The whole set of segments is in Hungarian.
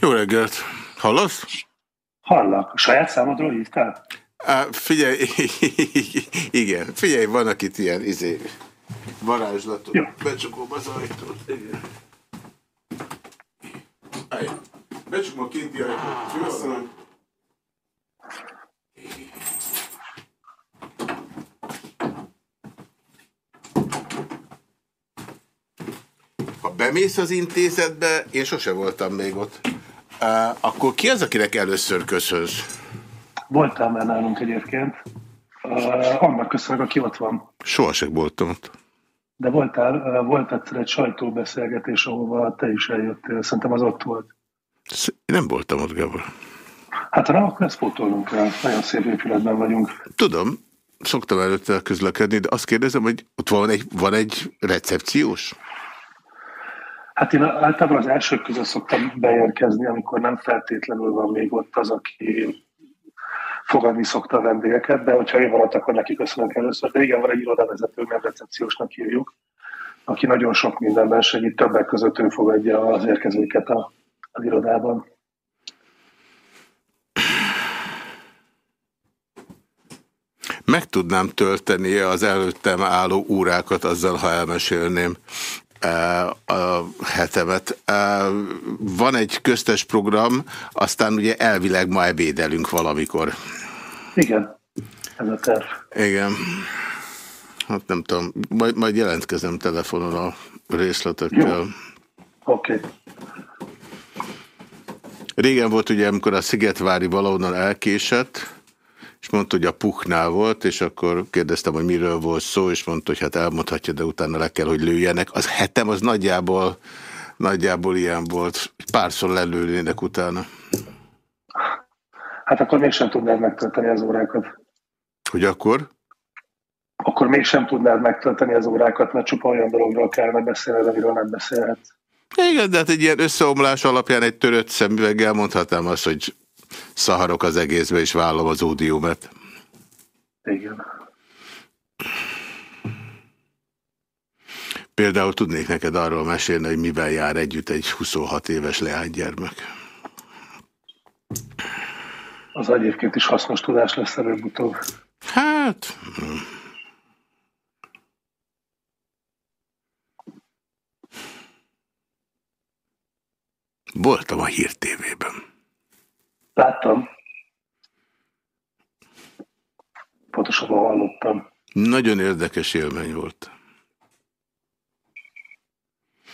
Jó reggelt! Hallasz? Hallak. A saját számodról hívtál? Á, figyelj, igen, figyelj, van itt ilyen izé, varázslatot. Becsukom az ajtót. Igen. Becsukom a kinti ajtót. Köszönöm. Ha bemész az intézetbe, én sose voltam még ott, akkor ki az, akinek először köszönsz? Voltál már nálunk egyébként. Uh, annak köszönök, aki ott van. Sohasem voltam ott. De voltál, uh, volt egyszer egy sajtóbeszélgetés, ahova te is eljöttél. Szerintem az ott volt. Nem voltam ott, Gábor. Hát ha akkor ezt fotolnunk kell. Nagyon szép épületben vagyunk. Tudom, szoktam előtte közlekedni, de azt kérdezem, hogy ott van egy, van egy recepciós? Hát én általában az elsők között szoktam beérkezni, amikor nem feltétlenül van még ott az, aki fogadni szokta a vendégeket, de hogyha én van akkor neki köszönök először. De igen, van egy irodavezető, nem recepciósnak hívjuk, aki nagyon sok mindenben segít, többek között ő fogadja az érkezőket a, az irodában. Meg tudnám tölteni az előttem álló órákat azzal, ha elmesélném a hetemet. Van egy köztes program, aztán ugye elvileg ma ebédelünk valamikor. Igen, ez a terv. Igen. Hát nem tudom, majd, majd jelentkezem telefonon a részletekkel. Oké. Okay. Régen volt ugye, amikor a Szigetvári valahonnan elkésett, és mondta, hogy a Puchnál volt, és akkor kérdeztem, hogy miről volt szó, és mondta, hogy hát elmondhatja, de utána le kell, hogy lőjenek. Az hetem az nagyjából, nagyjából ilyen volt. Párszor lelőnének utána. Hát akkor mégsem tudnád megtölteni az órákat. Hogy akkor? Akkor mégsem tudnád megtölteni az órákat, mert csupa olyan dologról kellene beszélni, amiről nem beszélhetsz. Igen, de hát egy ilyen összeomlás alapján egy törött szemüveggel mondhatnám azt, hogy szaharok az egészbe, és vállom az ódiumet. Igen. Például tudnék neked arról mesélni, hogy mivel jár együtt egy 26 éves leánygyermek. Az egyébként is hasznos tudás lesz előbb-utóbb. Hát... Hm. Voltam a Hír TV-ben. Láttam. Pontosabban hallottam. Nagyon érdekes élmény volt.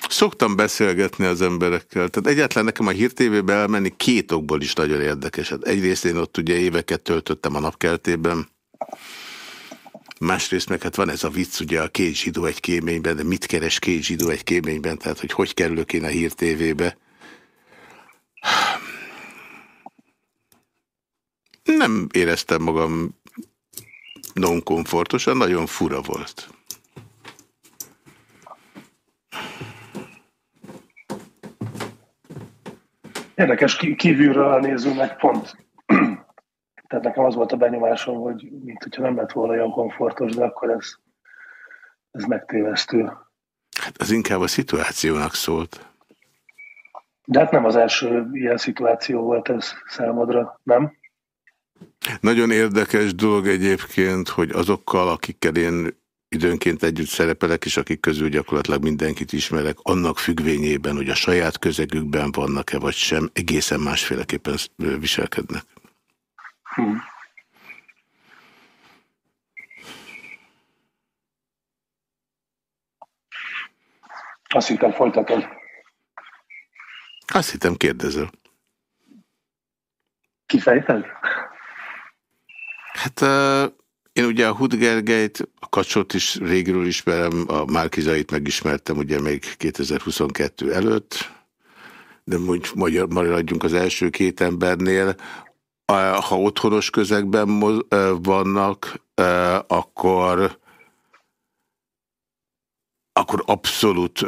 Szoktam beszélgetni az emberekkel. Tehát egyáltalán nekem a hírtévébe elmenni két okból is nagyon érdekes. Hát egyrészt én ott ugye éveket töltöttem a napkeltében. Másrészt meg hát van ez a vicc, ugye a két zsidó egy kéményben, de mit keres két zsidó egy kéményben, tehát hogy hogy kerülök én a hírtévébe. Nem éreztem magam non-komfortosan, nagyon fura volt. Érdekes, kívülről nézünk meg pont. Tehát nekem az volt a benyomásom, hogy mint hogyha nem lett volna olyan komfortos, de akkor ez, ez megtévesztő. Hát az inkább a szituációnak szólt. De hát nem az első ilyen szituáció volt ez számodra, nem? Nagyon érdekes dolog egyébként, hogy azokkal, akikkel én időnként együtt szerepelek, és akik közül gyakorlatilag mindenkit ismerek, annak függvényében, hogy a saját közegükben vannak-e vagy sem, egészen másféleképpen viselkednek. Hmm. Azt hittem folytatod. Azt hittem kérdezel. Kifejted? Hát én ugye a Hud Gergelyt, a Kacsot is régről ismerem, a Márkizait megismertem ugye még 2022 előtt, de úgy magyar, maradjunk az első két embernél. Ha otthonos közegben vannak, akkor akkor abszolút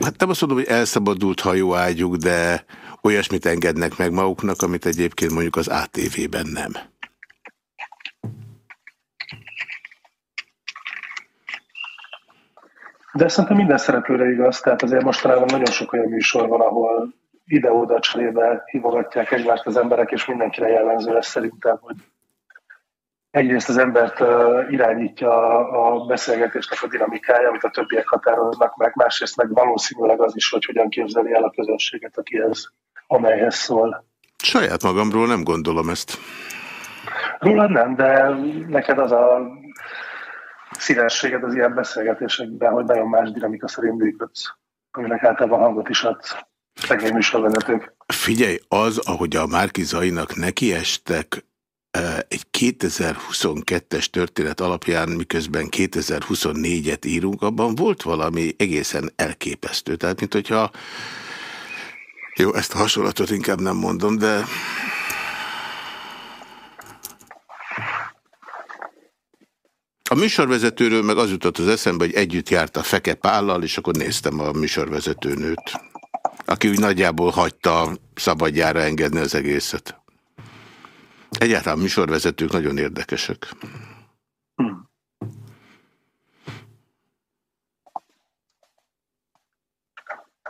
hát nem azt mondom, hogy elszabadult hajóágyuk, de olyasmit engednek meg maguknak, amit egyébként mondjuk az ATV-ben nem. De szerintem minden szereplőre igaz, tehát azért mostanában nagyon sok olyan műsor van, ahol ide-oda cserébe hívogatják egymást az emberek, és mindenkire jellemző lesz szerintem, hogy egyrészt az embert irányítja a beszélgetésnek a dinamikája, amit a többiek határoznak meg, másrészt meg valószínűleg az is, hogy hogyan képzeli el a közönséget, akihez, amelyhez szól. Saját magamról nem gondolom ezt. Róla nem, de neked az a színességed az ilyen beszélgetésekben, hogy nagyon más dinamika szerint működsz, aminek általában hangot is adsz. Szegény műsorvezetők. Figyelj, az, ahogy a Márkizainak nekiestek egy 2022-es történet alapján, miközben 2024-et írunk, abban volt valami egészen elképesztő. Tehát, mint hogyha jó, ezt a hasonlatot inkább nem mondom, de A műsorvezetőről meg az jutott az eszembe, hogy együtt járt a Feke Pállal, és akkor néztem a műsorvezetőnőt, aki úgy nagyjából hagyta szabadjára engedni az egészet. Egyáltalán műsorvezetők nagyon érdekesek.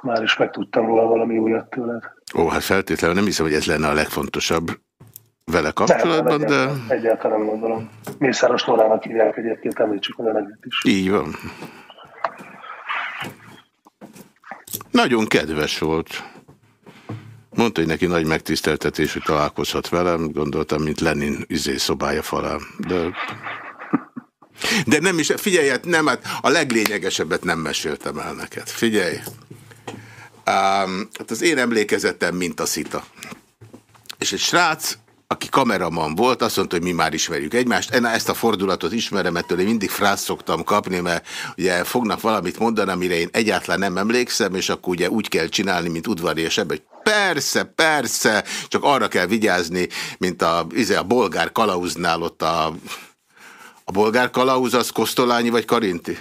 Már is megtudtam róla valami újat tőled. Ó, hát feltétlenül nem hiszem, hogy ez lenne a legfontosabb vele kapcsolatban, nem, de... Egyáltalán nem gondolom. Mészáros Norának hívják egyébként, említsük a nevét is. Így van. Nagyon kedves volt. Mondta, hogy neki nagy megtiszteltetés, hogy találkozhat velem. Gondoltam, mint Lenin izé szobája falán. De... De nem is, figyelj, hát nem, hát a leglényegesebbet nem meséltem el neked. Figyelj! Um, hát az én emlékezetem, mint a szita. És egy srác aki kameraman volt, azt mondta, hogy mi már ismerjük egymást. Én ezt a fordulatot ismerem, ettől én mindig frász szoktam kapni, mert ugye fognak valamit mondani, amire én egyáltalán nem emlékszem, és akkor ugye úgy kell csinálni, mint udvariasebb, hogy persze, persze, csak arra kell vigyázni, mint a, izé, a bolgár kalauznál ott a, a bolgár kalauz, az Kosztolányi vagy Karinti?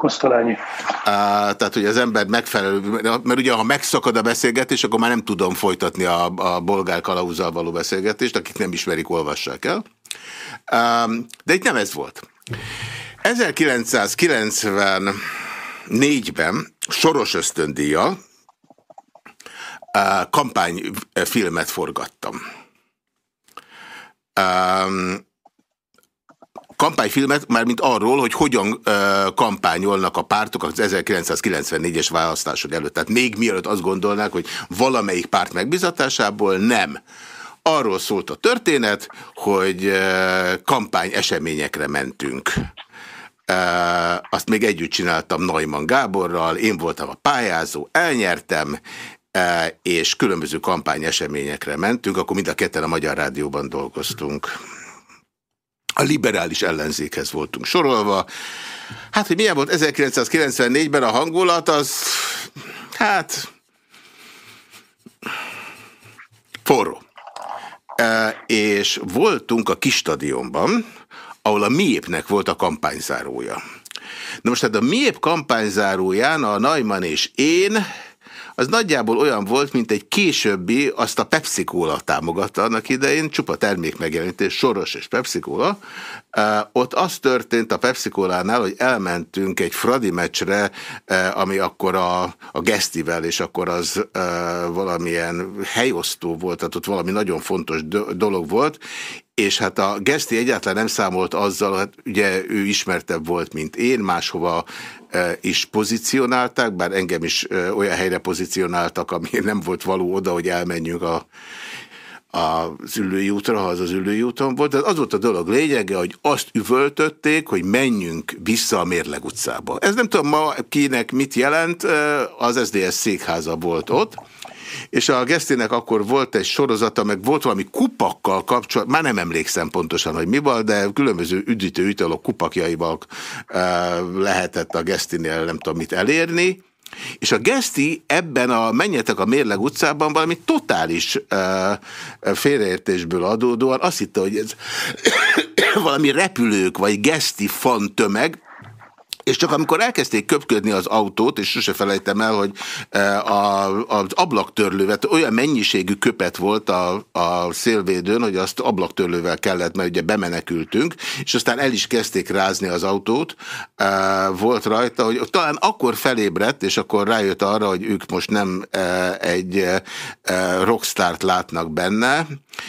Kosztolányi. Á, tehát, hogy az ember megfelelő, mert ugye ha megszakad a beszélgetés, akkor már nem tudom folytatni a, a bolgár kalauzal való beszélgetést, akik nem ismerik, olvassák el. Á, de itt nem ez volt. 1994-ben Soros ösztöndíjjal kampányfilmet forgattam. Um, kampányfilmet, már mint arról, hogy hogyan kampányolnak a pártok az 1994-es választások előtt. Tehát még mielőtt azt gondolnák, hogy valamelyik párt megbizatásából nem. Arról szólt a történet, hogy kampány eseményekre mentünk. Azt még együtt csináltam Neumann Gáborral, én voltam a pályázó, elnyertem, és különböző kampány eseményekre mentünk, akkor mind a ketten a Magyar Rádióban dolgoztunk a liberális ellenzékhez voltunk sorolva. Hát, hogy milyen volt 1994-ben a hangulat, az hát forró. E, és voltunk a kis stadionban, ahol a Miépnek volt a kampányzárója. Na most hát a Miép kampányzáróján a Najman és én az nagyjából olyan volt, mint egy későbbi, azt a Pepsi Cola támogatta annak idején, csupa termék megjelenítés, Soros és Pepsi Cola. Ott az történt a Pepsi Cola-nál, hogy elmentünk egy Fradi meccsre, ami akkor a, a Gesztivel, és akkor az valamilyen helyosztó volt, tehát ott valami nagyon fontos do dolog volt, és hát a Geszti egyáltalán nem számolt azzal, hát ugye ő ismertebb volt, mint én, máshova is pozícionálták, bár engem is olyan helyre pozícionáltak, ami nem volt való oda, hogy elmenjünk a, az ülői útra, ha az az ülői úton volt. Tehát az volt a dolog lényege, hogy azt üvöltötték, hogy menjünk vissza a Mérleg utcába. Ez nem tudom ma kinek mit jelent, az SDS székháza volt ott, és a Gesztének akkor volt egy sorozata, meg volt valami kupakkal kapcsolatban, már nem emlékszem pontosan, hogy mi volt, de különböző üdítő ütelok kupakjaival lehetett a Gesztinél nem tudom mit elérni, és a Geszti ebben a Menjetek a Mérleg utcában valami totális uh, félreértésből adódóan azt hitte, hogy ez valami repülők vagy Geszti fan tömeg, és csak amikor elkezdték köpködni az autót, és sose felejtem el, hogy e, a, az ablaktörlővet, olyan mennyiségű köpet volt a, a szélvédőn, hogy azt ablaktörlővel kellett, mert ugye bemenekültünk, és aztán el is kezdték rázni az autót. E, volt rajta, hogy talán akkor felébredt, és akkor rájött arra, hogy ők most nem e, egy rockstart látnak benne,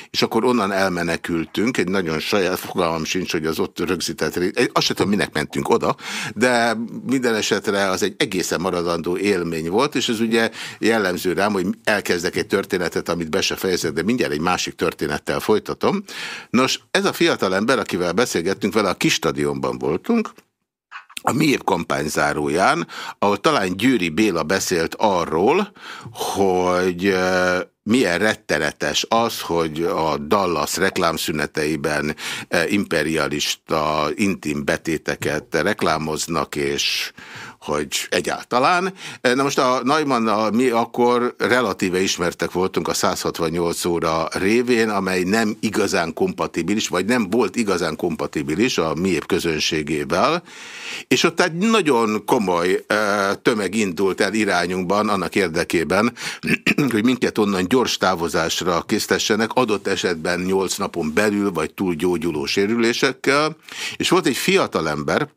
és akkor onnan elmenekültünk, egy nagyon saját fogalmam sincs, hogy az ott rögzített, azt sem tudom, minek mentünk oda, de minden esetre az egy egészen maradandó élmény volt, és ez ugye jellemző rám, hogy elkezdek egy történetet, amit be se fejezek, de mindjárt egy másik történettel folytatom. Nos, ez a fiatal ember, akivel beszélgettünk vele, a kis stadionban voltunk, a mi év kampányzáróján, ahol talán Győri Béla beszélt arról, hogy milyen rettenetes az, hogy a Dallas reklámszüneteiben imperialista intim betéteket reklámoznak, és hogy egyáltalán. Na most a Neumann, mi akkor relatíve ismertek voltunk a 168 óra révén, amely nem igazán kompatibilis, vagy nem volt igazán kompatibilis a miép közönségével, és ott egy nagyon komoly tömeg indult el irányunkban annak érdekében, hogy minket onnan gyors távozásra késztessenek, adott esetben 8 napon belül, vagy túl gyógyuló sérülésekkel, és volt egy fiatal ember,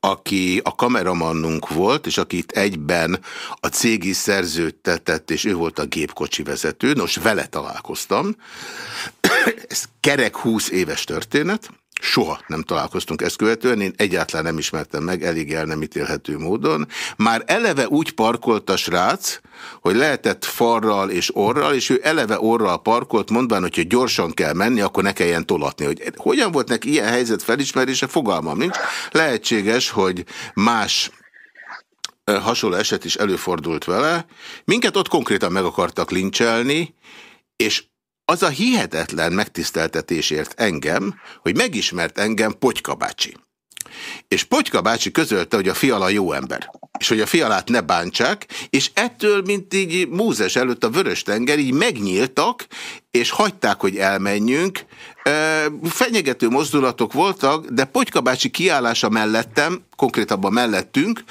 aki a kameramannunk volt, és akit egyben a cég is szerződtetett, és ő volt a gépkocsi vezető. Nos, vele találkoztam. Ez kerek 20 éves történet. Soha nem találkoztunk ezt követően, én egyáltalán nem ismertem meg, elég el nem ítélhető módon. Már eleve úgy parkolt a srác, hogy lehetett farral és orral, és ő eleve orral parkolt, mondván, hogyha gyorsan kell menni, akkor ne kelljen tolatni. Hogy hogyan volt neki ilyen helyzet felismerése, fogalmam nincs. Lehetséges, hogy más hasonló eset is előfordult vele. Minket ott konkrétan meg akartak lincselni, és az a hihetetlen megtiszteltetésért engem, hogy megismert engem Potyka bácsi. És Potyka bácsi közölte, hogy a fiala jó ember, és hogy a fialát ne bántsák, és ettől, mint így Mózes előtt a vörös tenger, így megnyíltak, és hagyták, hogy elmenjünk. Fenyegető mozdulatok voltak, de Potyka bácsi kiállása mellettem, konkrétabban mellettünk,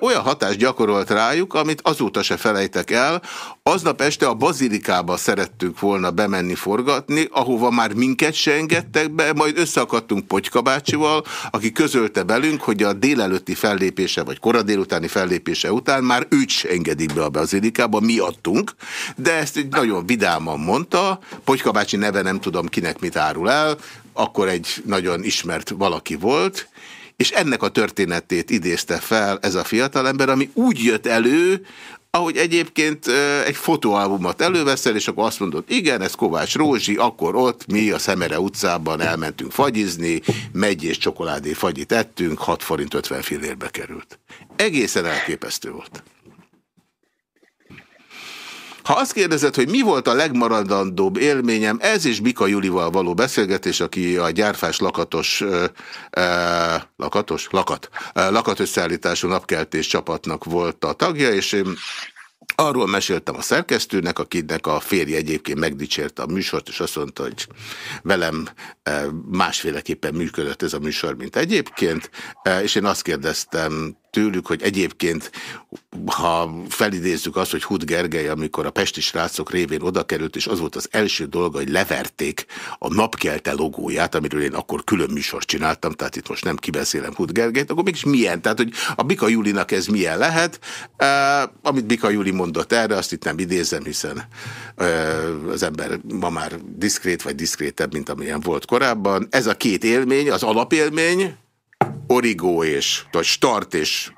olyan hatást gyakorolt rájuk, amit azóta se felejtek el. Aznap este a bazilikába szerettünk volna bemenni forgatni, ahova már minket se engedtek be, majd összeakadtunk Potyka bácsival, aki közölte belünk, hogy a délelőtti fellépése, vagy kora délutáni fellépése után már őt se engedik be a bazilikába, miattunk, de ezt egy nagyon vidáman mondta, Potyka bácsi neve nem tudom kinek mit árul el, akkor egy nagyon ismert valaki volt, és ennek a történetét idézte fel ez a fiatalember, ami úgy jött elő, ahogy egyébként egy fotóalbumot előveszel, és akkor azt mondod, igen, ez Kovács Rózsi, akkor ott mi a Szemere utcában elmentünk fagyizni, megy és csokoládé fagyit ettünk, 6 forint 50 fillérbe került. Egészen elképesztő volt. Ha azt kérdezed, hogy mi volt a legmaradandóbb élményem, ez is Bika Julival való beszélgetés, aki a gyárfás lakatos, eh, lakatos? Lakat. Eh, lakatösszállítású napkeltés csapatnak volt a tagja, és én Arról meséltem a szerkesztőnek, akinek a férje egyébként megdicsérte a műsort, és azt mondta, hogy velem másféleképpen működött ez a műsor, mint egyébként, és én azt kérdeztem tőlük, hogy egyébként, ha felidézzük azt, hogy Hud Gergely, amikor a Pesti srácok révén oda került, és az volt az első dolga, hogy leverték a napkelte logóját, amiről én akkor külön műsort csináltam, tehát itt most nem kibeszélem Hud Gergelyt, akkor mégis milyen? Tehát, hogy a Bika Julinak ez milyen lehet? Uh, amit Bika Juli mondott erre, azt itt nem idézem, hiszen uh, az ember ma már diszkrét vagy diszkrétebb, mint amilyen volt korábban. Ez a két élmény, az alapélmény, origó és, vagy start és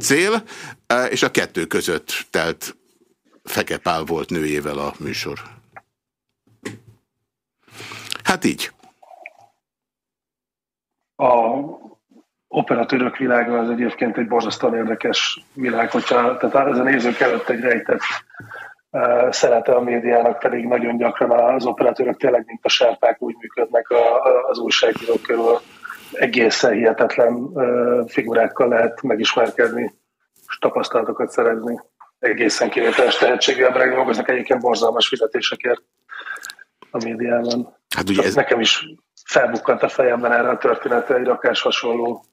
cél, e, és a kettő között telt Fekepál volt nőjével a műsor. Hát így. A operatőrök világa az egyébként egy borzasztóan érdekes világ, hogyha, tehát ez a nézők előtt egy rejtett uh, szerete a médiának, pedig nagyon gyakran az operatőrök tényleg, mint a serpák úgy működnek a, az újságírók körül, egészen hihetetlen figurákkal lehet megismerkedni, és tapasztalatokat szerezni. Egészen kivételes tehetségű emberek dolgoznak egyébként borzalmas fizetésekért a médiában. Hát ugye ez... Nekem is felbukkant a fejemben erre a történetre egy rakás hasonló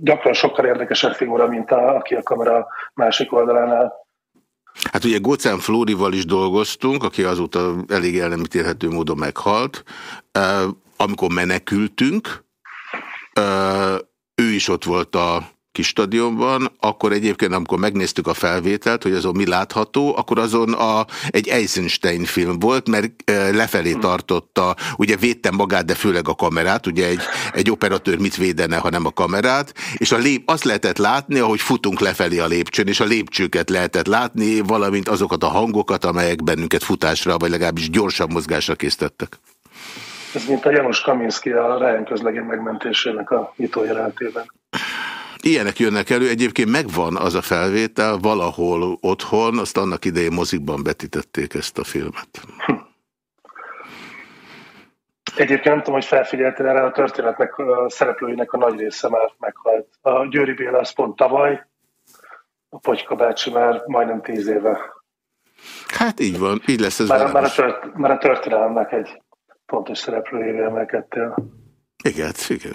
gyakran sokkal érdekesebb figura, mint a, aki a kamera másik oldalánál. Hát ugye Gócán Flórival is dolgoztunk, aki azóta elég el nem ítélhető módon meghalt. Amikor menekültünk, ő is ott volt a kis stadionban, akkor egyébként, amikor megnéztük a felvételt, hogy azon mi látható, akkor azon a, egy Eisenstein film volt, mert lefelé tartotta, ugye védte magát, de főleg a kamerát, ugye egy, egy operatőr mit védene, ha nem a kamerát, és a lép, azt lehetett látni, ahogy futunk lefelé a lépcsőn, és a lépcsőket lehetett látni, valamint azokat a hangokat, amelyek bennünket futásra, vagy legalábbis gyorsabb mozgásra készítettek. Ez mint a Janos Kaminski a Ryan közlegény megmentésének a nyitójelenetében. Ilyenek jönnek elő, egyébként megvan az a felvétel valahol otthon, azt annak idején mozikban betítették ezt a filmet. Egyébként nem tudom, hogy felfigyeltél erre a történetnek a szereplőinek a nagy része már meghalt. A Győri Béla az pont tavaly, a Pogyka bácsi már majdnem tíz éve. Hát így van, így lesz ez már, már, a tört, már a történelemnek egy fontos szereplőjével emelkedtél. Igen, igen.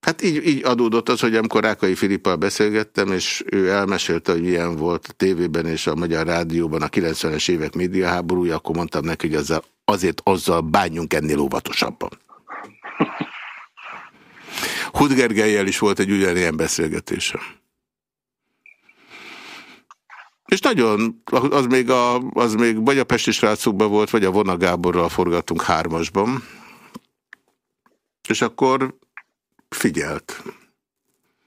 Hát így, így adódott az, hogy amikor Rákai Filippal beszélgettem, és ő elmesélte, hogy milyen volt a tévében és a Magyar Rádióban a 90-es évek médiaháborúja, akkor mondtam neki, hogy azzal, azért azzal bánjunk ennél óvatosabban. Hudgergelyel is volt egy ugyanilyen beszélgetésem. És nagyon, az még, a, az még vagy a Pesti srácokban volt, vagy a Vona Gáborral forgattunk hármasban. És akkor figyelt.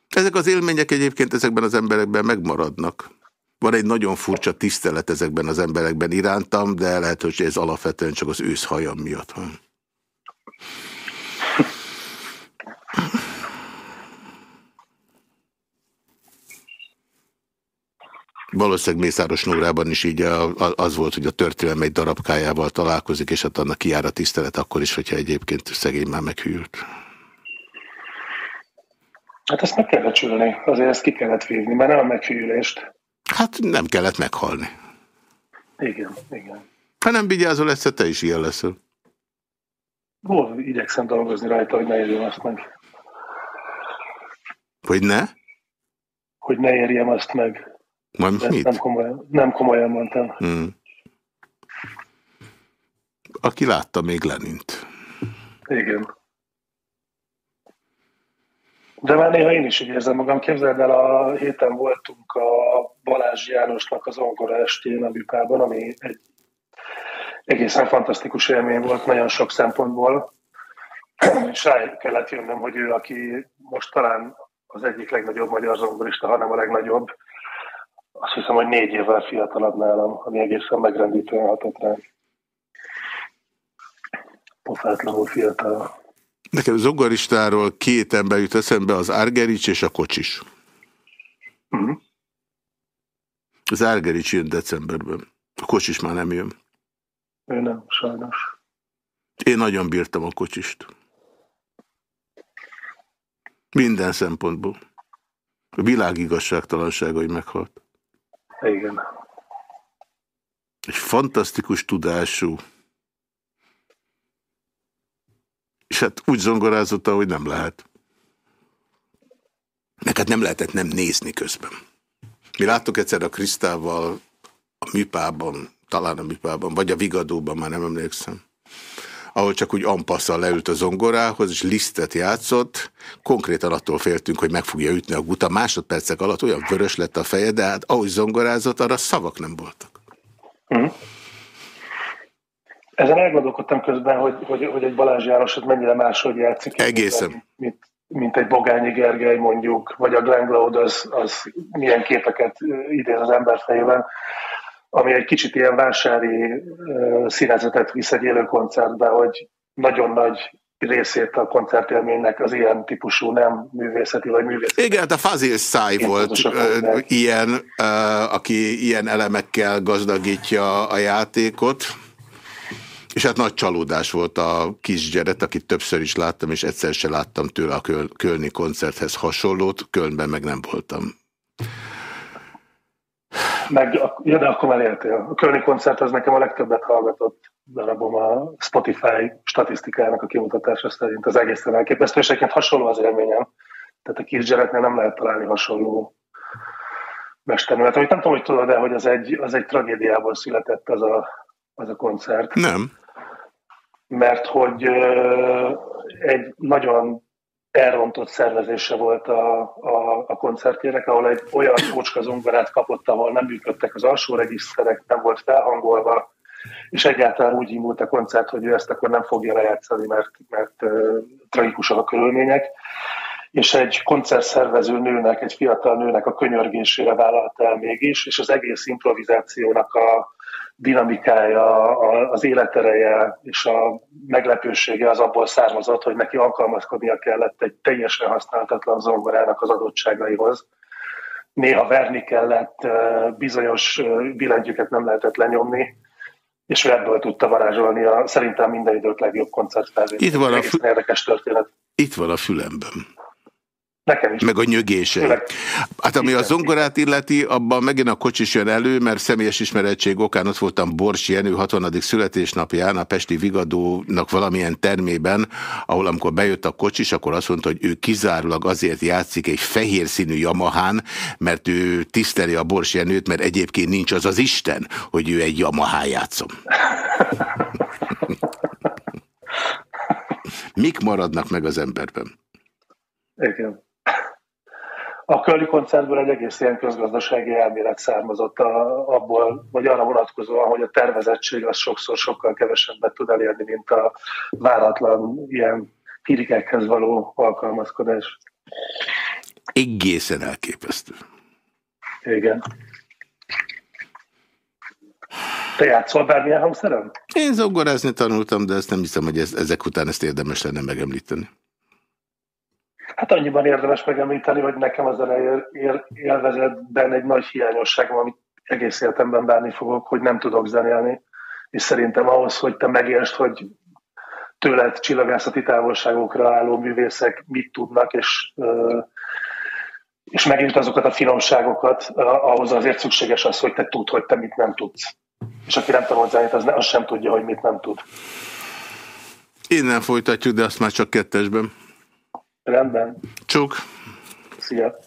Ezek az élmények egyébként ezekben az emberekben megmaradnak. Van egy nagyon furcsa tisztelet ezekben az emberekben irántam, de lehet, hogy ez alapvetően csak az őszhajam miatt van. Valószínűleg Mészáros Nógrában is így az volt, hogy a történelem egy darabkájával találkozik, és hát annak kiára a tisztelet akkor is, hogyha egyébként szegény már meghűlt. Hát ezt meg kell becsülni, azért ezt ki kellett vívni, mert nem a meghűlést. Hát nem kellett meghalni. Igen, igen. Ha nem vigyázol egyszer, te is ilyen leszel. Hol igyekszem dolgozni rajta, hogy ne érjem azt meg. Hogy ne? Hogy ne érjem azt meg. Majd mit? Nem komolyan, nem komolyan mondtam. Hmm. Aki látta még Lenint. Igen. De már néha én is így érzem magam. Képzeld el, a héten voltunk a Balázs Jánosnak az Ongora estén a Bükában, ami egy egészen fantasztikus élmény volt nagyon sok szempontból. És rá kellett jönnöm, hogy ő, aki most talán az egyik legnagyobb magyar zongorista, hanem a legnagyobb, azt hiszem, hogy négy évvel fiatalabb nálam, ami egészen megrendítően hatott rá. Pofátlanul fiatal. Nekem zongoristáról két ember jut eszembe, az Argerics és a Kocsis. Uh mhm. -huh. Az Argerics jön decemberben. A Kocsis már nem jön. Ő nem, sajnos. Én nagyon bírtam a Kocsist. Minden szempontból. A világ igazságtalansága, hogy meghalt. Igen. Egy fantasztikus tudású, és hát úgy zongorázott, ahogy nem lehet. Meg hát nem lehetett nem nézni közben. Mi láttuk egyszer a Krisztával a műpában, talán a műpában, vagy a Vigadóban, már nem emlékszem ahol csak úgy ampasszal leült a zongorához, és lisztet játszott. Konkrétan attól féltünk, hogy meg fogja ütni a guta. Másodpercek alatt olyan vörös lett a feje, de hát ahogy zongorázott, arra szavak nem voltak. Mm. Ezen elgondolkodtam közben, hogy, hogy, hogy egy Balázs Jánosot mennyire máshogy játszik. Egészen. Mint, mint, egy Bogányi Gergely mondjuk, vagy a Glenn Glode, az, az milyen képeket idéz az ember fejében, ami egy kicsit ilyen vásári színezetet visz egy élő koncertbe, hogy nagyon nagy részét a koncertélménynek az ilyen típusú nem művészeti vagy művészeti. Igen, hát a Fazil Száj volt ilyen, aki ilyen elemekkel gazdagítja a játékot. És hát nagy csalódás volt a kisgyeret, akit többször is láttam, és egyszer se láttam tőle a Köl Kölni koncerthez hasonlót, Kölnben meg nem voltam. Meg, ja, de akkor már éltél. A Kölni koncert az nekem a legtöbbet hallgatott darabom a Spotify statisztikájának a kimutatása szerint az egészen elképesztő, és egyébként hasonló az élményem. Tehát a kisgyereknél nem lehet találni hasonló mesternőmet. Amit nem tudom, hogy tudod, de hogy az egy, az egy tragédiából született az a, az a koncert. Nem. Mert hogy egy nagyon elrontott szervezése volt a, a, a koncertjének, ahol egy olyan kocska zongorát kapott, ahol nem működtek az alsó regiszterek, nem volt felhangolva, és egyáltalán úgy indult a koncert, hogy ő ezt akkor nem fogja lejátszani, mert, mert uh, tragikusak a körülmények. És egy koncertszervező nőnek, egy fiatal nőnek a könyörgésére vállalta el mégis, és az egész improvizációnak a dinamikája, az életereje és a meglepősége az abból származott, hogy neki alkalmazkodnia kellett egy teljesen használhatatlan zongorának az adottságaihoz. Néha verni kellett, bizonyos billentyűket nem lehetett lenyomni, és ő ebből tudta varázsolni a szerintem minden idők legjobb koncertfelvételt. Itt van a fü- érdekes történet. Itt van a fülemben. Nekem is. Meg a nyögései. Hát ami a zongorát illeti, abban megint a kocsis jön elő, mert személyes ismerettség okán ott voltam Bors Jenő 60. születésnapján a Pesti Vigadónak valamilyen termében, ahol amikor bejött a kocsis, akkor azt mondta, hogy ő kizárólag azért játszik egy fehér színű Yamahán, mert ő tiszteli a Bors Jenőt, mert egyébként nincs az az Isten, hogy ő egy Yamahán játszom. Mik maradnak meg az emberben? Igen a Kölli koncertből egy egész ilyen közgazdasági elmélet származott a, abból, vagy arra vonatkozóan, hogy a tervezettség az sokszor sokkal kevesebbet tud elérni, mint a váratlan ilyen hírikekhez való alkalmazkodás. Egészen elképesztő. Igen. Te játszol bármilyen hangszerem? Én zongorázni tanultam, de ezt nem hiszem, hogy ez, ezek után ezt érdemes lenne megemlíteni. Hát annyiban érdemes megemlíteni, hogy nekem az élvezetben egy nagy hiányosságom, amit egész életemben bánni fogok, hogy nem tudok zenélni. És szerintem ahhoz, hogy te megértsd, hogy tőled csillagászati távolságokra álló művészek mit tudnak, és, és megint azokat a finomságokat, ahhoz azért szükséges az, hogy te tudd, hogy te mit nem tudsz. És aki nem tanult zenét, az, ne, az sem tudja, hogy mit nem tud. Innen folytatjuk, de azt már csak kettesben. Rendben. Csuk. Szia.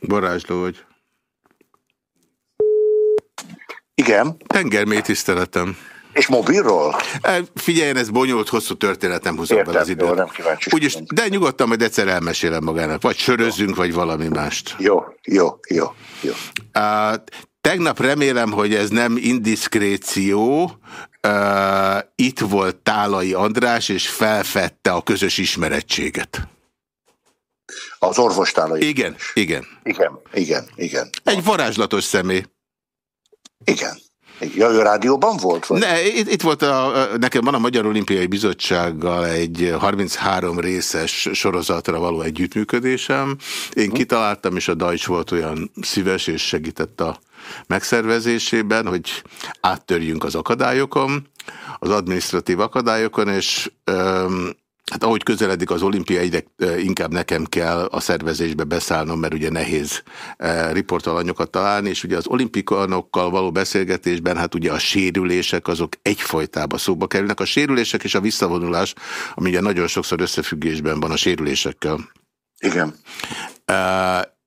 Varázsló vagy. Igen. Tengermély tiszteletem. És mobilról? E, figyeljen, ez bonyolult, hosszú történetem húzom Értem, be az időt. Jó, nem kíváncsi. Úgyis, de nyugodtan majd egyszer elmesélem magának. Vagy sörözzünk, jó. vagy valami mást. Jó, jó, jó. jó. Uh, tegnap remélem, hogy ez nem indiszkréció. Uh, itt volt Tálai András, és felfedte a közös ismerettséget. Az orvostálai. Igen, igen. Igen, igen, igen. Egy varázslatos személy. Igen. Ja, ő rádióban volt? Vagy? Ne, itt, itt volt a, nekem van a Magyar Olimpiai Bizottsággal egy 33 részes sorozatra való együttműködésem. Én hm. kitaláltam, és a Dajcs volt olyan szíves, és segített a megszervezésében, hogy áttörjünk az akadályokon, az administratív akadályokon, és öm, Hát ahogy közeledik az olimpia, egyre inkább nekem kell a szervezésbe beszállnom, mert ugye nehéz riportalanyokat találni, és ugye az olimpikanokkal való beszélgetésben, hát ugye a sérülések azok egyfajtába szóba kerülnek. A sérülések és a visszavonulás, ami ugye nagyon sokszor összefüggésben van a sérülésekkel. Igen.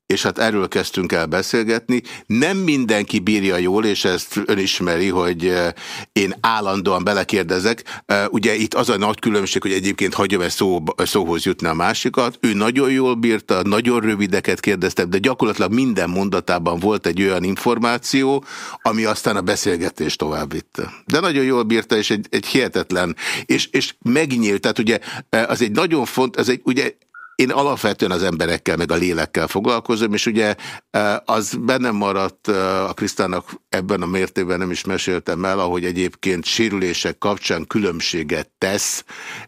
És hát erről kezdtünk el beszélgetni. Nem mindenki bírja jól, és ezt ön ismeri, hogy eh, én állandóan belekérdezek. Eh, ugye itt az a nagy különbség, hogy egyébként hagyom-e szó, szóhoz jutni a másikat. Ő nagyon jól bírta, nagyon rövideket kérdeztem, de gyakorlatilag minden mondatában volt egy olyan információ, ami aztán a beszélgetést tovább vitte. De nagyon jól bírta, és egy, egy hihetetlen, és, és megnyílt, tehát ugye eh, az egy nagyon font, ez egy, ugye én alapvetően az emberekkel, meg a lélekkel foglalkozom, és ugye e, az bennem maradt e, a Krisztának ebben a mértékben nem is meséltem el, ahogy egyébként sérülések kapcsán különbséget tesz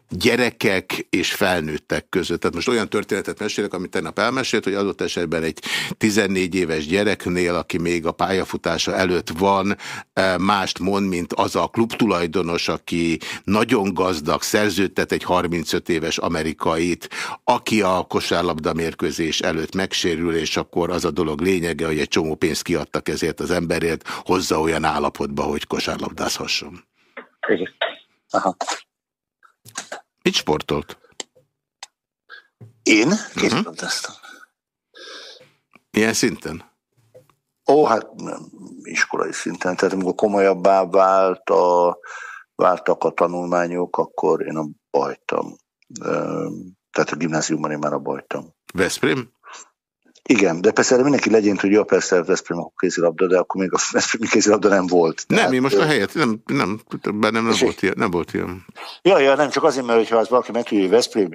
gyerekek és felnőttek között. Tehát most olyan történetet mesélek, amit tegnap elmesélt, hogy adott esetben egy 14 éves gyereknél, aki még a pályafutása előtt van, e, mást mond, mint az a klubtulajdonos, aki nagyon gazdag, szerződtet egy 35 éves amerikait, aki a kosárlabda mérkőzés előtt megsérül, és akkor az a dolog lényege, hogy egy csomó pénzt kiadtak ezért az emberért, hozza olyan állapotba, hogy kosárlabdázhasson. Aha. Mit sportolt? Én kézilabdáztam. Uh -huh. Milyen szinten? Ó, hát nem, iskolai szinten. Tehát amikor komolyabbá vált a, váltak a tanulmányok, akkor én a bajtam. Tehát a gimnáziumban én már a bajtam. Veszprém? Igen, de persze mindenki legyen tudja, persze Veszprém a kézilabda, de akkor még a Veszprém kézilabda nem volt. Nem, én most a helyet, nem, nem, bennem nem volt, ilyen, nem volt ilyen. Ja, ja, nem, csak azért, mert ha az valaki meg tudja, hogy Veszprém,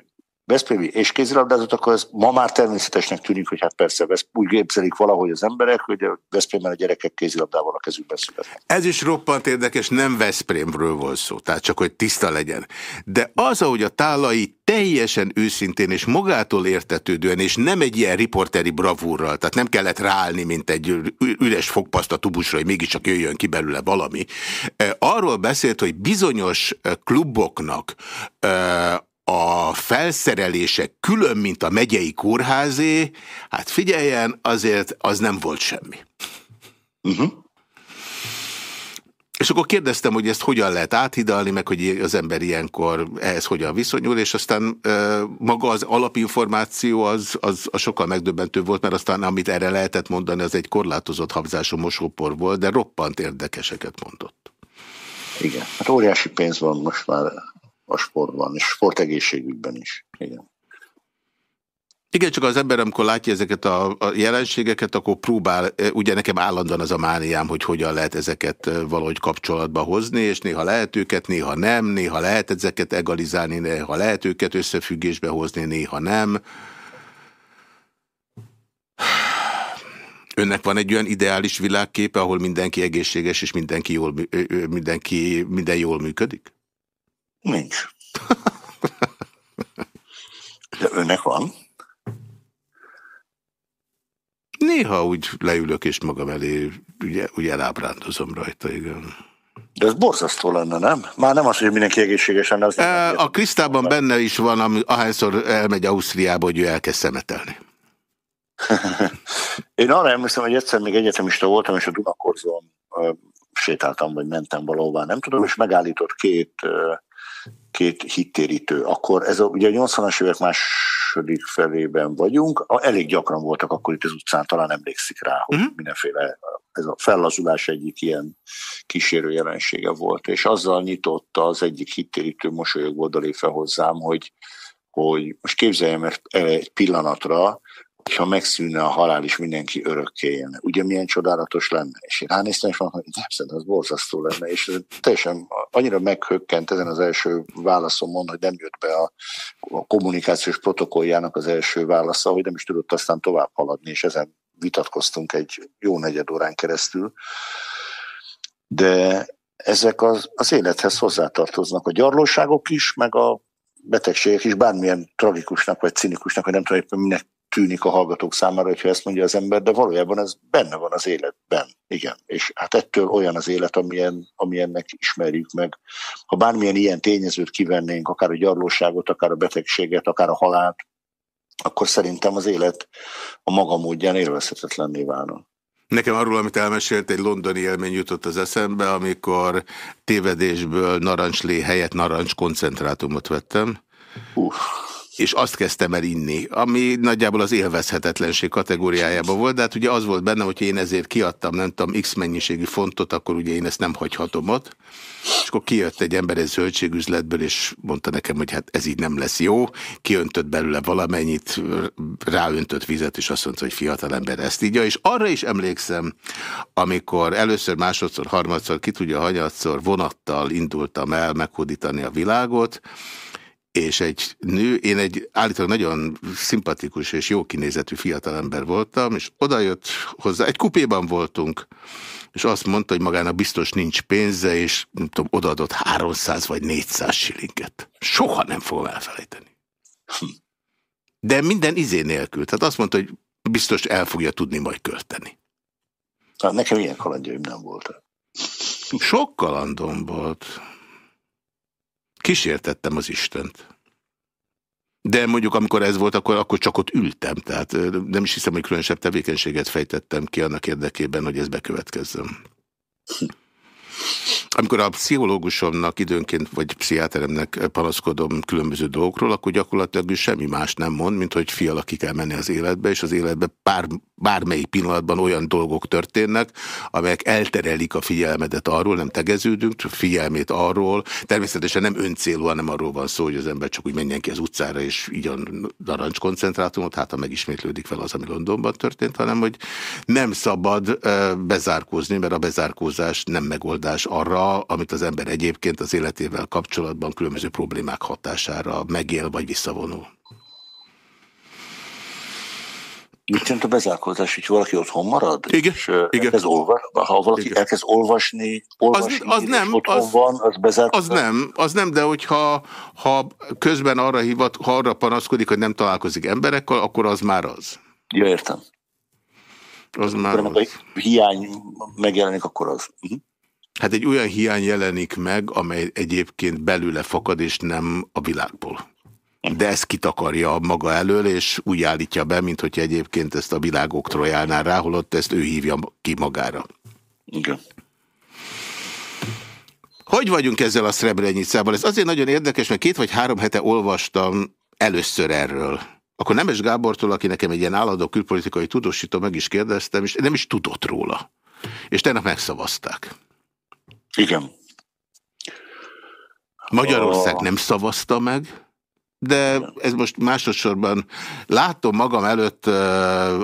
Veszprémi és kézilabdázott, akkor ez ma már természetesnek tűnik, hogy hát persze úgy képzelik valahogy az emberek, hogy a Veszprémben a gyerekek kézilabdával a kezükben születnek. Ez is roppant érdekes, nem Veszprémről volt szó, tehát csak hogy tiszta legyen. De az, ahogy a tálai teljesen őszintén és magától értetődően, és nem egy ilyen riporteri bravúrral, tehát nem kellett ráállni, mint egy üres fogpaszta tubusra, hogy mégiscsak jöjjön ki belőle valami. Arról beszélt, hogy bizonyos kluboknak a felszerelések külön, mint a megyei kórházé, hát figyeljen, azért az nem volt semmi. Uh -huh. És akkor kérdeztem, hogy ezt hogyan lehet áthidalni, meg hogy az ember ilyenkor ehhez hogyan viszonyul, és aztán e, maga az alapinformáció az, az, az sokkal megdöbbentő volt, mert aztán amit erre lehetett mondani, az egy korlátozott habzású mosópor volt, de roppant érdekeseket mondott. Igen, hát óriási pénz van most már a sportban, és sportegészségügyben is. Igen. Igen, csak az ember, amikor látja ezeket a, a jelenségeket, akkor próbál, ugye nekem állandóan az a mániám, hogy hogyan lehet ezeket valahogy kapcsolatba hozni, és néha lehet őket, néha nem, néha lehet ezeket egalizálni, néha lehet őket összefüggésbe hozni, néha nem. Önnek van egy olyan ideális világképe, ahol mindenki egészséges, és mindenki jól, mindenki, minden jól működik? Nincs. De önnek van? Néha úgy leülök és magam elé, ugye, ugye elábrándozom rajta, igen. De ez borzasztó lenne, nem? Már nem az, hogy mindenki egészségesen. Az e, a Krisztában benne is van, ami, ahányszor elmegy Ausztriába, hogy ő elkezd szemetelni. Én arra emlékszem, hogy egyszer még egyetemista voltam, és a Dunakorzon sétáltam, vagy mentem valahová, nem tudom, és megállított két két hittérítő. Akkor ez a, ugye a 80-as évek második felében vagyunk, elég gyakran voltak akkor itt az utcán, talán emlékszik rá, hogy uh-huh. mindenféle, ez a fellazulás egyik ilyen kísérő jelensége volt, és azzal nyitotta az egyik hittérítő mosolyogva odalé fel hozzám, hogy, hogy most képzeljem el egy pillanatra, ha megszűnne a halál, és mindenki örökké élne. Ugye milyen csodálatos lenne? És én ránéztem, és mondtam, hogy nem, az borzasztó lenne, és teljesen annyira meghökkent ezen az első válaszomon, hogy nem jött be a, a kommunikációs protokolljának az első válasza, hogy nem is tudott aztán tovább haladni, és ezen vitatkoztunk egy jó negyed órán keresztül. De ezek az, az élethez hozzátartoznak a gyarlóságok is, meg a betegségek is, bármilyen tragikusnak vagy cinikusnak, vagy nem tudom éppen minek tűnik a hallgatók számára, hogyha ezt mondja az ember, de valójában ez benne van az életben. Igen. És hát ettől olyan az élet, amilyen, amilyennek ismerjük meg. Ha bármilyen ilyen tényezőt kivennénk, akár a gyarlóságot, akár a betegséget, akár a halált, akkor szerintem az élet a maga módján élvezhetetlenné válna. Nekem arról, amit elmesélt, egy londoni élmény jutott az eszembe, amikor tévedésből narancslé helyett narancs koncentrátumot vettem. Uh és azt kezdtem el inni, ami nagyjából az élvezhetetlenség kategóriájában volt, de hát ugye az volt benne, hogy én ezért kiadtam, nem tudom, x mennyiségű fontot, akkor ugye én ezt nem hagyhatom ott. És akkor kijött egy ember egy zöldségüzletből, és mondta nekem, hogy hát ez így nem lesz jó. Kiöntött belőle valamennyit, ráöntött vizet, és azt mondta, hogy fiatal ember ezt így. És arra is emlékszem, amikor először, másodszor, harmadszor, ki tudja, hanyatszor vonattal indultam el meghódítani a világot, és egy nő, én egy állítólag nagyon szimpatikus és jó kinézetű fiatalember voltam, és odajött hozzá, egy kupéban voltunk, és azt mondta, hogy magának biztos nincs pénze, és nem tudom, odaadott 300 vagy 400 silinget. Soha nem fogom elfelejteni. De minden izé nélkül. Tehát azt mondta, hogy biztos el fogja tudni majd költeni. Hát nekem ilyen kalandjaim nem voltak. Sok kalandom volt. Kísértettem az Istent. De mondjuk amikor ez volt, akkor, akkor csak ott ültem, tehát nem is hiszem, hogy különösebb tevékenységet fejtettem ki annak érdekében, hogy ez bekövetkezzem. Amikor a pszichológusomnak időnként, vagy pszichiáteremnek panaszkodom különböző dolgokról, akkor gyakorlatilag ő semmi más nem mond, mint hogy fiala ki kell menni az életbe, és az életbe bár, bármelyik pillanatban olyan dolgok történnek, amelyek elterelik a figyelmedet arról, nem tegeződünk, figyelmét arról. Természetesen nem öncélú, hanem arról van szó, hogy az ember csak úgy menjen ki az utcára, és a narancs koncentrátumot, hát ha megismétlődik fel az, ami Londonban történt, hanem hogy nem szabad bezárkózni, mert a bezárkózás nem megoldás arra, arra, amit az ember egyébként az életével kapcsolatban különböző problémák hatására megél vagy visszavonul. Mit jelent a bezárkózás, hogy valaki otthon marad? Igen. És, igen. Elkezd ha valaki Igen. elkezd olvasni, olvasni az, az nem, otthon az, van, az bezárkózás? Az nem, az nem, de hogyha ha közben arra hivat, ha arra panaszkodik, hogy nem találkozik emberekkel, akkor az már az. Ja, értem. Az már az. a hiány megjelenik, akkor az. Uh mhm. -huh. Hát egy olyan hiány jelenik meg, amely egyébként belőle fakad, és nem a világból. De ezt kitakarja maga elől, és úgy állítja be, mint hogy egyébként ezt a világ oktrojálná rá, holott ezt ő hívja ki magára. Igen. Hogy vagyunk ezzel a Srebrenicával? Ez azért nagyon érdekes, mert két vagy három hete olvastam először erről. Akkor Nemes Gábortól, aki nekem egy ilyen állandó külpolitikai tudósító, meg is kérdeztem, és nem is tudott róla. És tegnap megszavazták. Igen. Magyarország a... nem szavazta meg, de ez most másodszorban látom magam előtt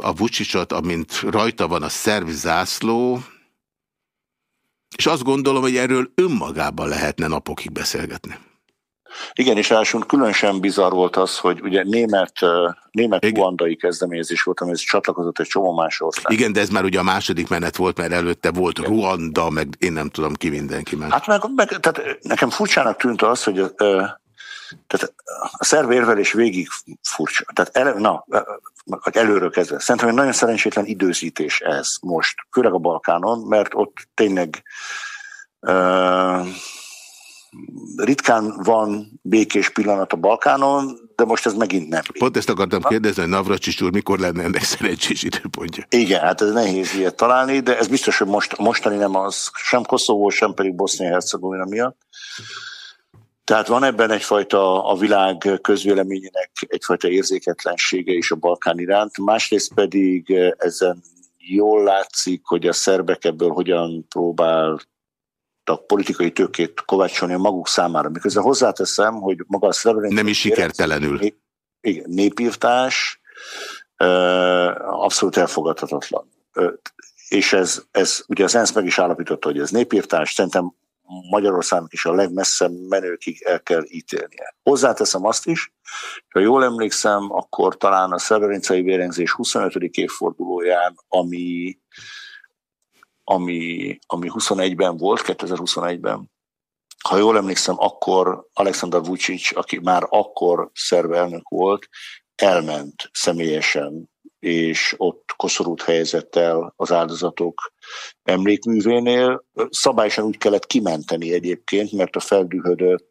a Vucicot, amint rajta van a szervzászló, és azt gondolom, hogy erről önmagában lehetne napokig beszélgetni. Igen, és elsőn különösen bizarr volt az, hogy ugye német, német ruandai kezdeményezés volt, ez csatlakozott egy csomó más ország. Igen, de ez már ugye a második menet volt, mert előtte volt Igen. Ruanda, meg én nem tudom ki mindenki meg. Hát meg, meg tehát nekem furcsának tűnt az, hogy tehát a szerv érvelés végig furcsa. Tehát ele, na, előről kezdve. Szerintem egy nagyon szerencsétlen időzítés ez most, főleg a Balkánon, mert ott tényleg uh, ritkán van békés pillanat a Balkánon, de most ez megint nem. Pont ezt akartam kérdezni, hogy Navracsics úr mikor lenne ennek szerencsés időpontja. Igen, hát ez nehéz ilyet találni, de ez biztos, hogy most, mostani nem az, sem Koszovó, sem pedig Bosznia-Hercegovina miatt. Tehát van ebben egyfajta a világ közvéleményének egyfajta érzéketlensége is a Balkán iránt, másrészt pedig ezen jól látszik, hogy a szerbek ebből hogyan próbál tudtak politikai tőkét kovácsolni a maguk számára. Miközben hozzáteszem, hogy maga a Srebrenica... Nem is sikertelenül. igen, népírtás abszolút elfogadhatatlan. És ez, ez ugye az ENSZ meg is állapította, hogy ez népírtás, szerintem Magyarországnak is a legmesszebb menőkig el kell ítélnie. Hozzáteszem azt is, ha jól emlékszem, akkor talán a Szerverincai vérengzés 25. évfordulóján, ami ami, ami 21-ben volt, 2021-ben. Ha jól emlékszem, akkor Alexander Vucic, aki már akkor szervelnök volt, elment személyesen, és ott koszorút helyezett el az áldozatok emlékművénél. Szabályosan úgy kellett kimenteni egyébként, mert a feldühödött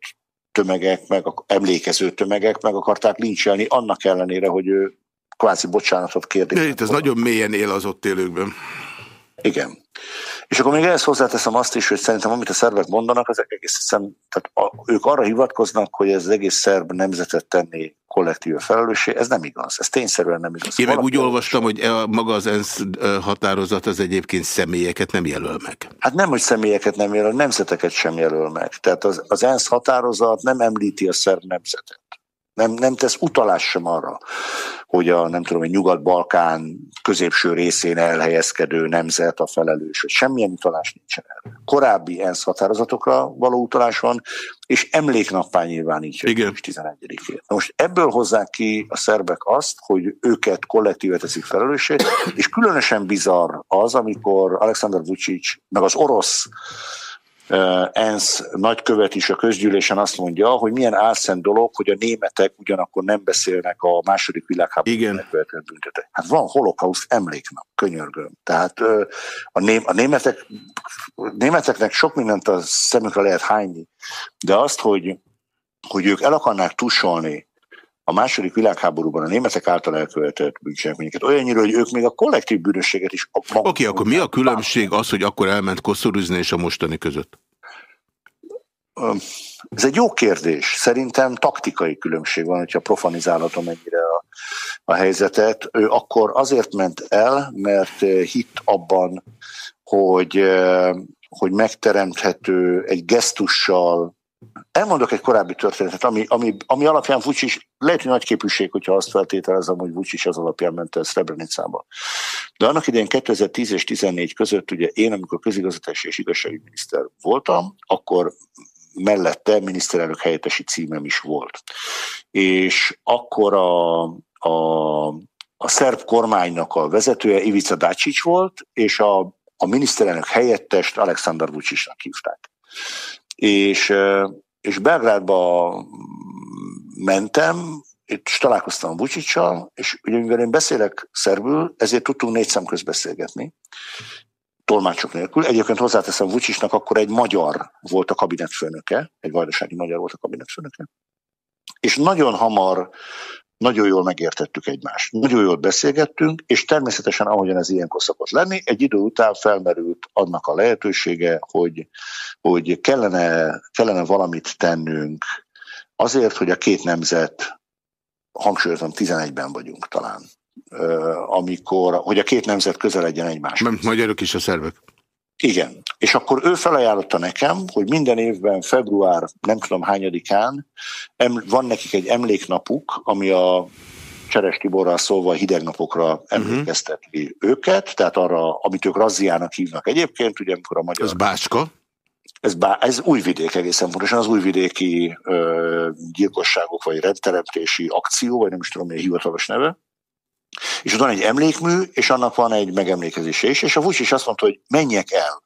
tömegek, meg a emlékező tömegek meg akarták lincselni, annak ellenére, hogy ő kvázi bocsánatot kérdés. Itt ez nagyon mélyen él az ott élőkben. Igen. És akkor még ehhez hozzáteszem azt is, hogy szerintem amit a szerbek mondanak, ezek egész hiszem, tehát a, ők arra hivatkoznak, hogy ez az egész szerb nemzetet tenni kollektív felelőssé, ez nem igaz, ez tényszerűen nem igaz. Én meg úgy olvastam, hogy e maga az ENSZ határozat az egyébként személyeket nem jelöl meg. Hát nem, hogy személyeket nem jelöl, nemzeteket sem jelöl meg. Tehát az, az ENSZ határozat nem említi a szerb nemzetet. Nem, nem tesz utalás sem arra, hogy a nem tudom, a Nyugat-Balkán középső részén elhelyezkedő nemzet a felelős, hogy semmilyen utalás nincsen erre. Korábbi ENSZ határozatokra való utalás van, és emléknappá nyilvánítja Igen. 11-ét. Most ebből hozzák ki a szerbek azt, hogy őket kollektíve teszik felelőssé, és különösen bizarr az, amikor Alexander Vucic, meg az orosz ENSZ nagykövet is a közgyűlésen azt mondja, hogy milyen álszent dolog, hogy a németek ugyanakkor nem beszélnek a második világháború követett büntetek. Hát van holokauszt emléknap, könyörgöm. Tehát a, ném, a németek, a németeknek sok mindent a szemükre lehet hányni, de azt, hogy, hogy ők el akarnák tusolni a második világháborúban a németek által elkövetett bűncselekményeket olyannyira, hogy ők még a kollektív bűnösséget is... Oké, okay, akkor mi a különbség az, hogy akkor elment koszorúzni és a mostani között? Ez egy jó kérdés. Szerintem taktikai különbség van, hogyha profanizálhatom ennyire a, a helyzetet. Ő akkor azért ment el, mert hitt abban, hogy, hogy megteremthető egy gesztussal Elmondok egy korábbi történetet, ami, ami, ami alapján Vucic, lehet, hogy nagy képűség, hogyha azt feltételezem, hogy Vucic az alapján ment el Srebrenicába. De annak idején 2010 és 2014 között, ugye én, amikor közigazgatási és igazságügyminiszter voltam, akkor mellette miniszterelnök helyettesi címem is volt. És akkor a, a, a szerb kormánynak a vezetője Ivica Dacic volt, és a, a miniszterelnök helyettest Alexander Vucicnak hívták és, és Belgrádba mentem, itt is találkoztam Vuciccal, és ugye mivel én beszélek szerbül, ezért tudtunk négy szem beszélgetni, tolmácsok nélkül. Egyébként hozzáteszem, Vucicnak akkor egy magyar volt a kabinetfőnöke, egy vajdasági magyar volt a kabinetfőnöke, és nagyon hamar nagyon jól megértettük egymást, nagyon jól beszélgettünk, és természetesen ahogyan ez ilyenkor szokott lenni, egy idő után felmerült annak a lehetősége, hogy, hogy kellene, kellene valamit tennünk azért, hogy a két nemzet, hangsúlyozom, 11-ben vagyunk talán, amikor, hogy a két nemzet közeledjen egymáshoz. Magyarok is a szervek. Igen. És akkor ő felajánlotta nekem, hogy minden évben február nem tudom hányadikán van nekik egy emléknapuk, ami a Cseres Tiborral szólva hideg napokra mhm. emlékezteti uh-huh. őket, tehát arra, amit ők razziának hívnak egyébként, ugye amikor a magyar... Ez Bácska? Ez, bá, ez újvidék egészen pontosan, az újvidéki ö, gyilkosságok, vagy rendteremtési akció, vagy nem is tudom, mi a hivatalos neve. És ott van egy emlékmű, és annak van egy megemlékezése is, és a Vucic azt mondta, hogy menjek el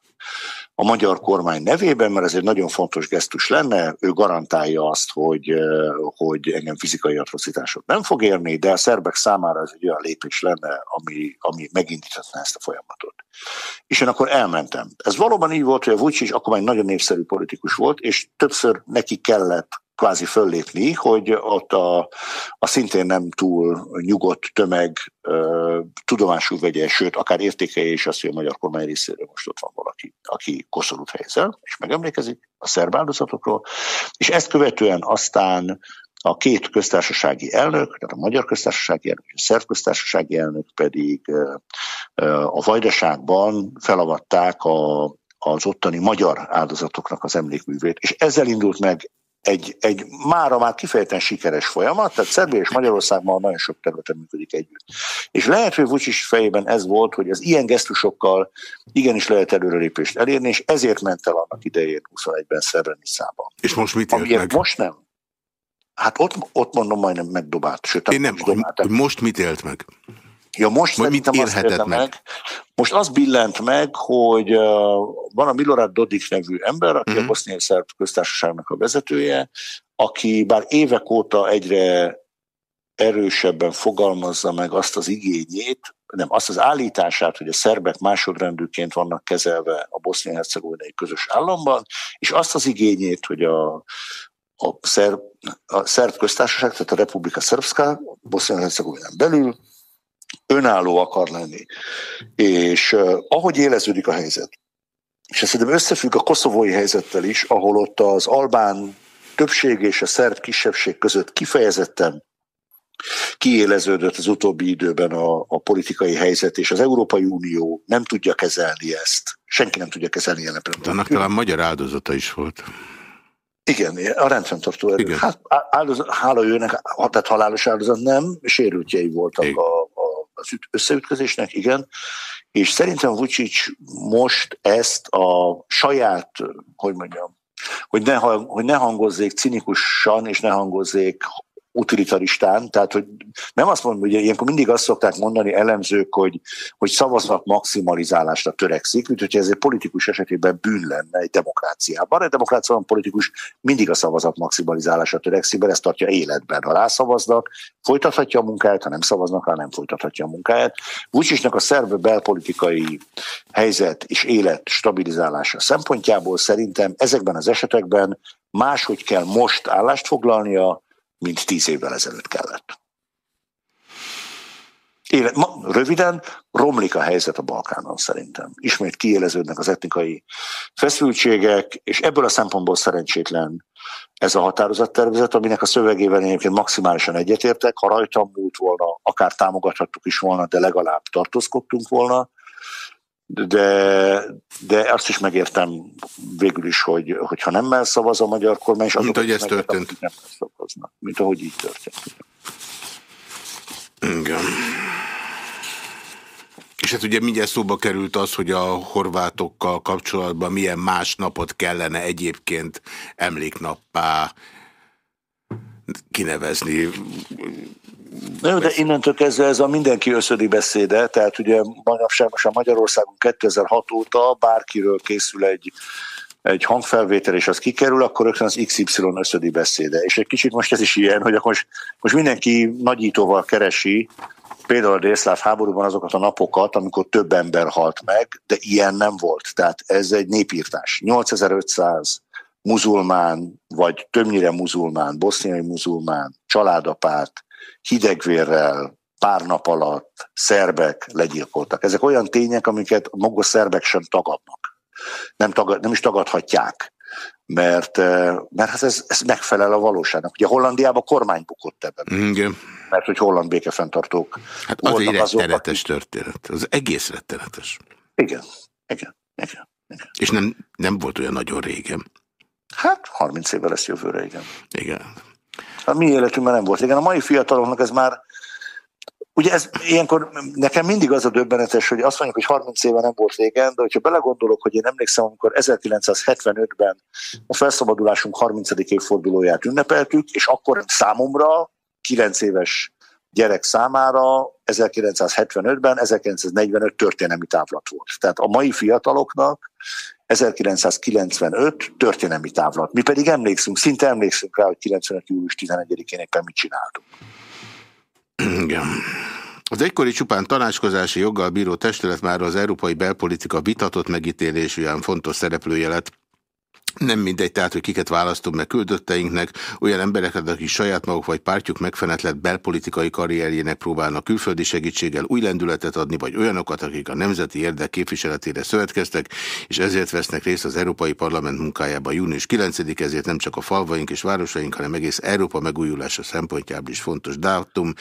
a magyar kormány nevében, mert ez egy nagyon fontos gesztus lenne, ő garantálja azt, hogy, hogy engem fizikai atrocitások nem fog érni, de a szerbek számára ez egy olyan lépés lenne, ami, ami megindíthatná ezt a folyamatot. És én akkor elmentem. Ez valóban így volt, hogy a Vucic akkor már nagyon népszerű politikus volt, és többször neki kellett kvázi föllépni, hogy ott a, a szintén nem túl nyugodt tömeg ö, tudomásul vegye, sőt, akár értékelje is azt, hogy a magyar kormány részéről most ott van valaki, aki koszorút helyezel, és megemlékezik a szerb áldozatokról, és ezt követően aztán a két köztársasági elnök, tehát a magyar köztársasági elnök a szerb köztársasági elnök pedig a vajdaságban felavatták a, az ottani magyar áldozatoknak az emlékművét, és ezzel indult meg egy, egy mára már kifejezetten sikeres folyamat, tehát Szerbia és Magyarország ma nagyon sok területen működik együtt. És lehet, hogy Vucic fejében ez volt, hogy az ilyen gesztusokkal igenis lehet előrelépést elérni, és ezért ment el annak idején 21-ben Szerbenicában. És most mit élt meg? Most nem. Hát ott, ott mondom, majdnem megdobált. Sőt, Én nem, hogy most mit élt meg? Ja, most Majd szerintem azt meg? meg. Most az billent meg, hogy uh, van a Milorad Dodik nevű ember, aki uh-huh. a mhm. boszniai szerb köztársaságnak a vezetője, aki bár évek óta egyre erősebben fogalmazza meg azt az igényét, nem, azt az állítását, hogy a szerbek másodrendűként vannak kezelve a bosznia-hercegovinai közös államban, és azt az igényét, hogy a, a, szerb, a szerb köztársaság, tehát a Republika Szerbszka, Bosznia-hercegovinán belül önálló akar lenni. És ahogy éleződik a helyzet, és ez szerintem összefügg a koszovói helyzettel is, ahol ott az albán többség és a szerb kisebbség között kifejezetten kiéleződött az utóbbi időben a, a politikai helyzet, és az Európai Unió nem tudja kezelni ezt. Senki nem tudja kezelni jelen pillanatban. Annak talán magyar áldozata is volt. Igen, a rendfenntartó erő. Igen. Hát áldozat, hála őnek, tehát halálos áldozat nem, sérültjei voltak a, a, az összeütközésnek, igen. És szerintem Vucic most ezt a saját, hogy mondjam, hogy ne, hogy ne hangozzék cinikusan, és ne hangozzék utilitaristán, tehát hogy nem azt mondom, hogy ilyenkor mindig azt szokták mondani elemzők, hogy, hogy szavazat maximalizálásra törekszik, mint hogyha ez egy politikus esetében bűn lenne egy demokráciában. Egy demokráciában politikus mindig a szavazat maximalizálásra törekszik, mert ezt tartja életben. Ha rászavaznak, folytathatja a munkáját, ha nem szavaznak rá, nem folytathatja a munkáját. Vucicnak a szerb belpolitikai helyzet és élet stabilizálása szempontjából szerintem ezekben az esetekben máshogy kell most állást foglalnia, mint tíz évvel ezelőtt kellett. Éle, ma, röviden romlik a helyzet a Balkánon szerintem. Ismét kiéleződnek az etnikai feszültségek, és ebből a szempontból szerencsétlen ez a határozattervezet, aminek a szövegében egyébként maximálisan egyetértek. Ha rajtam múlt volna, akár támogathattuk is volna, de legalább tartózkodtunk volna de, de azt is megértem végül is, hogy, hogyha nem szavaz a magyar kormány, és mint ahogy ez történt. Nem szavaznak, mint ahogy így történt. Igen. És hát ugye mindjárt szóba került az, hogy a horvátokkal kapcsolatban milyen más napot kellene egyébként emléknappá kinevezni. Na, de innentől kezdve ez a mindenki összödi beszéde, tehát ugye manapság most a Magyarországon 2006 óta bárkiről készül egy, egy hangfelvétel, és az kikerül, akkor rögtön az XY összödi beszéde. És egy kicsit most ez is ilyen, hogy most, most mindenki nagyítóval keresi, például a délszláv háborúban azokat a napokat, amikor több ember halt meg, de ilyen nem volt. Tehát ez egy népírtás. 8500 muzulmán, vagy többnyire muzulmán, boszniai muzulmán, családapárt, hidegvérrel, pár nap alatt szerbek legyilkoltak. Ezek olyan tények, amiket maga szerbek sem tagadnak. Nem, tagad, nem is tagadhatják, mert, eh, mert hát ez, ez megfelel a valóságnak. Ugye Hollandiában kormány bukott ebben. Igen. Mert hogy holland békefenntartók Hát az egy rettenetes történet. Az egész rettenetes. Igen, igen, igen. igen. És nem, nem volt olyan nagyon régen. Hát 30 évvel lesz jövőre, igen. Igen. A mi életünkben nem volt. Igen, a mai fiataloknak ez már Ugye ez ilyenkor nekem mindig az a döbbenetes, hogy azt mondjuk, hogy 30 éve nem volt régen, de hogyha belegondolok, hogy én emlékszem, amikor 1975-ben a felszabadulásunk 30. évfordulóját ünnepeltük, és akkor számomra 9 éves gyerek számára 1975-ben 1945 történelmi távlat volt. Tehát a mai fiataloknak 1995 történelmi távlat. Mi pedig emlékszünk, szinte emlékszünk rá, hogy 95. július 11-én éppen mit csináltunk. Igen. Az egykori csupán tanácskozási joggal bíró testület már az európai belpolitika vitatott megítélésű fontos szereplője lett nem mindegy, tehát, hogy kiket választunk meg küldötteinknek, olyan embereket, akik saját maguk vagy pártjuk megfenetlett belpolitikai karrierjének próbálnak külföldi segítséggel új lendületet adni, vagy olyanokat, akik a nemzeti érdek képviseletére szövetkeztek, és ezért vesznek részt az Európai Parlament munkájában június 9 ezért nem csak a falvaink és városaink, hanem egész Európa megújulása szempontjából is fontos dátum.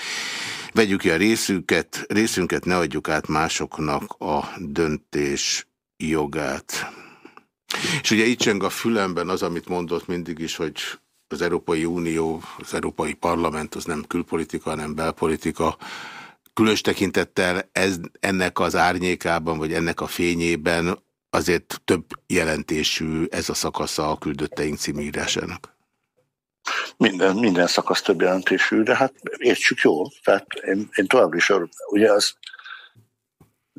Vegyük ki a részünket, részünket, ne adjuk át másoknak a döntés jogát. És ugye itt cseng a fülemben az, amit mondott mindig is, hogy az Európai Unió, az Európai Parlament az nem külpolitika, hanem belpolitika. Különös tekintettel ez, ennek az árnyékában, vagy ennek a fényében azért több jelentésű ez a szakasza a küldötteink címírásának. Minden, minden szakasz több jelentésű, de hát értsük jól. Tehát én, én továbbra is, ugye az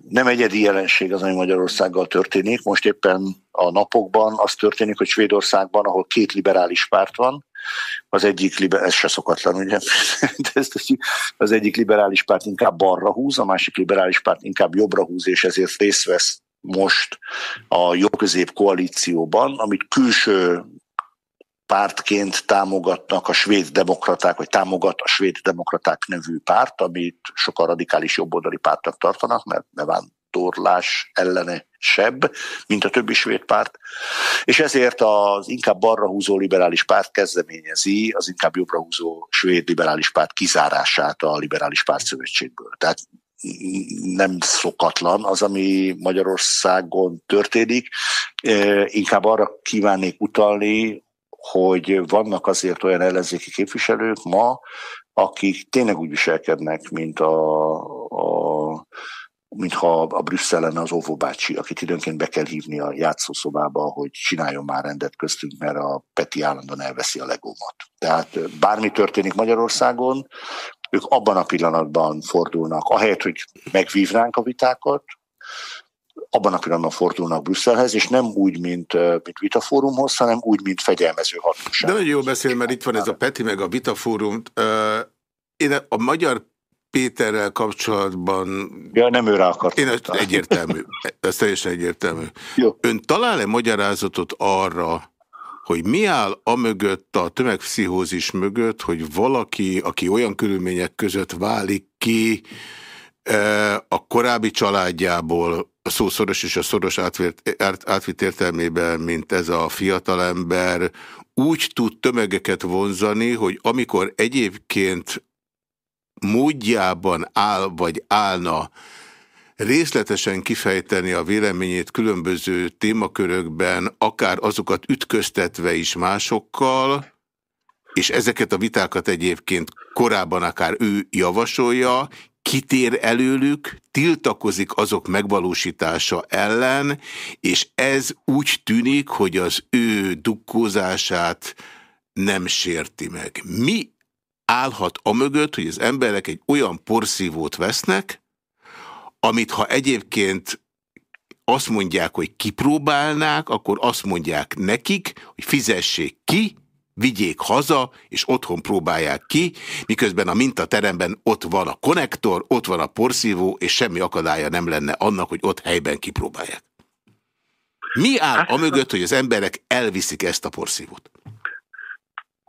nem egyedi jelenség az, ami Magyarországgal történik. Most éppen a napokban az történik, hogy Svédországban, ahol két liberális párt van, az egyik, ez se szokatlan, ugye, de az egyik liberális párt inkább balra húz, a másik liberális párt inkább jobbra húz, és ezért részt vesz most a jobb-közép koalícióban, amit külső pártként támogatnak a svéd demokraták, vagy támogat a svéd demokraták nevű párt, amit sokan radikális jobboldali pártnak tartanak, mert bevándorlás ellene sebb, mint a többi svéd párt, és ezért az inkább balra húzó liberális párt kezdeményezi az inkább jobbra húzó svéd liberális párt kizárását a liberális párt szövetségből. Tehát nem szokatlan az, ami Magyarországon történik. Inkább arra kívánnék utalni, hogy vannak azért olyan ellenzéki képviselők ma, akik tényleg úgy viselkednek, mint a, a mintha a Brüsszel lenne az óvóbácsi, akit időnként be kell hívni a játszószobába, hogy csináljon már rendet köztünk, mert a Peti állandóan elveszi a legómat. Tehát bármi történik Magyarországon, ők abban a pillanatban fordulnak, ahelyett, hogy megvívnánk a vitákat, abban a pillanatban fordulnak Brüsszelhez, és nem úgy, mint, mint Vitafórumhoz, hanem úgy, mint fegyelmező hatóság. De nagyon jó beszél, mert itt van ez a Peti meg a Vitafórum. Én a magyar Péterrel kapcsolatban... Ja, nem őre akart. Én ezt egyértelmű. Ez teljesen egyértelmű. Jó. Ön talál-e magyarázatot arra, hogy mi áll amögött a tömegpszichózis mögött, hogy valaki, aki olyan körülmények között válik ki a korábbi családjából, a szószoros és a szoros átvitt értelmében, mint ez a fiatalember, úgy tud tömegeket vonzani, hogy amikor egyébként módjában áll vagy állna részletesen kifejteni a véleményét különböző témakörökben, akár azokat ütköztetve is másokkal, és ezeket a vitákat egyébként korábban akár ő javasolja, kitér előlük, tiltakozik azok megvalósítása ellen, és ez úgy tűnik, hogy az ő dukkózását nem sérti meg. Mi állhat a mögött, hogy az emberek egy olyan porszívót vesznek, amit ha egyébként azt mondják, hogy kipróbálnák, akkor azt mondják nekik, hogy fizessék ki, vigyék haza, és otthon próbálják ki, miközben a mintateremben ott van a konnektor, ott van a porszívó, és semmi akadálya nem lenne annak, hogy ott helyben kipróbálják. Mi áll hát, a mögött, hogy az emberek elviszik ezt a porszívót?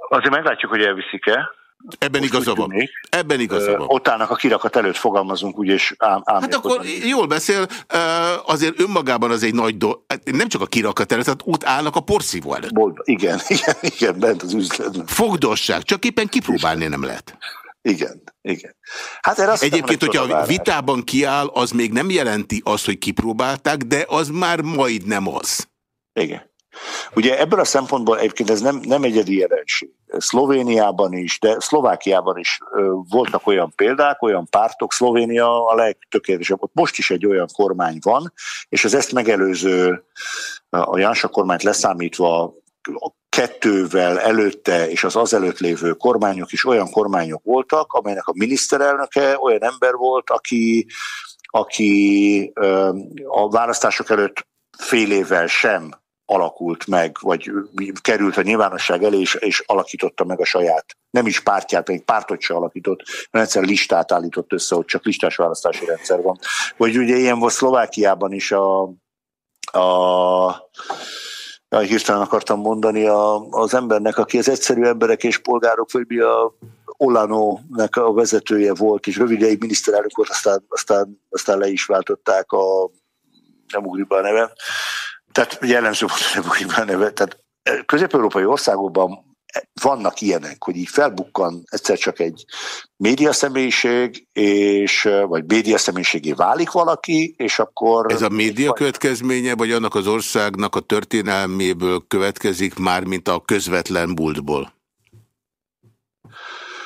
Azért meglátjuk, hogy elviszik-e. Ebben igaza van. Ebben igaza van. Ott állnak a kirakat előtt, fogalmazunk úgy, és ám, ám Hát akkor jól beszél, azért önmagában az egy nagy dolog, hát nem csak a kirakat előtt, tehát ott állnak a porszívó előtt. Bold, igen, igen, igen, bent az üzletben. Fogdosság, csak éppen kipróbálni nem lehet. Igen, igen. Hát erre azt Egyébként, hogyha a vitában kiáll, az még nem jelenti azt, hogy kipróbálták, de az már majdnem az. Igen. Ugye ebből a szempontból egyébként ez nem, nem egyedi jelenség. Szlovéniában is, de Szlovákiában is voltak olyan példák, olyan pártok, Szlovénia a legtökéletesebb. Ott most is egy olyan kormány van, és az ezt megelőző, a Jánsa kormányt leszámítva a kettővel előtte és az azelőtt lévő kormányok is olyan kormányok voltak, amelynek a miniszterelnöke olyan ember volt, aki, aki a választások előtt fél évvel sem alakult meg, vagy került a nyilvánosság elé, és, és alakította meg a saját, nem is pártját, még pártot se alakított, mert egyszer listát állított össze, hogy csak listás választási rendszer van. Vagy ugye ilyen volt Szlovákiában is a, a a hirtelen akartam mondani a, az embernek, aki az egyszerű emberek és polgárok, vagy mi a Olano-nek a vezetője volt, és rövid ideig miniszterelnök volt, aztán, aztán, aztán le is váltották a nem ugrik be a neve, tehát jellemző volt a neve. Tehát eh, közép-európai országokban vannak ilyenek, hogy így felbukkan egyszer csak egy média személyiség, és, eh, vagy média személyiségé válik valaki, és akkor... Ez a média következménye, vagy annak az országnak a történelméből következik már, mint a közvetlen múltból?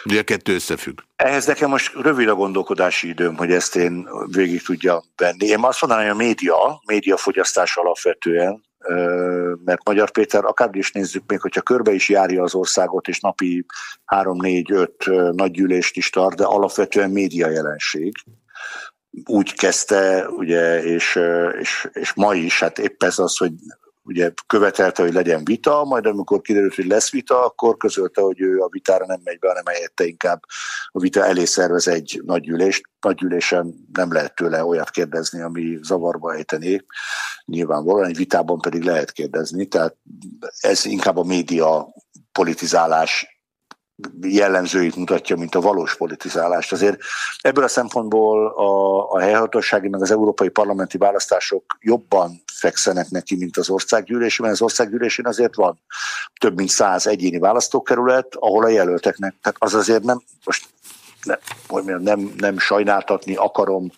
Ugye a kettő összefügg. Ehhez nekem most rövid a gondolkodási időm, hogy ezt én végig tudjam venni. Én azt mondanám, hogy a média, médiafogyasztás alapvetően, mert Magyar Péter, akár is nézzük még, hogyha körbe is járja az országot, és napi 3-4-5 nagygyűlést is tart, de alapvetően média jelenség. Úgy kezdte, ugye, és, és, és ma is, hát épp ez az, hogy ugye követelte, hogy legyen vita, majd amikor kiderült, hogy lesz vita, akkor közölte, hogy ő a vitára nem megy be, hanem helyette inkább a vita elé szervez egy nagygyűlést. Nagygyűlésen nem lehet tőle olyat kérdezni, ami zavarba ejtené. Nyilvánvalóan egy vitában pedig lehet kérdezni, tehát ez inkább a média politizálás jellemzőit mutatja, mint a valós politizálást. Azért ebből a szempontból a, a helyhatósági meg az európai parlamenti választások jobban fekszenek neki, mint az országgyűlési, mert az országgyűlésén azért van több mint száz egyéni választókerület, ahol a jelölteknek, tehát az azért nem, most nem, mondjam, nem, nem sajnáltatni akarom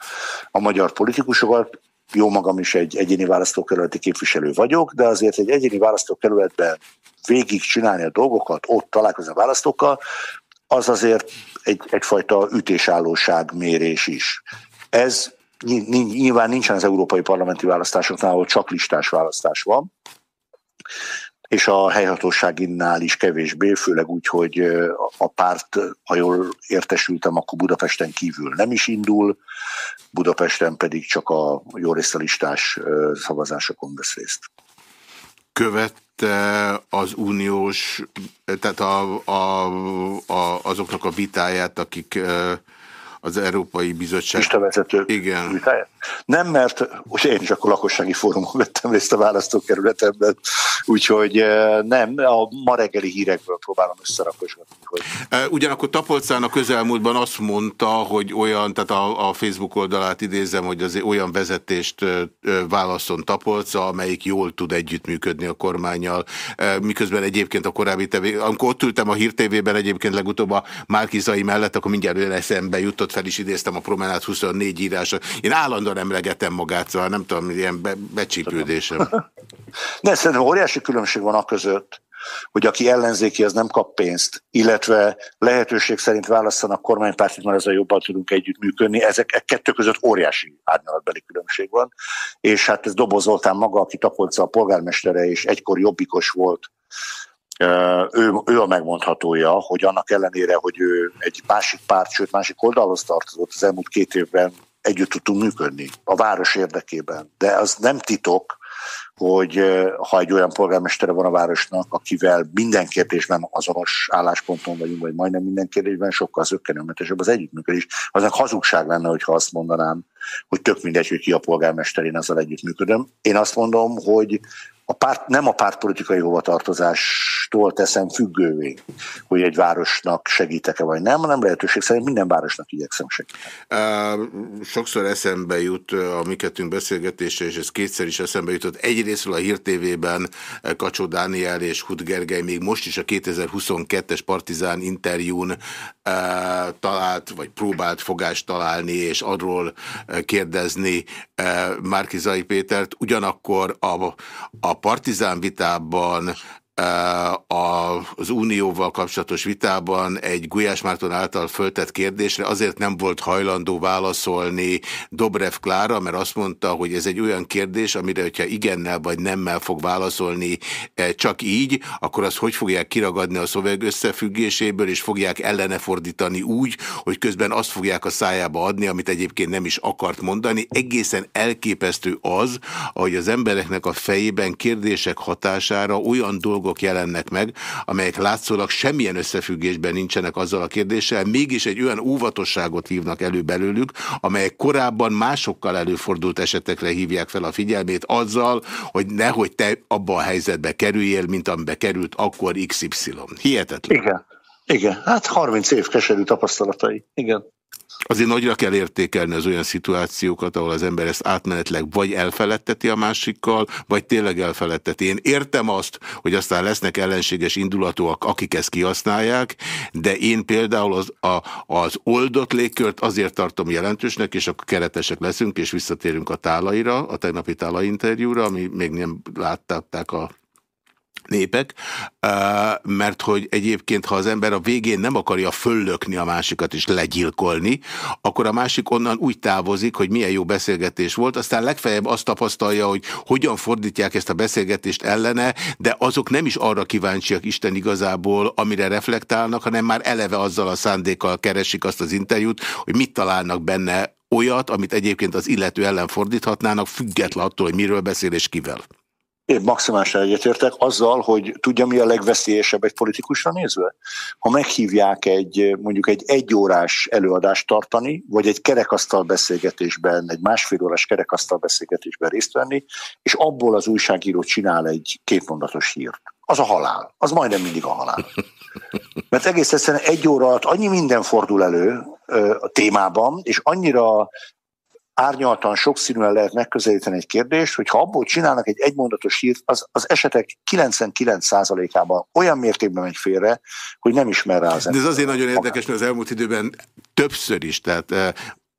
a magyar politikusokat, jó magam is egy egyéni választókerületi képviselő vagyok, de azért egy egyéni választókerületben végig csinálni a dolgokat, ott találkozni a választókkal, az azért egy, egyfajta ütésállóság mérés is. Ez nyilván nincsen az európai parlamenti választásoknál, ahol csak listás választás van, és a helyhatóságinnál is kevésbé, főleg úgy, hogy a párt, ha jól értesültem, akkor Budapesten kívül nem is indul, Budapesten pedig csak a jó listás szavazásokon vesz részt. Követte az uniós, tehát a, a, a, azoknak a vitáját, akik az Európai Bizottság... Listavezető Igen. Vitáját? Nem, mert ugye én is akkor lakossági fórumon vettem részt a választókerületemben, úgyhogy eh, nem, a ma reggeli hírekből próbálom összerakosgatni. Hogy... Eh, ugyanakkor Tapolcán a közelmúltban azt mondta, hogy olyan, tehát a, a Facebook oldalát idézem, hogy azért olyan vezetést eh, válaszol Tapolca, amelyik jól tud együttműködni a kormányjal, miközben egyébként a korábbi tevé, amikor ott ültem a Hír TV-ben egyébként legutóbb a Márkizai mellett, akkor mindjárt olyan eszembe jutott fel is idéztem a Promenát 24 írása. Én állandóan emlegetem magát, szóval nem tudom, ilyen be, becsípődésem. De szerintem óriási különbség van a között, hogy aki ellenzéki, az nem kap pénzt, illetve lehetőség szerint választanak kormánypártit, mert ezzel jobban tudunk együttműködni. Ezek e kettő között óriási árnyalatbeli különbség van. És hát ez Dobozoltán maga, aki Tapolca a polgármestere, és egykor jobbikos volt, ő, ő a megmondhatója, hogy annak ellenére, hogy ő egy másik párt, sőt másik oldalhoz tartozott az elmúlt két évben együtt tudtunk működni a város érdekében. De az nem titok, hogy ha egy olyan polgármestere van a városnak, akivel minden kérdésben azonos állásponton vagyunk, vagy majdnem minden kérdésben, sokkal zöggenőmentesebb az együttműködés. Aznak hazugság lenne, hogyha azt mondanám, hogy tök mindegy, hogy ki a polgármester, én azzal együttműködöm. Én azt mondom, hogy a párt, nem a pártpolitikai hovatartozástól teszem függővé, hogy egy városnak segítek-e vagy nem, hanem lehetőség szerint minden városnak igyekszem segíteni. Sokszor eszembe jut a mi kettőnk beszélgetése, és ez kétszer is eszembe jutott. Egyrésztről a Hír TV-ben Kacsó Dániel és Hud Gergely még most is a 2022-es Partizán interjún talált, vagy próbált fogást találni, és arról kérdezni Márkizai Pétert. Ugyanakkor a, a partizán vitában az unióval kapcsolatos vitában egy Gulyás Márton által föltett kérdésre azért nem volt hajlandó válaszolni Dobrev Klára, mert azt mondta, hogy ez egy olyan kérdés, amire, hogyha igennel vagy nemmel fog válaszolni e, csak így, akkor azt hogy fogják kiragadni a szöveg összefüggéséből, és fogják ellene fordítani úgy, hogy közben azt fogják a szájába adni, amit egyébként nem is akart mondani. Egészen elképesztő az, ahogy az embereknek a fejében kérdések hatására olyan dolgok dolgok jelennek meg, amelyek látszólag semmilyen összefüggésben nincsenek azzal a kérdéssel, mégis egy olyan óvatosságot hívnak elő belőlük, amelyek korábban másokkal előfordult esetekre hívják fel a figyelmét azzal, hogy nehogy te abba a helyzetbe kerüljél, mint amibe került akkor XY. Hihetetlen. Igen. Igen, hát 30 év keserű tapasztalatai. Igen. Azért nagyra kell értékelni az olyan szituációkat, ahol az ember ezt átmenetleg vagy elfeledteti a másikkal, vagy tényleg elfeledteti. Én értem azt, hogy aztán lesznek ellenséges indulatúak, akik ezt kihasználják, de én például az, a, az oldott légkört azért tartom jelentősnek, és akkor keretesek leszünk, és visszatérünk a tálaira, a tegnapi tálainterjúra, ami még nem látták a népek, mert hogy egyébként, ha az ember a végén nem akarja föllökni a másikat és legyilkolni, akkor a másik onnan úgy távozik, hogy milyen jó beszélgetés volt, aztán legfeljebb azt tapasztalja, hogy hogyan fordítják ezt a beszélgetést ellene, de azok nem is arra kíváncsiak Isten igazából, amire reflektálnak, hanem már eleve azzal a szándékkal keresik azt az interjút, hogy mit találnak benne olyat, amit egyébként az illető ellen fordíthatnának, független attól, hogy miről beszél és kivel. Én maximálisan egyetértek azzal, hogy tudja mi a legveszélyesebb egy politikusra nézve? Ha meghívják egy mondjuk egy egyórás előadást tartani, vagy egy kerekasztal beszélgetésben, egy másfél órás kerekasztal beszélgetésben részt venni, és abból az újságíró csinál egy kétmondatos hírt az a halál. Az majdnem mindig a halál. Mert egész egyszerűen egy óra alatt annyi minden fordul elő a témában, és annyira árnyaltan, sokszínűen lehet megközelíteni egy kérdést, hogy ha abból csinálnak egy egymondatos hírt, az, az esetek 99%-ában olyan mértékben megy félre, hogy nem ismer rá az. De ez azért nagyon érdekes, mert az elmúlt időben többször is, tehát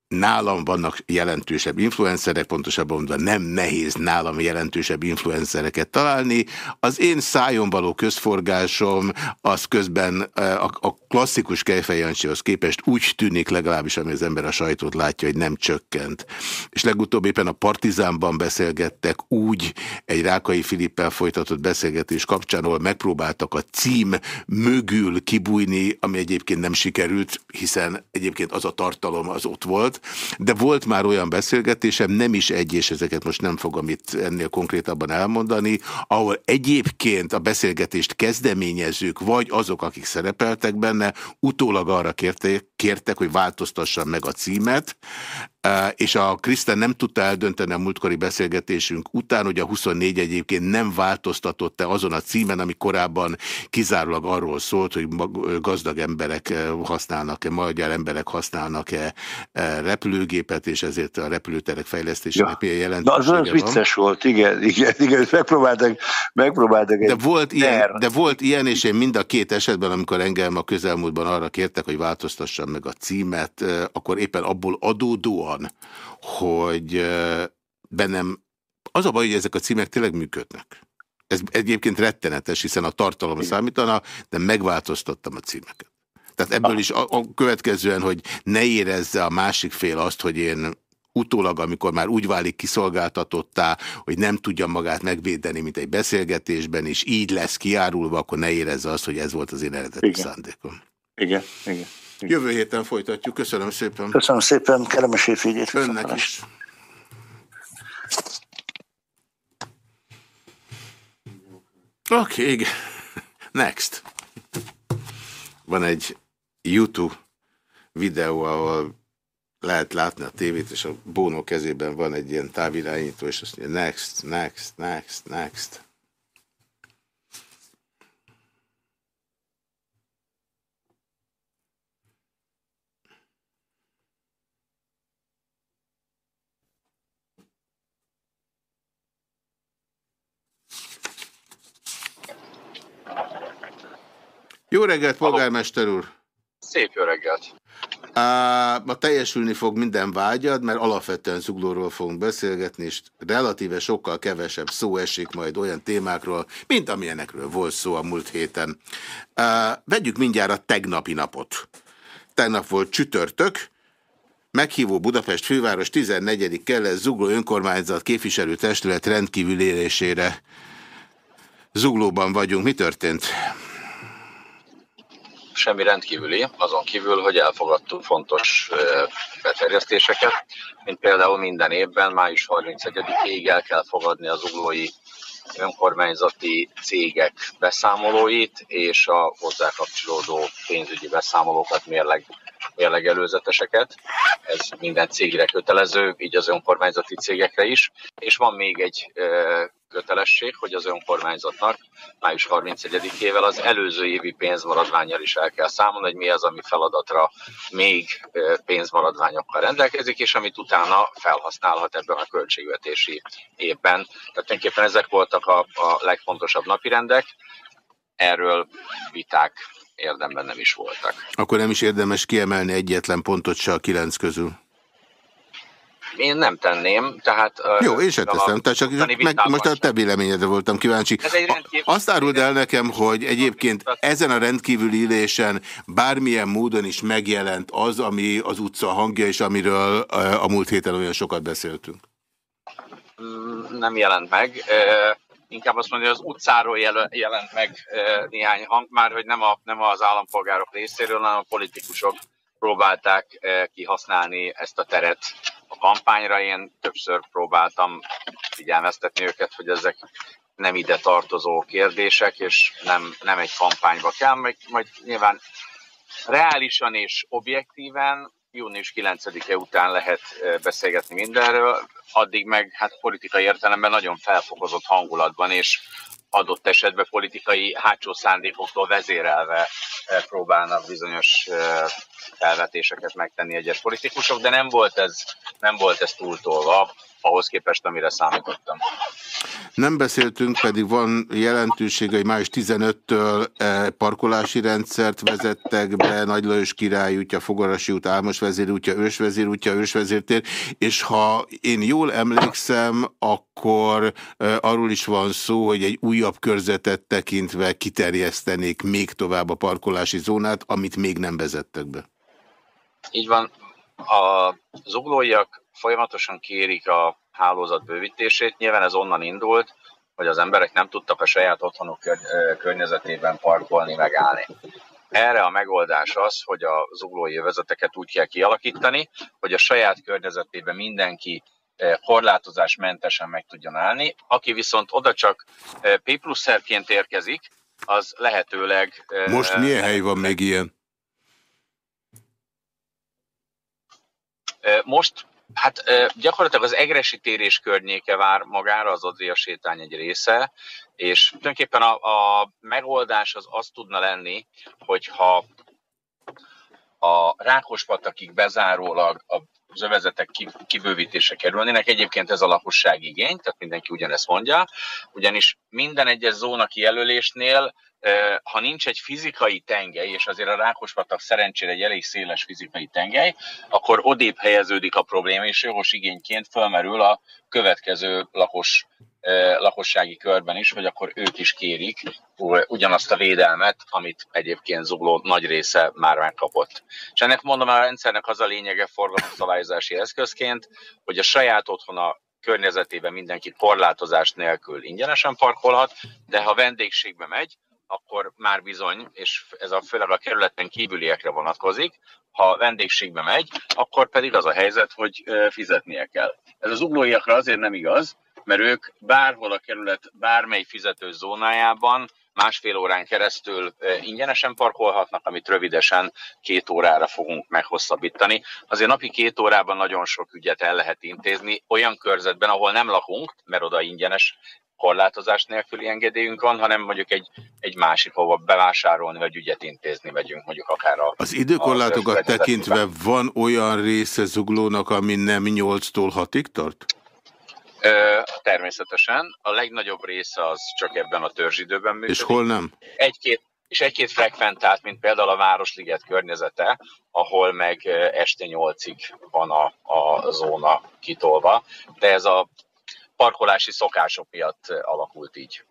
nálam vannak jelentősebb influencerek, pontosabban mondva nem nehéz nálam jelentősebb influencereket találni. Az én szájon való közforgásom az közben a, a klasszikus Kejfejancsihoz képest úgy tűnik legalábbis, ami az ember a sajtót látja, hogy nem csökkent. És legutóbb éppen a Partizánban beszélgettek úgy egy Rákai Filippel folytatott beszélgetés kapcsán, ahol megpróbáltak a cím mögül kibújni, ami egyébként nem sikerült, hiszen egyébként az a tartalom az ott volt, de volt már olyan beszélgetésem, nem is egy, és ezeket most nem fogom itt ennél konkrétabban elmondani, ahol egyébként a beszélgetést kezdeményezők, vagy azok, akik szerepeltek benne, utólag arra kértek, kértek hogy változtassam meg a címet, és a Krisztán nem tudta eldönteni a múltkori beszélgetésünk után, hogy a 24 egyébként nem változtatott-e azon a címen, ami korábban kizárólag arról szólt, hogy gazdag emberek használnak-e, magyar emberek használnak-e repülőgépet, és ezért a repülőterek fejlesztésének ja. milyen jelentősége Na, az, az vicces volt, igen, igen, igen, megpróbáltak, megpróbáltak de volt, ilyen, de volt ilyen, és én mind a két esetben, amikor engem a közelmúltban arra kértek, hogy változtassam meg a címet, akkor éppen abból adódóan van, hogy bennem az a baj, hogy ezek a címek tényleg működnek. Ez egyébként rettenetes, hiszen a tartalom számítana, de megváltoztattam a címeket. Tehát ebből is a, a következően, hogy ne érezze a másik fél azt, hogy én utólag, amikor már úgy válik kiszolgáltatottá, hogy nem tudja magát megvédeni, mint egy beszélgetésben, és így lesz kiárulva, akkor ne érezze azt, hogy ez volt az én eredeti igen. szándékom. Igen, igen. Jövő héten folytatjuk. Köszönöm szépen. Köszönöm szépen. Kellemes évfényét. Önnek is. Oké, okay. next. Van egy YouTube videó, ahol lehet látni a tévét, és a Bónó kezében van egy ilyen távirányító, és azt mondja, next, next, next, next. Jó reggelt, polgármester úr! Szép jó reggelt! Ma teljesülni fog minden vágyad, mert alapvetően zuglóról fogunk beszélgetni, és relatíve sokkal kevesebb szó esik majd olyan témákról, mint amilyenekről volt szó a múlt héten. Vegyük mindjárt a tegnapi napot. Tegnap volt csütörtök, meghívó Budapest főváros 14. kelet Zugló önkormányzat képviselőtestület rendkívül élésére. Zuglóban vagyunk. Mi történt? Semmi rendkívüli, azon kívül, hogy elfogadtunk fontos beterjesztéseket, mint például minden évben május 31-ig el kell fogadni az uglói önkormányzati cégek beszámolóit és a hozzá kapcsolódó pénzügyi beszámolókat, mérleg, mérleg előzeteseket. Ez minden cégre kötelező, így az önkormányzati cégekre is. És van még egy kötelesség, hogy az önkormányzatnak május 31-ével az előző évi pénzmaradványjal is el kell számolni, hogy mi az, ami feladatra még pénzmaradványokkal rendelkezik, és amit utána felhasználhat ebben a költségvetési évben. Tehát tulajdonképpen ezek voltak a, a legfontosabb napirendek, erről viták érdemben nem is voltak. Akkor nem is érdemes kiemelni egyetlen pontot se a kilenc közül. Én nem tenném, tehát... Jó, én sem teszem, tehát csak meg, most a te véleményedre voltam kíváncsi. Ez egy rendkívül... Azt áruld el nekem, hogy egyébként ezen a rendkívüli ülésen bármilyen módon is megjelent az, ami az utca hangja, és amiről a múlt héten olyan sokat beszéltünk. Mm, nem jelent meg. Inkább azt mondja, az utcáról jelent meg néhány hang, már hogy nem, a, nem az állampolgárok részéről, hanem a politikusok próbálták kihasználni ezt a teret a kampányra. Én többször próbáltam figyelmeztetni őket, hogy ezek nem ide tartozó kérdések, és nem, nem egy kampányba kell, majd, majd nyilván reálisan és objektíven június 9-e után lehet beszélgetni mindenről, addig meg hát politikai értelemben nagyon felfokozott hangulatban, és adott esetben politikai hátsó szándékoktól vezérelve próbálnak bizonyos felvetéseket megtenni egyes politikusok, de nem volt ez, nem volt ez túltolva ahhoz képest, amire számítottam. Nem beszéltünk, pedig van jelentősége, hogy május 15-től eh, parkolási rendszert vezettek be, Nagy Lajos Király útja, Fogarasi út, Álmos vezér útja, Ősvezér útja, Ősvezértér, és ha én jól emlékszem, akkor eh, arról is van szó, hogy egy újabb körzetet tekintve kiterjesztenék még tovább a parkolási zónát, amit még nem vezettek be. Így van. A zuglóiak folyamatosan kérik a hálózat bővítését. Nyilván ez onnan indult, hogy az emberek nem tudtak a saját otthonuk környezetében parkolni, megállni. Erre a megoldás az, hogy a zuglói övezeteket úgy kell kialakítani, hogy a saját környezetében mindenki korlátozásmentesen meg tudjon állni. Aki viszont oda csak P plusz szerként érkezik, az lehetőleg... Most milyen hely van még ilyen? Most Hát gyakorlatilag az Egresi térés környéke vár magára, az Adria sétány egy része, és tulajdonképpen a, a megoldás az az tudna lenni, hogyha a Rákospatakig bezárólag a az övezetek kibővítése kerülnének. Egyébként ez a lakosság igény, tehát mindenki ugyanezt mondja, ugyanis minden egyes zóna kijelölésnél ha nincs egy fizikai tengely, és azért a Rákospatak szerencsére egy elég széles fizikai tengely, akkor odébb helyeződik a probléma, és jogos igényként fölmerül a következő lakos, lakossági körben is, hogy akkor ők is kérik ugyanazt a védelmet, amit egyébként Zugló nagy része már megkapott. És ennek mondom, a rendszernek az a lényege forgalomszabályozási eszközként, hogy a saját otthona környezetében mindenki korlátozás nélkül ingyenesen parkolhat, de ha vendégségbe megy, akkor már bizony, és ez a főleg a kerületen kívüliekre vonatkozik, ha vendégségbe megy, akkor pedig az a helyzet, hogy fizetnie kell. Ez az uglóiakra azért nem igaz, mert ők bárhol a kerület bármely fizető zónájában másfél órán keresztül ingyenesen parkolhatnak, amit rövidesen két órára fogunk meghosszabbítani. Azért napi két órában nagyon sok ügyet el lehet intézni, olyan körzetben, ahol nem lakunk, mert oda ingyenes korlátozás nélküli engedélyünk van, hanem mondjuk egy, egy másik, hova bevásárolni, vagy ügyet intézni megyünk, mondjuk akár a... Az időkorlátokat tekintve van olyan része zuglónak, ami nem 8-tól 6-ig tart? Természetesen. A legnagyobb része az csak ebben a törzsidőben működik. És hol nem? Egy-két és egy-két frekventált, mint például a Városliget környezete, ahol meg este nyolcig van a, a zóna kitolva, de ez a parkolási szokások miatt alakult így.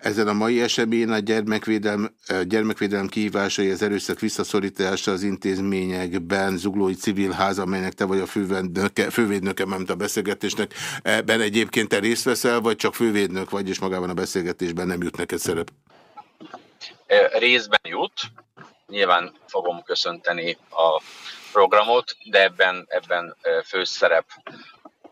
Ezen a mai eseményen a gyermekvédelem, gyermekvédelem kihívásai, az erőszak visszaszorítása az intézményekben, Zuglói Civil Ház, amelynek te vagy a fővédnöke, fővédnöke ment a beszélgetésnek, ebben egyébként te részt veszel, vagy csak fővédnök vagy, és magában a beszélgetésben nem jut neked szerep? Részben jut, nyilván fogom köszönteni a programot, de ebben, ebben főszerep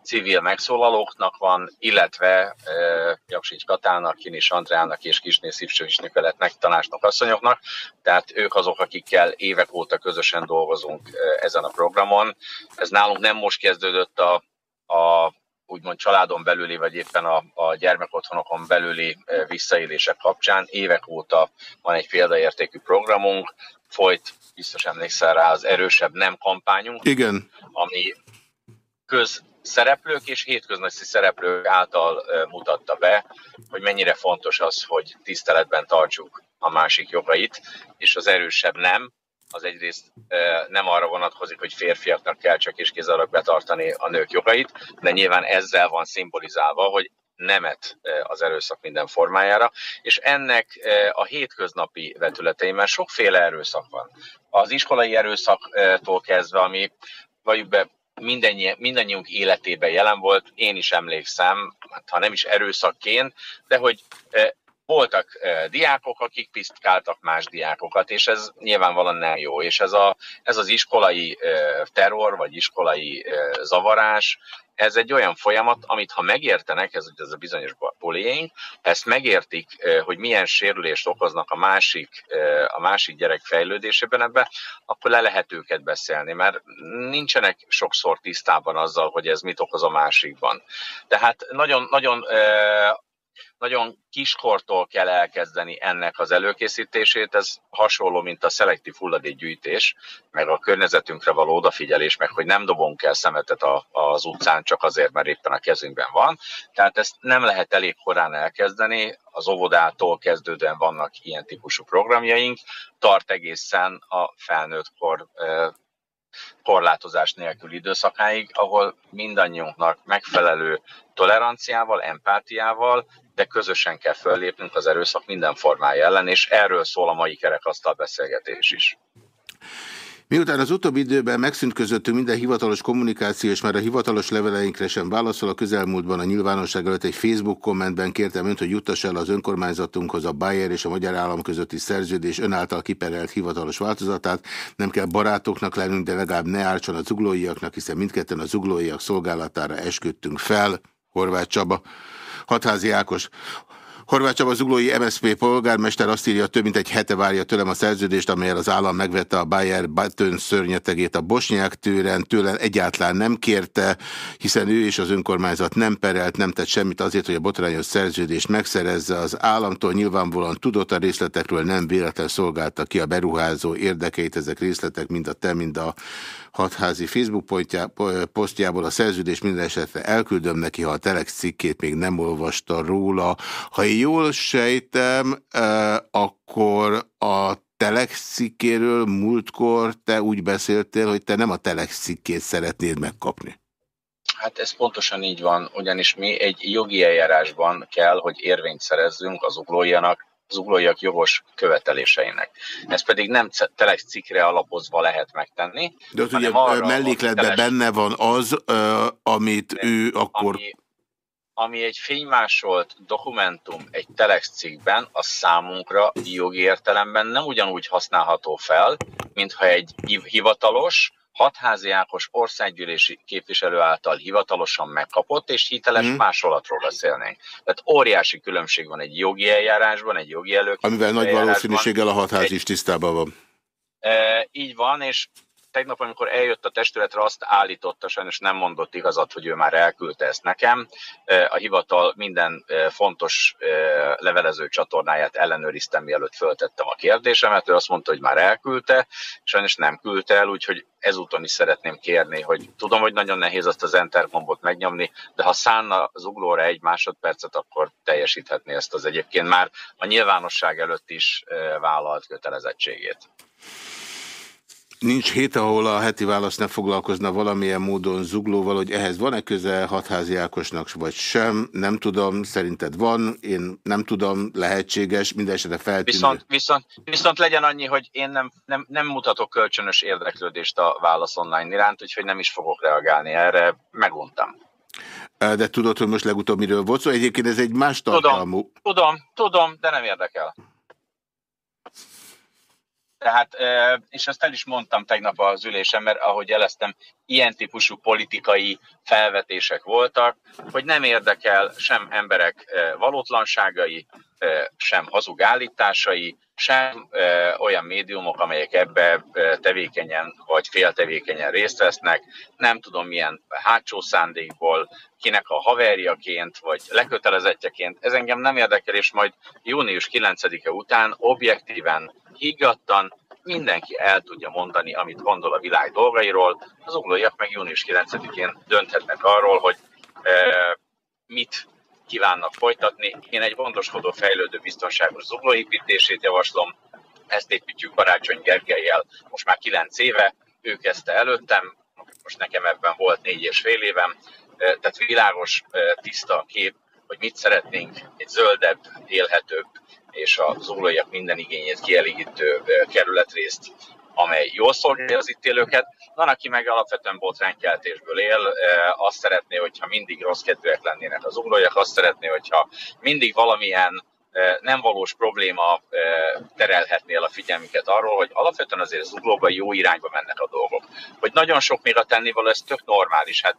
civil megszólalóknak van, illetve e, Jaksics Katának, Kinis Andrának és Kisné Szívsős Nikoletnek, tanácsnok asszonyoknak, tehát ők azok, akikkel évek óta közösen dolgozunk e, ezen a programon. Ez nálunk nem most kezdődött a, a úgymond családon belüli, vagy éppen a, a gyermekotthonokon belüli visszaélések kapcsán. Évek óta van egy példaértékű programunk, folyt, biztos emlékszel rá, az erősebb nem kampányunk. Igen. Ami köz szereplők és hétköznapi szereplők által mutatta be, hogy mennyire fontos az, hogy tiszteletben tartsuk a másik jogait, és az erősebb nem, az egyrészt nem arra vonatkozik, hogy férfiaknak kell csak és kizárólag betartani a nők jogait, de nyilván ezzel van szimbolizálva, hogy nemet az erőszak minden formájára, és ennek a hétköznapi vetületei, mert sokféle erőszak van. Az iskolai erőszaktól kezdve, ami vagy be mindennyi, mindannyiunk életében jelen volt, én is emlékszem, hát ha nem is erőszakként, de hogy voltak diákok, akik piszkáltak más diákokat, és ez nyilvánvalóan nem jó. És ez, a, ez az iskolai terror, vagy iskolai zavarás, ez egy olyan folyamat, amit ha megértenek, ez, ez a bizonyos bullying, ezt megértik, hogy milyen sérülést okoznak a másik, a másik gyerek fejlődésében ebbe, akkor le lehet őket beszélni, mert nincsenek sokszor tisztában azzal, hogy ez mit okoz a másikban. Tehát nagyon, nagyon nagyon kiskortól kell elkezdeni ennek az előkészítését, ez hasonló, mint a szelektív hulladékgyűjtés, meg a környezetünkre való odafigyelés, meg hogy nem dobunk el szemetet a, az utcán csak azért, mert éppen a kezünkben van. Tehát ezt nem lehet elég korán elkezdeni, az óvodától kezdődően vannak ilyen típusú programjaink, tart egészen a felnőttkor korlátozás nélkül időszakáig, ahol mindannyiunknak megfelelő toleranciával, empátiával, de közösen kell föllépnünk az erőszak minden formája ellen, és erről szól a mai kerekasztal beszélgetés is. Miután az utóbbi időben megszűnt közöttünk minden hivatalos kommunikáció, és már a hivatalos leveleinkre sem válaszol, a közelmúltban a nyilvánosság előtt egy Facebook kommentben kértem önt, hogy juttass el az önkormányzatunkhoz a Bayer és a Magyar Állam közötti szerződés önáltal kiperelt hivatalos változatát. Nem kell barátoknak lennünk, de legalább ne ártson a zuglóiaknak, hiszen mindketten a zuglóiak szolgálatára esküdtünk fel. Horváth Csaba. Hatházi Ákos. Horváth Csaba Zuglói MSZP polgármester azt írja, több mint egy hete várja tőlem a szerződést, amelyel az állam megvette a Bayer Button szörnyetegét a Bosnyák tőren, tőlen egyáltalán nem kérte, hiszen ő és az önkormányzat nem perelt, nem tett semmit azért, hogy a botrányos szerződést megszerezze. Az államtól nyilvánvalóan tudott a részletekről, nem véletlen szolgálta ki a beruházó érdekeit, ezek részletek mind a te, mind a hatházi Facebook posztjából a szerződés minden esetre elküldöm neki, ha a Telex cikkét még nem olvasta róla. Ha jól sejtem, akkor a Telex cikkéről múltkor te úgy beszéltél, hogy te nem a Telex cikkét szeretnéd megkapni. Hát ez pontosan így van, ugyanis mi egy jogi eljárásban kell, hogy érvényt szerezzünk az uglójának, zuglóiak jogos követeléseinek. Ez pedig nem telex cikkre alapozva lehet megtenni. De ott ugye arra, mellékletben benne van az, amit ő akkor... Ami, ami egy fénymásolt dokumentum egy telex cikkben, a számunkra jogi értelemben nem ugyanúgy használható fel, mintha egy hivatalos, hatházi Ákos országgyűlési képviselő által hivatalosan megkapott és hiteles hmm. másolatról beszélnénk. Tehát óriási különbség van egy jogi eljárásban, egy jogi előkészítésben. Amivel nagy valószínűséggel a hatház is tisztában van. E, így van, és tegnap, amikor eljött a testületre, azt állította, sajnos nem mondott igazat, hogy ő már elküldte ezt nekem. A hivatal minden fontos levelező csatornáját ellenőriztem, mielőtt föltettem a kérdésemet. Ő azt mondta, hogy már elküldte, sajnos nem küldte el, úgyhogy ezúton is szeretném kérni, hogy tudom, hogy nagyon nehéz azt az enter gombot megnyomni, de ha szánna az uglóra egy másodpercet, akkor teljesíthetné ezt az egyébként már a nyilvánosság előtt is vállalt kötelezettségét. Nincs hét, ahol a heti válasz ne foglalkozna valamilyen módon zuglóval, hogy ehhez van-e köze hatházi Ákosnak, vagy sem, nem tudom, szerinted van, én nem tudom, lehetséges, minden esetre feltűnő. Viszont, viszont, viszont legyen annyi, hogy én nem, nem, nem mutatok kölcsönös érdeklődést a válasz online iránt, úgyhogy nem is fogok reagálni erre, meguntam. De tudod, hogy most legutóbb miről volt szó? Szóval egyébként ez egy más tartalmú. Tudom, tudom, tudom, de nem érdekel. Tehát, és ezt el is mondtam tegnap az ülésen, mert ahogy jeleztem, ilyen típusú politikai felvetések voltak, hogy nem érdekel sem emberek valótlanságai, sem hazug állításai, sem olyan médiumok, amelyek ebbe tevékenyen vagy féltevékenyen részt vesznek, nem tudom milyen hátsó szándékból, kinek a haverjaként vagy lekötelezettjeként, ez engem nem érdekel, és majd június 9-e után objektíven higgadtan mindenki el tudja mondani, amit gondol a világ dolgairól. Az uglóiak meg június 9-én dönthetnek arról, hogy e, mit kívánnak folytatni. Én egy gondoskodó, fejlődő, biztonságos zuglóépítését javaslom. Ezt építjük Karácsony Gergelyel most már 9 éve. Ő kezdte előttem, most nekem ebben volt négy és fél évem. E, tehát világos, e, tiszta kép, hogy mit szeretnénk, egy zöldebb, élhetőbb, és a zuglóiak minden igényét kielégítő kerületrészt, amely jól szolgálja az itt élőket. Van, aki meg alapvetően botránykeltésből él, azt szeretné, hogyha mindig rossz kedvűek lennének az uglóiak, azt szeretné, hogyha mindig valamilyen nem valós probléma terelhetné el a figyelmüket arról, hogy alapvetően azért zuglóban jó irányba mennek a dolgok. Hogy nagyon sok még a tennivaló, ez tök normális. Hát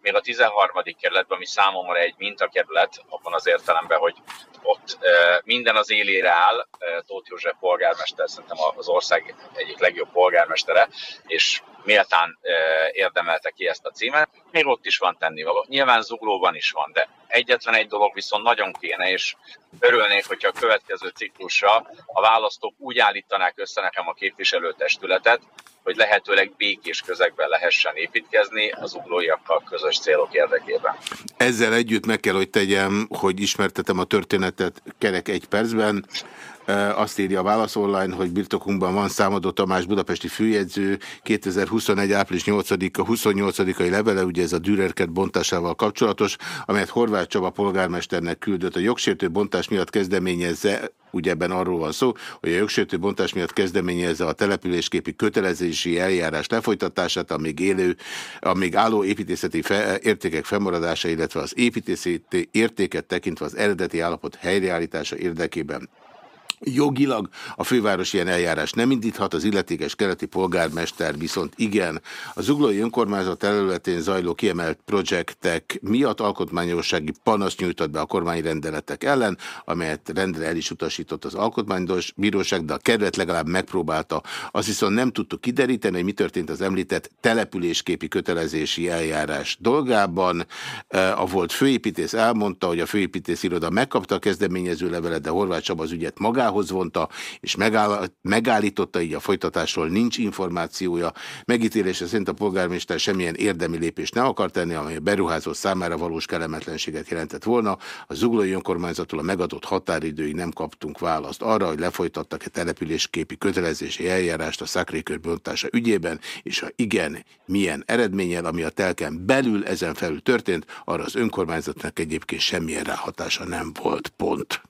még a 13. kerületben, ami számomra egy mintakerület, abban az értelemben, hogy ott minden az élére áll, Tóth József polgármester, szerintem az ország egyik legjobb polgármestere, és méltán érdemelte ki ezt a címet. Még ott is van tennivaló. Nyilván zuglóban is van, de egyetlen egy dolog viszont nagyon kéne, és örülnék, hogyha a következő ciklusra a választók úgy állítanák össze nekem a képviselőtestületet, hogy lehetőleg békés közegben lehessen építkezni az uglóiakkal közös célok érdekében. Ezzel együtt meg kell, hogy tegyem, hogy ismertetem a történetet kerek egy percben. Azt írja a Válasz Online, hogy birtokunkban van Számadó Tamás budapesti főjegyző 2021. április 8-a 28-ai levele, ugye ez a Dürerket bontásával kapcsolatos, amelyet Horváth Csaba polgármesternek küldött. A jogsértő bontás miatt kezdeményezze ugye ebben arról van szó, hogy a jogsértő bontás miatt kezdeményezze a településképi kötelezési eljárás lefolytatását, amíg, élő, amíg álló építészeti fe, értékek fennmaradása, illetve az építészeti értéket tekintve az eredeti állapot helyreállítása érdekében. Jogilag a főváros ilyen eljárás nem indíthat, az illetékes keleti polgármester viszont igen. A zuglói önkormányzat területén zajló kiemelt projektek miatt alkotmányossági panaszt nyújtott be a kormányrendeletek ellen, amelyet rendre el is utasított az alkotmányos bíróság, de a kedvet legalább megpróbálta. Azt viszont nem tudtuk kideríteni, hogy mi történt az említett településképi kötelezési eljárás dolgában. A volt főépítész elmondta, hogy a főépítész iroda megkapta a kezdeményező levelet, de Horváth Csaba az ügyet maga magához vonta, és megáll, megállította, így a folytatásról nincs információja. Megítélése szerint a polgármester semmilyen érdemi lépést nem akar tenni, amely a beruházó számára valós kellemetlenséget jelentett volna. A zuglói önkormányzattól a megadott határidőig nem kaptunk választ arra, hogy lefolytattak-e településképi kötelezési eljárást a szakrékör bontása ügyében, és ha igen, milyen eredménnyel, ami a telken belül ezen felül történt, arra az önkormányzatnak egyébként semmilyen ráhatása nem volt. Pont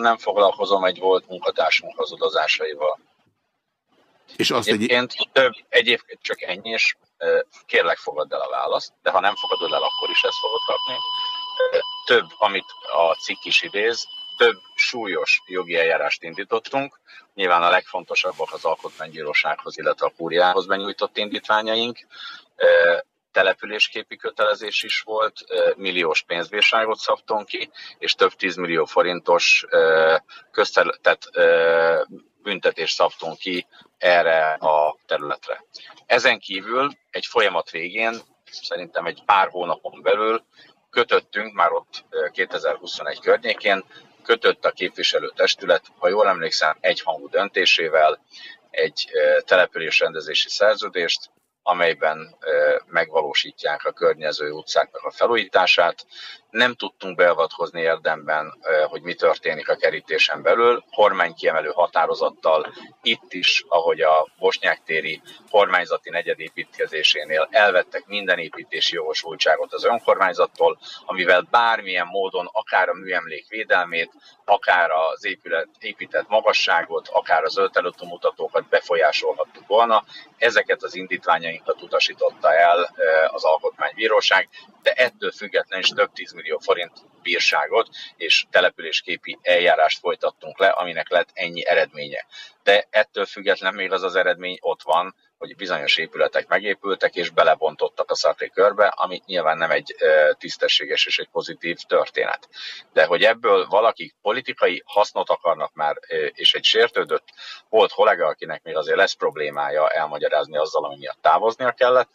nem foglalkozom egy volt munkatársunk hazudozásaival. És azt egyébként, egy... több, egyébként csak ennyi, és kérlek fogadd el a választ, de ha nem fogadod el, akkor is ezt fogod kapni. Több, amit a cikk is idéz, több súlyos jogi eljárást indítottunk. Nyilván a legfontosabbak az alkotmánybírósághoz, illetve a kúriához benyújtott indítványaink településképi kötelezés is volt, milliós pénzbírságot szabtunk ki, és több tízmillió forintos közterületet büntetést szabtunk ki erre a területre. Ezen kívül egy folyamat végén, szerintem egy pár hónapon belül kötöttünk, már ott 2021 környékén, kötött a képviselőtestület, ha jól emlékszem, egyhangú döntésével egy településrendezési szerződést, amelyben megvalósítják a környező utcáknak a felújítását. Nem tudtunk beavatkozni érdemben, hogy mi történik a kerítésen belül. Kormánykiemelő határozattal itt is, ahogy a Bosnyák téri kormányzati negyedépítkezésénél elvettek minden építési jogosultságot az önkormányzattól, amivel bármilyen módon akár a műemlék védelmét, akár az épület, épített magasságot, akár az mutatókat befolyásolhattuk volna. Ezeket az indítványainkat utasította el az Alkotmánybíróság, de ettől függetlenül is több tízmillió forint bírságot és településképi eljárást folytattunk le, aminek lett ennyi eredménye. De ettől függetlenül még az az eredmény ott van, hogy bizonyos épületek megépültek és belebontottak a szakri körbe, ami nyilván nem egy tisztességes és egy pozitív történet. De hogy ebből valaki politikai hasznot akarnak már, és egy sértődött volt kollega, akinek még azért lesz problémája elmagyarázni azzal, ami miatt távoznia kellett,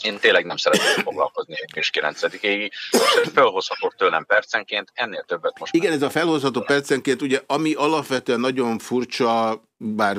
én tényleg nem szeretnék foglalkozni és 9-ig, és felhozható tőlem percenként, ennél többet most. Igen, ez a felhozható percenként, ugye ami alapvetően nagyon furcsa, bár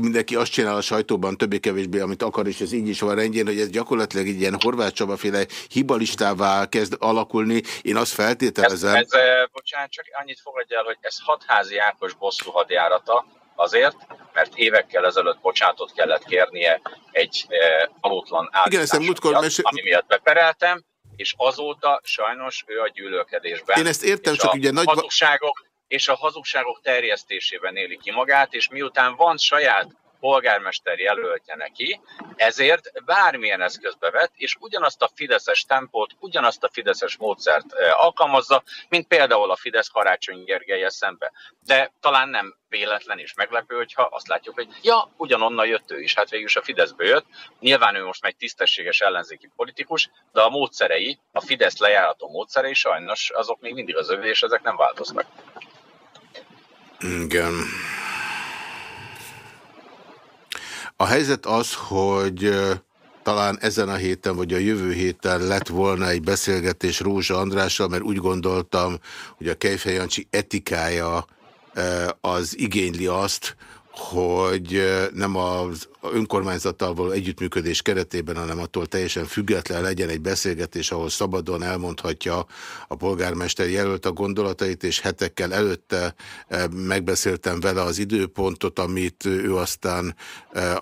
mindenki azt csinál a sajtóban többé-kevésbé, amit akar, és ez így is van rendjén, hogy ez gyakorlatilag egy ilyen Horváth Csaba-féle hibalistává kezd alakulni. Én azt feltételezem... Ez, ez, bocsánat, csak annyit fogadja el, hogy ez hatházi Ákos bosszú hadjárata, Azért, mert évekkel ezelőtt bocsátot kellett kérnie egy e, valótlan állítás miatt, mesél... ami miatt bepereltem, és azóta sajnos ő a gyűlölkedésben. Én ezt értem, csak ugye nagy... Hazugságok, és a hazugságok terjesztésében éli ki magát, és miután van saját polgármester jelöltje neki, ezért bármilyen eszközbe vett, és ugyanazt a fideszes tempót, ugyanazt a fideszes módszert alkalmazza, mint például a Fidesz Karácsony Gergelye szembe. De talán nem véletlen és meglepő, hogyha azt látjuk, hogy ja, ugyanonnan jött ő is, hát végül is a Fideszből jött. Nyilván ő most meg tisztességes ellenzéki politikus, de a módszerei, a Fidesz lejárató módszerei sajnos azok még mindig az övé, és ezek nem változnak. Igen. A helyzet az, hogy talán ezen a héten vagy a jövő héten lett volna egy beszélgetés Rózsa Andrással, mert úgy gondoltam, hogy a Kejfej etikája az igényli azt, hogy nem az önkormányzattal való együttműködés keretében, hanem attól teljesen független legyen egy beszélgetés, ahol szabadon elmondhatja a polgármester jelölt a gondolatait, és hetekkel előtte megbeszéltem vele az időpontot, amit ő aztán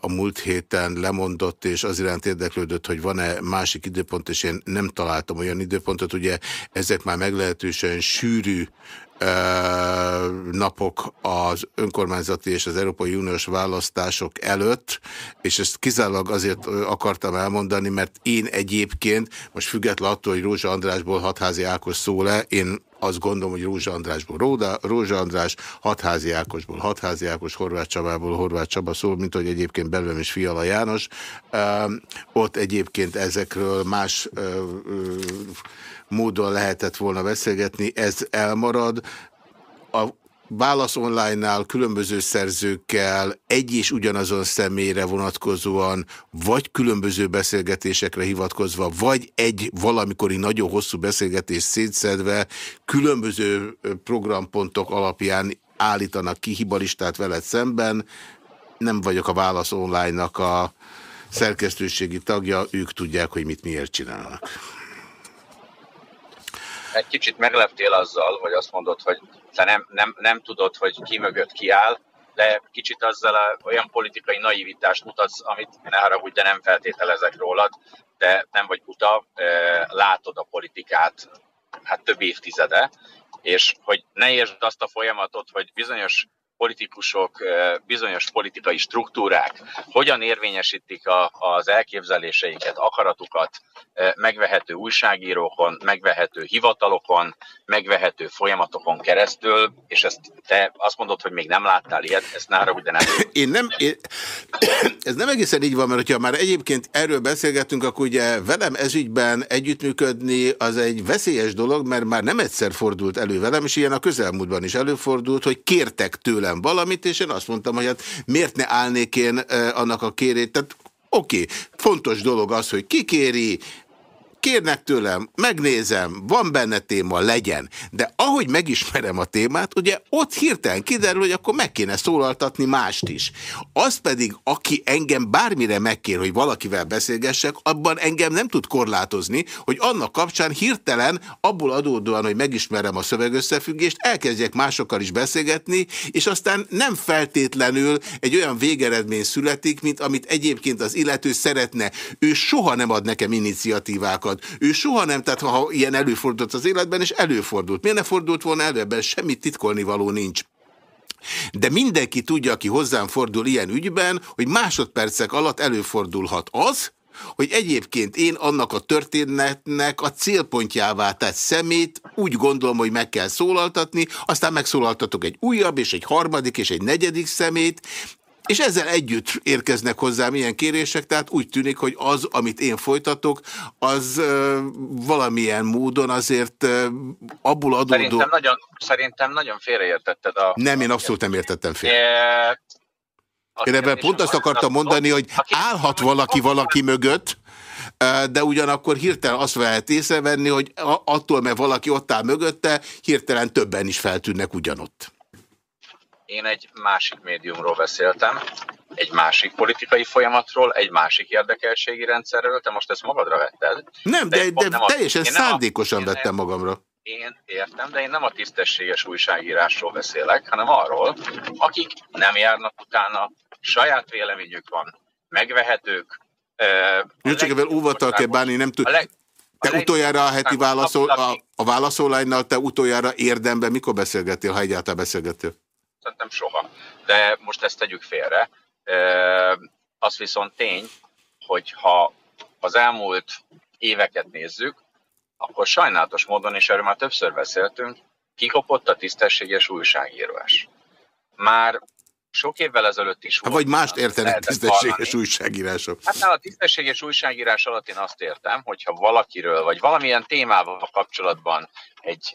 a múlt héten lemondott, és az iránt érdeklődött, hogy van-e másik időpont, és én nem találtam olyan időpontot, ugye ezek már meglehetősen sűrű napok az önkormányzati és az Európai Uniós választások előtt, és ezt kizárólag azért akartam elmondani, mert én egyébként, most független attól, hogy Rózsa Andrásból hatházi Ákos szó le, én azt gondolom, hogy Rózsa Andrásból Róda, Rózsa András, Hatházi Ákosból Hatházi Ákos, Horváth Csabából Horváth Csaba szól, mint hogy egyébként belőlem is Fiala János. Ott egyébként ezekről más módon lehetett volna beszélgetni, ez elmarad. A Válasz online-nál különböző szerzőkkel egy és ugyanazon személyre vonatkozóan, vagy különböző beszélgetésekre hivatkozva, vagy egy valamikori nagyon hosszú beszélgetés szétszedve, különböző programpontok alapján állítanak ki hibalistát veled szemben. Nem vagyok a Válasz online-nak a szerkesztőségi tagja, ők tudják, hogy mit miért csinálnak egy kicsit megleptél azzal, hogy azt mondod, hogy te nem, nem, nem tudod, hogy ki mögött kiáll, de kicsit azzal a, olyan politikai naivitást mutatsz, amit ne haragudj, de nem feltételezek rólad, de nem vagy buta, látod a politikát hát több évtizede, és hogy ne értsd azt a folyamatot, hogy bizonyos politikusok, bizonyos politikai struktúrák hogyan érvényesítik a, az elképzeléseiket, akaratukat megvehető újságírókon, megvehető hivatalokon, megvehető folyamatokon keresztül, és ezt te azt mondod, hogy még nem láttál ilyet, ezt nára ugye nem. Én nem, én, ez nem egészen így van, mert ha már egyébként erről beszélgetünk, akkor ugye velem ezügyben együttműködni az egy veszélyes dolog, mert már nem egyszer fordult elő velem, és ilyen a közelmúltban is előfordult, hogy kértek tőlem tőlem valamit, és én azt mondtam, hogy hát miért ne állnék én annak a kérét. Tehát oké, okay, fontos dolog az, hogy kikéri, kérnek tőlem, megnézem, van benne téma, legyen. De ahogy megismerem a témát, ugye ott hirtelen kiderül, hogy akkor meg kéne szólaltatni mást is. Az pedig, aki engem bármire megkér, hogy valakivel beszélgessek, abban engem nem tud korlátozni, hogy annak kapcsán hirtelen, abból adódóan, hogy megismerem a szövegösszefüggést, elkezdjek másokkal is beszélgetni, és aztán nem feltétlenül egy olyan végeredmény születik, mint amit egyébként az illető szeretne. Ő soha nem ad nekem iniciatívákat, marad. Ő soha nem, tehát ha ilyen előfordult az életben, és előfordult. Miért ne fordult volna elő? Ebben semmit titkolni való nincs. De mindenki tudja, aki hozzám fordul ilyen ügyben, hogy másodpercek alatt előfordulhat az, hogy egyébként én annak a történetnek a célpontjává tett szemét úgy gondolom, hogy meg kell szólaltatni, aztán megszólaltatok egy újabb, és egy harmadik, és egy negyedik szemét, és ezzel együtt érkeznek hozzám ilyen kérések, tehát úgy tűnik, hogy az, amit én folytatok, az valamilyen módon azért uh, abból adódó... Szerintem nagyon, szerintem nagyon félreértetted a... Nem, én abszolút nem értettem félre. E... Én ebben pont azt akartam mondani, hogy állhat valaki valaki mögött, de ugyanakkor hirtelen azt lehet észrevenni, hogy attól, mert valaki ott áll mögötte, hirtelen többen is feltűnnek ugyanott. Én egy másik médiumról beszéltem, egy másik politikai folyamatról, egy másik érdekelségi rendszerről, te most ezt magadra vetted. Nem, de, de, de teljesen a, szándékosan a, vettem nem, magamra. Én értem, de én nem a tisztességes újságírásról beszélek, hanem arról, akik nem járnak utána, saját véleményük van, megvehetők. Csak ebben óvatal kell bánni, nem tud... Leg, te utoljára a heti válaszol, a, a válaszolánynal te utoljára érdemben mikor beszélgettél, ha egyáltalán beszélgettél? Szerintem soha. De most ezt tegyük félre. Az viszont tény, hogy ha az elmúlt éveket nézzük, akkor sajnálatos módon, és erről már többször beszéltünk, kikopott a tisztességes újságírás. Már sok évvel ezelőtt is volt. Vagy mást értenek tisztességes hallani. újságírások. Hát a tisztességes újságírás alatt én azt értem, hogyha valakiről, vagy valamilyen témával kapcsolatban egy,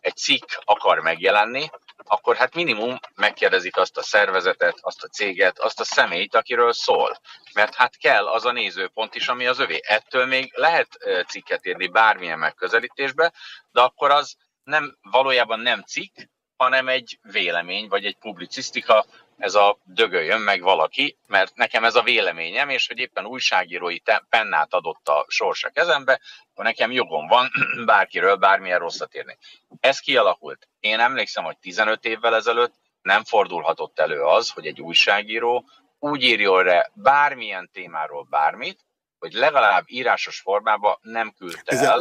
egy cikk akar megjelenni, akkor hát minimum megkérdezik azt a szervezetet, azt a céget, azt a személyt, akiről szól. Mert hát kell az a nézőpont is, ami az övé. Ettől még lehet cikket írni bármilyen megközelítésbe, de akkor az nem, valójában nem cikk, hanem egy vélemény, vagy egy publicisztika, ez a dögöljön meg valaki, mert nekem ez a véleményem, és hogy éppen újságírói pennát adott a sorsa kezembe, akkor nekem jogom van bárkiről bármilyen rosszat írni. Ez kialakult. Én emlékszem, hogy 15 évvel ezelőtt nem fordulhatott elő az, hogy egy újságíró úgy írjon le bármilyen témáról bármit, hogy legalább írásos formában nem küldte el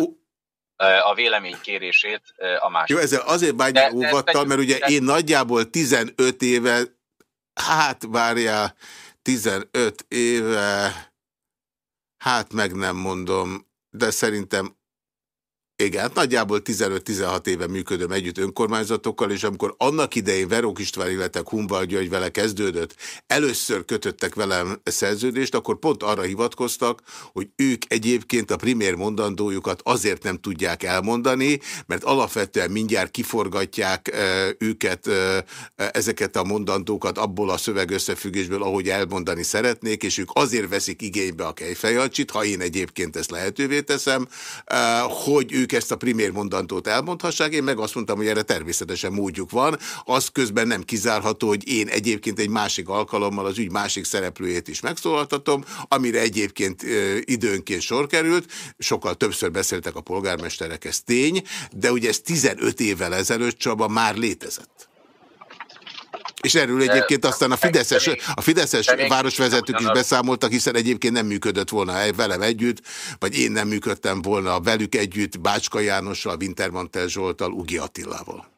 a véleménykérését a másik. Jó, ezzel azért bánja óvattal, mert ugye én nagyjából 15 éve Hát várjál, 15 éve, hát meg nem mondom, de szerintem igen, hát nagyjából 15-16 éve működöm együtt önkormányzatokkal, és amikor annak idején Verók István, illetve Humval György vele kezdődött, először kötöttek velem szerződést, akkor pont arra hivatkoztak, hogy ők egyébként a primér mondandójukat azért nem tudják elmondani, mert alapvetően mindjárt kiforgatják őket, ezeket a mondandókat abból a szövegösszefüggésből, ahogy elmondani szeretnék, és ők azért veszik igénybe a kejfejancsit, ha én egyébként ezt lehetővé teszem, hogy ők ők ezt a primér mondantót elmondhassák, én meg azt mondtam, hogy erre természetesen módjuk van, az közben nem kizárható, hogy én egyébként egy másik alkalommal az ügy másik szereplőjét is megszólaltatom, amire egyébként időnként sor került, sokkal többször beszéltek a polgármesterek, ez tény, de ugye ez 15 évvel ezelőtt Csaba már létezett. És erről egyébként aztán a Fideszes, a Fideszes városvezetők is beszámoltak, hiszen egyébként nem működött volna velem együtt, vagy én nem működtem volna velük együtt Bácska Jánossal, Wintermantel Zsoltal, Ugi Attilával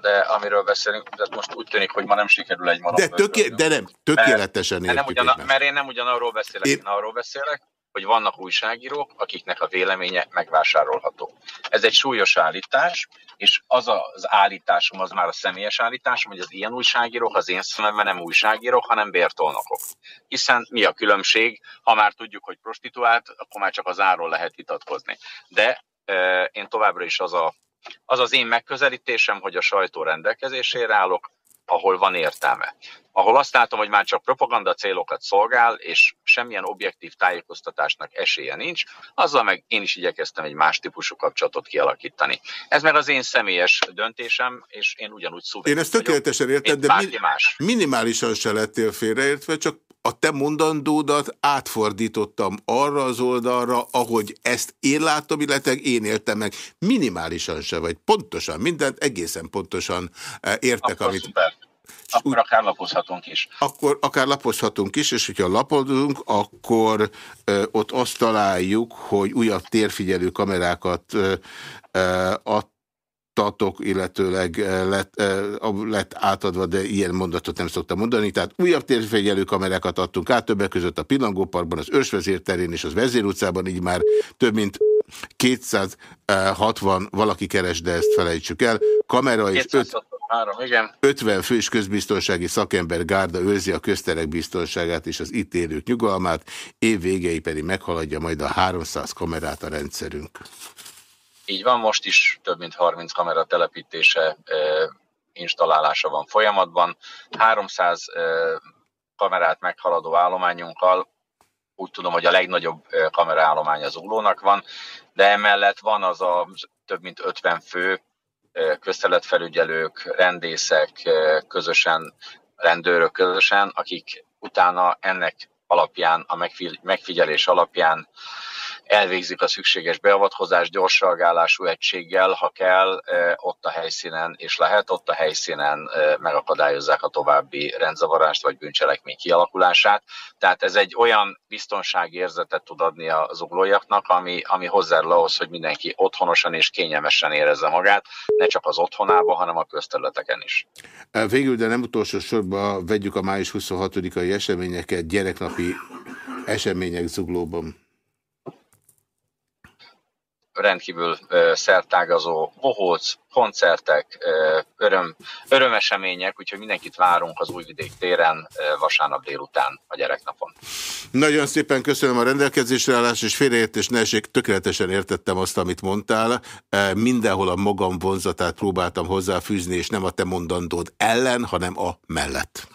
de amiről beszélünk, de most úgy tűnik, hogy ma nem sikerül egy mondat. De, töké de nem, tökéletesen mert. Nem ugyan, mert én nem ugyanarról beszélek, én, én arról beszélek, hogy vannak újságírók, akiknek a véleménye megvásárolható. Ez egy súlyos állítás, és az az állításom, az már a személyes állításom, hogy az ilyen újságírók az én szememben nem újságírók, hanem bértolnokok. Hiszen mi a különbség, ha már tudjuk, hogy prostituált, akkor már csak az áról lehet vitatkozni. De e, én továbbra is az, a, az az én megközelítésem, hogy a sajtó rendelkezésére állok, ahol van értelme. Ahol azt látom, hogy már csak propaganda célokat szolgál, és semmilyen objektív tájékoztatásnak esélye nincs, azzal meg én is igyekeztem egy más típusú kapcsolatot kialakítani. Ez meg az én személyes döntésem, és én ugyanúgy szuverén Én ezt tökéletesen értem, de min más. minimálisan se lettél félreértve, csak a te mondandódat átfordítottam arra az oldalra, ahogy ezt én látom, illetve én éltem meg. Minimálisan se vagy. Pontosan, mindent egészen pontosan eh, értek, Akkor amit... Szuper. Akkor akár lapozhatunk is. Akkor akár lapozhatunk is, és hogyha lapodunk, akkor ö, ott azt találjuk, hogy újabb térfigyelő kamerákat ö, ö, adtatok, illetőleg lett, lett átadva, de ilyen mondatot nem szoktam mondani. Tehát újabb térfigyelő kamerákat adtunk át, többek között a Pillangóparkban, az Ősvezér terén és az Vezér utcában, így már több mint 260 valaki keres, de ezt felejtsük el. Kamera és 5... Három, igen. 50 fős közbiztonsági szakember gárda őrzi a közterek biztonságát és az itt élők nyugalmát, év végei pedig meghaladja majd a 300 kamerát a rendszerünk. Így van, most is több mint 30 kamera telepítése, installálása van folyamatban. 300 kamerát meghaladó állományunkkal úgy tudom, hogy a legnagyobb kameraállomány az Uglónak van, de emellett van az a több mint 50 fő közteletfelügyelők, rendészek közösen, rendőrök közösen, akik utána ennek alapján, a megfigyelés alapján elvégzik a szükséges beavatkozás gyorsreagálású egységgel, ha kell, ott a helyszínen, és lehet ott a helyszínen megakadályozzák a további rendzavarást vagy bűncselekmény kialakulását. Tehát ez egy olyan biztonsági érzetet tud adni a zuglójaknak, ami, ami hozzárul ahhoz, hogy mindenki otthonosan és kényelmesen érezze magát, ne csak az otthonában, hanem a közterületeken is. Végül, de nem utolsó sorban vegyük a május 26-ai eseményeket, gyereknapi események zuglóban. Rendkívül szertágazó bohóc, koncertek, öröm, örömesemények, úgyhogy mindenkit várunk az Újvidék téren vasárnap délután a gyereknapon. Nagyon szépen köszönöm a rendelkezésre állást, és félreértés ne tökéletesen értettem azt, amit mondtál. Mindenhol a magam vonzatát próbáltam hozzáfűzni, és nem a te mondandód ellen, hanem a mellett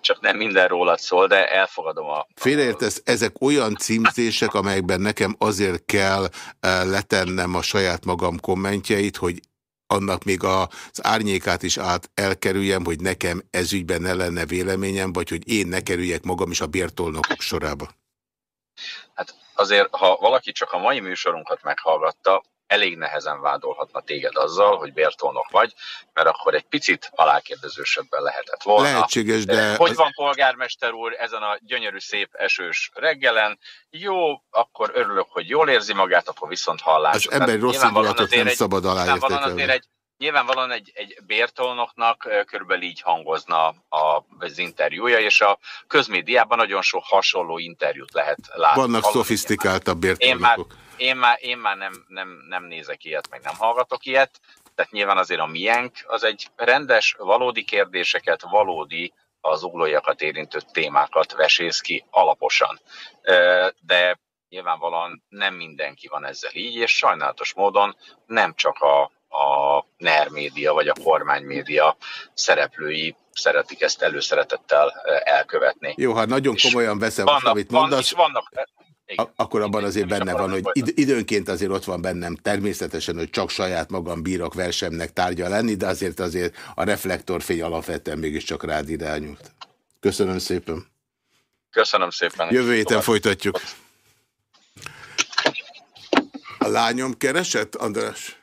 csak nem minden rólad szól, de elfogadom a... Félreértesz, ezek olyan címzések, amelyekben nekem azért kell eh, letennem a saját magam kommentjeit, hogy annak még az árnyékát is át elkerüljem, hogy nekem ezügyben ne lenne véleményem, vagy hogy én ne kerüljek magam is a bértolnokok sorába. Hát azért, ha valaki csak a mai műsorunkat meghallgatta, elég nehezen vádolhatna téged azzal, hogy bértolnok vagy, mert akkor egy picit alákérdezősebben lehetett volna. Lehetséges, de... Hogy van polgármester úr ezen a gyönyörű, szép, esős reggelen? Jó, akkor örülök, hogy jól érzi magát, akkor viszont hallás. Az ember rossz indulatot nem egy, szabad aláértékelni. egy Nyilvánvalóan egy, egy bértolnoknak körülbelül így hangozna a, az interjúja, és a közmédiában nagyon sok hasonló interjút lehet látni. Vannak szofisztikáltabb bértolnokok. Én már, én már, én már nem, nem, nem nézek ilyet, meg nem hallgatok ilyet, tehát nyilván azért a miénk az egy rendes, valódi kérdéseket, valódi az uglójakat érintő témákat vesész ki alaposan. De nyilvánvalóan nem mindenki van ezzel így, és sajnálatos módon nem csak a, a NER média vagy a kormánymédia szereplői szeretik ezt előszeretettel elkövetni. Jó, hát nagyon komolyan veszem, vannak, amit mondasz. Vannak, igen. Akkor abban azért benne van, hogy időnként azért ott van bennem természetesen, hogy csak saját magam bírok versemnek tárgya lenni, de azért azért a reflektorfény alapvetően mégiscsak rád irányult. Köszönöm szépen. Köszönöm szépen. Jövő héten folytatjuk. A lányom keresett, András?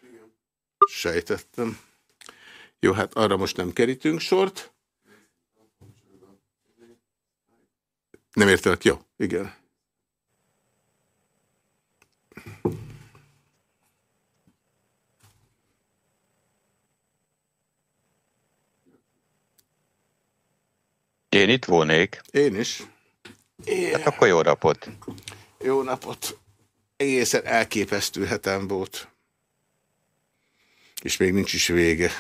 Sejtettem. Jó, hát arra most nem kerítünk sort. Nem értelek? Jó, igen. Én itt volnék. Én is. Én... Hát akkor jó napot. Jó napot. Egészen elképesztő hetem volt. És még nincs is vége.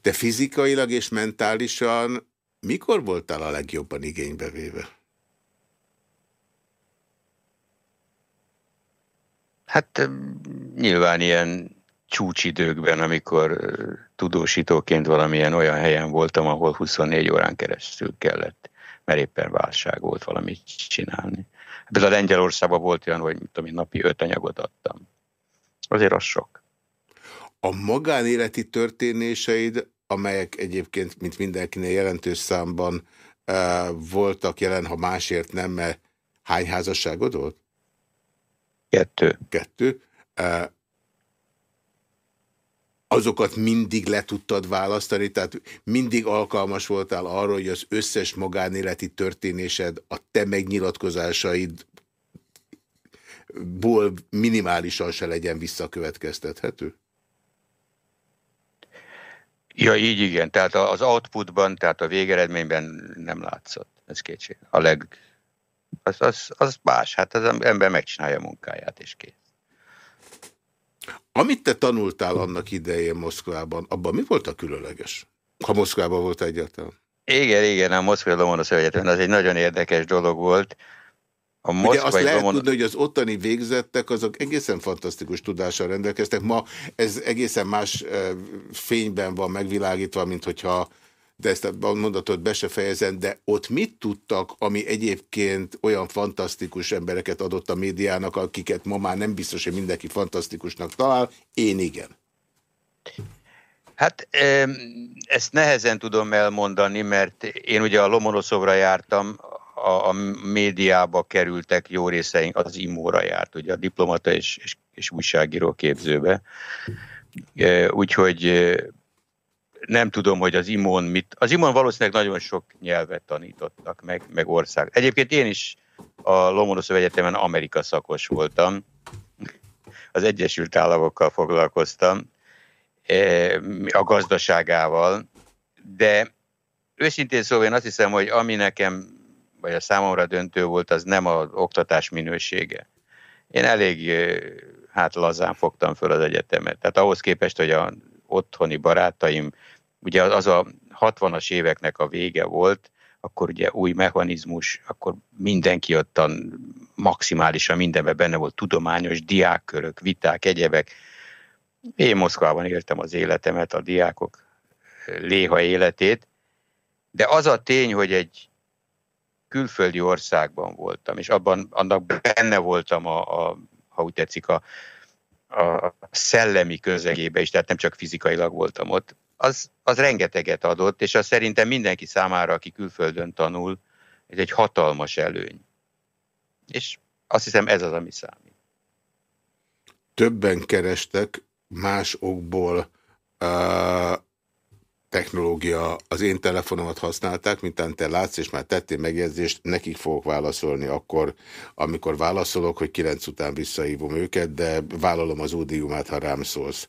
Te fizikailag és mentálisan mikor voltál a legjobban igénybe véve? Hát nyilván ilyen csúcsidőkben, amikor tudósítóként valamilyen olyan helyen voltam, ahol 24 órán keresztül kellett, mert éppen válság volt valamit csinálni. Például Lengyelországban volt olyan, hogy tudom, napi öt anyagot adtam. Azért az sok. A magánéleti történéseid, amelyek egyébként, mint mindenkinél jelentős számban uh, voltak jelen, ha másért nem, mert hány házasságod volt? Kettő. Kettő. Uh, azokat mindig le tudtad választani, tehát mindig alkalmas voltál arra, hogy az összes magánéleti történésed, a te megnyilatkozásaid ból minimálisan se legyen visszakövetkeztethető? Ja, így igen. Tehát az outputban, tehát a végeredményben nem látszott. Ez kétség. A leg... Az, az, az más. Hát az ember megcsinálja a munkáját, és kész. Amit te tanultál annak idején Moszkvában, abban mi volt a különleges? Ha Moszkvában volt egyáltalán? Igen, igen, a Moszkvai Lomonosz Egyetemen az egy nagyon érdekes dolog volt. A Ugye azt lehet Lomon... tudni, hogy az ottani végzettek, azok egészen fantasztikus tudással rendelkeztek. Ma ez egészen más fényben van megvilágítva, mint hogyha de ezt a mondatot be se fejezem, de ott mit tudtak, ami egyébként olyan fantasztikus embereket adott a médiának, akiket ma már nem biztos, hogy mindenki fantasztikusnak talál, én igen. Hát ezt nehezen tudom elmondani, mert én ugye a Lomonoszovra jártam, a, a médiába kerültek jó részeink, az imóra járt, ugye a diplomata és, és, és újságíró képzőbe. Úgyhogy nem tudom, hogy az imon mit... Az imon valószínűleg nagyon sok nyelvet tanítottak meg, meg ország. Egyébként én is a Lomonoszov Egyetemen Amerika szakos voltam. Az Egyesült Államokkal foglalkoztam, a gazdaságával, de őszintén szóval én azt hiszem, hogy ami nekem, vagy a számomra döntő volt, az nem az oktatás minősége. én elég hát lazán fogtam föl az egyetemet. Tehát ahhoz képest, hogy a otthoni barátaim, ugye az a 60-as éveknek a vége volt, akkor ugye új mechanizmus, akkor mindenki ottan maximálisan mindenben benne volt, tudományos diákkörök, viták, egyebek. Én Moszkvában éltem az életemet, a diákok léha életét, de az a tény, hogy egy külföldi országban voltam, és abban annak benne voltam a, a ha úgy tetszik, a, a szellemi közegébe is, tehát nem csak fizikailag voltam ott, az, az rengeteget adott, és az szerintem mindenki számára, aki külföldön tanul, ez egy hatalmas előny. És azt hiszem ez az, ami számít. Többen kerestek más okból technológia, az én telefonomat használták, mint te látsz, és már tettél megjegyzést, nekik fogok válaszolni akkor, amikor válaszolok, hogy kilenc után visszahívom őket, de vállalom az ódiumát, ha rám szólsz.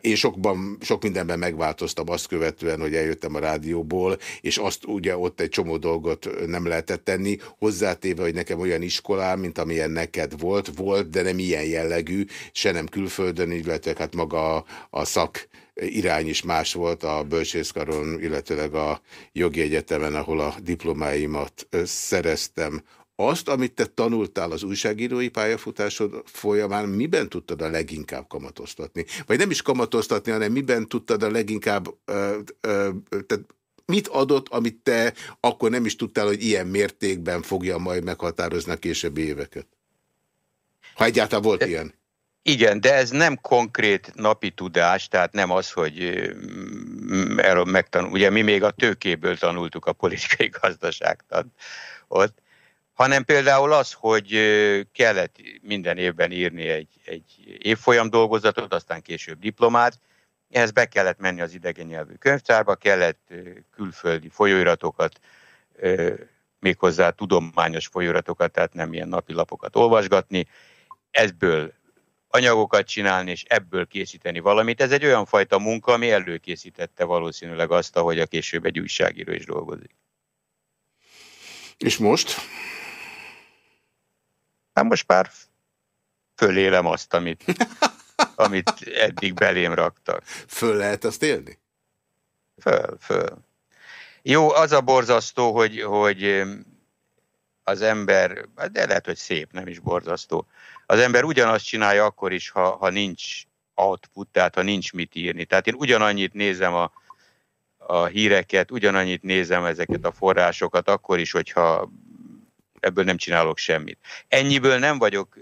Én sokban, sok mindenben megváltoztam azt követően, hogy eljöttem a rádióból, és azt ugye ott egy csomó dolgot nem lehetett tenni, hozzátéve, hogy nekem olyan iskolám, mint amilyen neked volt, volt, de nem ilyen jellegű, se nem külföldön, illetve hát maga a, szak irány is más volt a bölcsészkaron, illetőleg a jogi egyetemen, ahol a diplomáimat szereztem. Azt, amit te tanultál az újságírói pályafutásod folyamán, miben tudtad a leginkább kamatoztatni? Vagy nem is kamatoztatni, hanem miben tudtad a leginkább, ö, ö, tehát mit adott, amit te akkor nem is tudtál, hogy ilyen mértékben fogja majd meghatározni a későbbi éveket? Ha egyáltalán volt de, ilyen. Igen, de ez nem konkrét napi tudás, tehát nem az, hogy erről megtanul. Ugye mi még a tőkéből tanultuk a politikai gazdaságtan ott, hanem például az, hogy kellett minden évben írni egy, egy évfolyam dolgozatot, aztán később diplomát, ehhez be kellett menni az idegen nyelvű könyvtárba, kellett külföldi folyóiratokat, méghozzá tudományos folyóiratokat, tehát nem ilyen napilapokat olvasgatni, ezből anyagokat csinálni, és ebből készíteni valamit. Ez egy olyan fajta munka, ami előkészítette valószínűleg azt, hogy a később egy újságíró is dolgozik. És most? Hát most már fölélem azt, amit, amit eddig belém raktak. Föl lehet azt élni? Föl, föl. Jó, az a borzasztó, hogy, hogy az ember, de lehet, hogy szép, nem is borzasztó, az ember ugyanazt csinálja akkor is, ha, ha nincs output, tehát ha nincs mit írni. Tehát én ugyanannyit nézem a, a híreket, ugyanannyit nézem ezeket a forrásokat, akkor is, hogyha ebből nem csinálok semmit. Ennyiből nem vagyok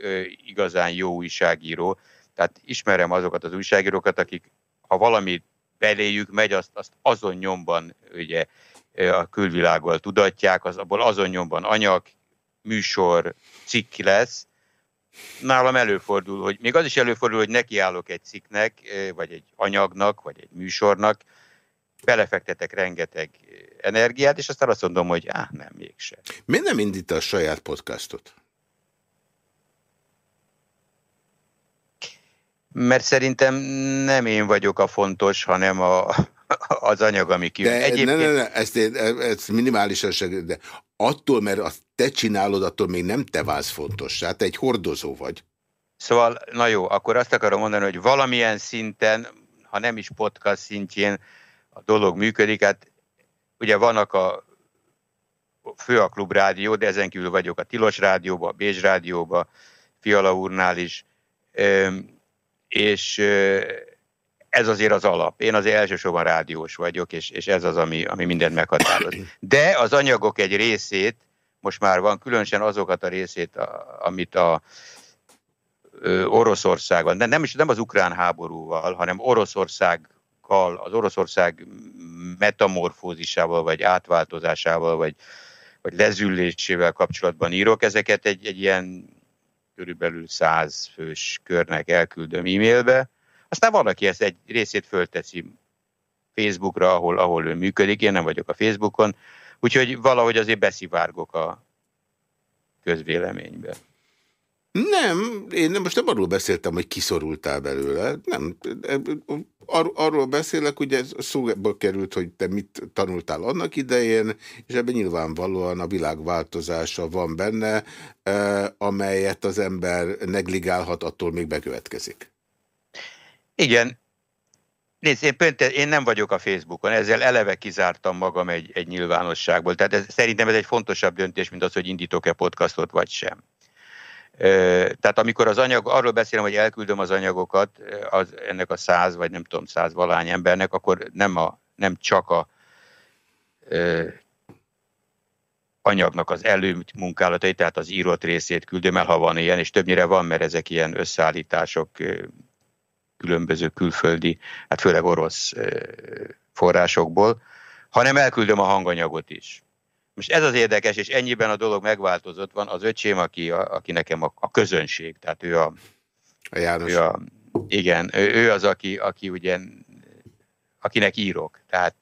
igazán jó újságíró, tehát ismerem azokat az újságírókat, akik ha valami beléjük megy, azt, azt azon nyomban ugye, a külvilággal tudatják, az, abból azon nyomban anyag, műsor, cikk lesz, nálam előfordul, hogy még az is előfordul, hogy nekiállok egy cikknek, vagy egy anyagnak, vagy egy műsornak, belefektetek rengeteg energiát, és aztán azt mondom, hogy áh, nem, mégse. Miért nem indít a saját podcastot? Mert szerintem nem én vagyok a fontos, hanem a, az anyag, ami kijön. De Egyébként... ne, ne, ne, ezt, ezt minimálisan segít, de attól, mert azt te csinálod, attól még nem te válsz fontos. Hát te egy hordozó vagy. Szóval, na jó, akkor azt akarom mondani, hogy valamilyen szinten, ha nem is podcast szintjén a dolog működik, hát ugye vannak a fő a Klub Rádió, de ezen kívül vagyok a Tilos Rádióba, a Bézs Rádióba, Fiala úrnál is, és ez azért az alap. Én azért elsősorban rádiós vagyok, és, és ez az, ami, ami mindent meghatároz. De az anyagok egy részét, most már van, különösen azokat a részét, a, amit a ö, Oroszországban, de nem is nem az ukrán háborúval, hanem Oroszországgal, az Oroszország metamorfózisával, vagy átváltozásával, vagy, vagy lezüllésével kapcsolatban írok. Ezeket egy, egy ilyen körülbelül száz fős körnek elküldöm e-mailbe, aztán van, aki ezt egy részét fölteszi Facebookra, ahol, ahol ő működik, én nem vagyok a Facebookon, úgyhogy valahogy azért beszivárgok a közvéleménybe. Nem, én most nem arról beszéltem, hogy kiszorultál belőle. Nem, ar, arról beszélek, ugye szóba került, hogy te mit tanultál annak idején, és ebben nyilvánvalóan a világ változása van benne, eh, amelyet az ember negligálhat, attól még bekövetkezik. Igen. Nézd, én, pont, én nem vagyok a Facebookon, ezzel eleve kizártam magam egy, egy nyilvánosságból. Tehát ez, szerintem ez egy fontosabb döntés, mint az, hogy indítok-e podcastot, vagy sem. Tehát amikor az anyag, arról beszélem, hogy elküldöm az anyagokat az, ennek a száz, vagy nem tudom, száz valány embernek, akkor nem, a, nem csak a ö, anyagnak az előmunkálatai, tehát az írott részét küldöm el, ha van ilyen, és többnyire van, mert ezek ilyen összeállítások különböző külföldi, hát főleg orosz forrásokból, hanem elküldöm a hanganyagot is. Most ez az érdekes, és ennyiben a dolog megváltozott. Van az öcsém, aki, a, aki nekem a, a közönség, tehát ő a... A János. Ő a, igen, ő, ő az, aki, aki ugye, akinek írok. Tehát,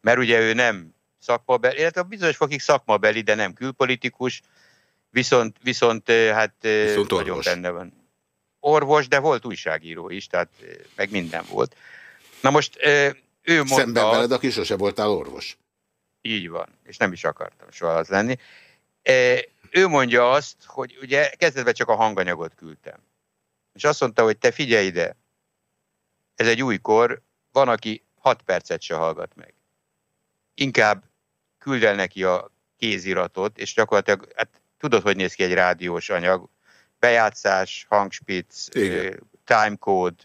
mert ugye ő nem szakmabeli, illetve bizonyos fokig szakmabeli, de nem külpolitikus, viszont, viszont hát viszont nagyon orvos. benne van. Orvos, de volt újságíró is, tehát meg minden volt. Na most ő mondta... Szemben veled, aki sose voltál orvos. Így van, és nem is akartam soha az lenni. E, ő mondja azt, hogy ugye kezdetben csak a hanganyagot küldtem. És azt mondta, hogy te figyelj ide, ez egy új kor, van, aki 6 percet se hallgat meg. Inkább küld el neki a kéziratot, és gyakorlatilag, hát tudod, hogy néz ki egy rádiós anyag, bejátszás, hangspitz, Igen. timecode,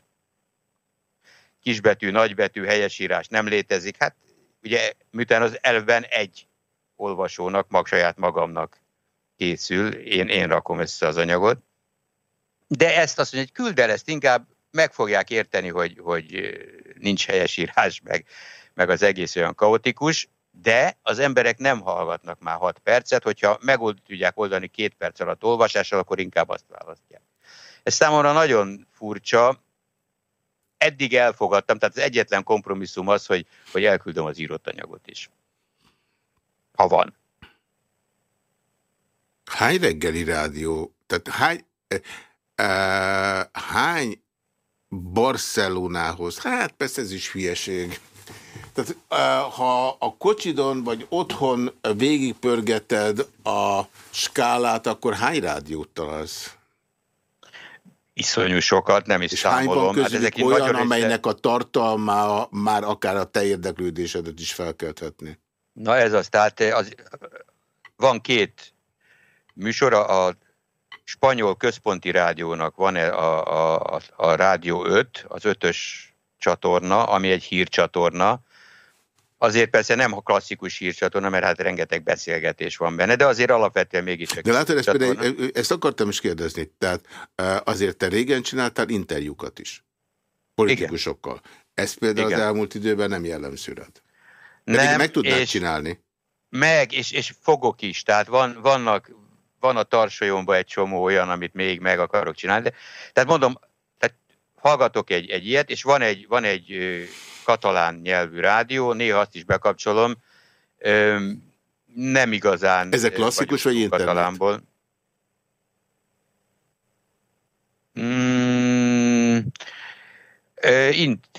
kisbetű, nagybetű, helyesírás nem létezik. Hát ugye miután az elvben egy olvasónak, mag saját magamnak készül, én, én rakom össze az anyagot, de ezt azt mondja, hogy küld el ezt, inkább meg fogják érteni, hogy, hogy nincs helyesírás, meg, meg az egész olyan kaotikus, de az emberek nem hallgatnak már 6 percet, hogyha meg tudják oldani két perc alatt olvasással, akkor inkább azt választják. Ez számomra nagyon furcsa, eddig elfogadtam, tehát az egyetlen kompromisszum az, hogy, hogy elküldöm az írott anyagot is. Ha van. Hány reggeli rádió, tehát hány, eh, eh, hány Barcelonához, hát persze ez is hülyeség. Tehát eh, ha a kocsidon vagy otthon végigpörgeted a skálát, akkor hány rádiót találsz? Iszonyú sokat, nem is És számolom. hányban Hát ezek olyan, nagyon amelynek a tartalma már akár a te érdeklődésedet is felkelthetni? Na ez az, tehát az, van két műsor, a, a spanyol központi rádiónak van -e a, a, a, a Rádió 5, az ötös csatorna, ami egy hírcsatorna, Azért persze nem a klasszikus hírcsatorna, mert hát rengeteg beszélgetés van benne, de azért alapvetően mégis. De látod, ezt, például, ezt akartam is kérdezni. Tehát azért te régen csináltál interjúkat is. Politikusokkal. Igen. Ez például Igen. az elmúlt időben nem jellemző rád. Nem, meg tudnád és csinálni. Meg, és, és fogok is. Tehát van, vannak, van a tarsolyomban egy csomó olyan, amit még meg akarok csinálni. De, tehát mondom, tehát hallgatok egy, egy ilyet, és van egy, van egy katalán nyelvű rádió, néha azt is bekapcsolom, nem igazán... Ezek klasszikus vagy internet? Katalánból. Mm,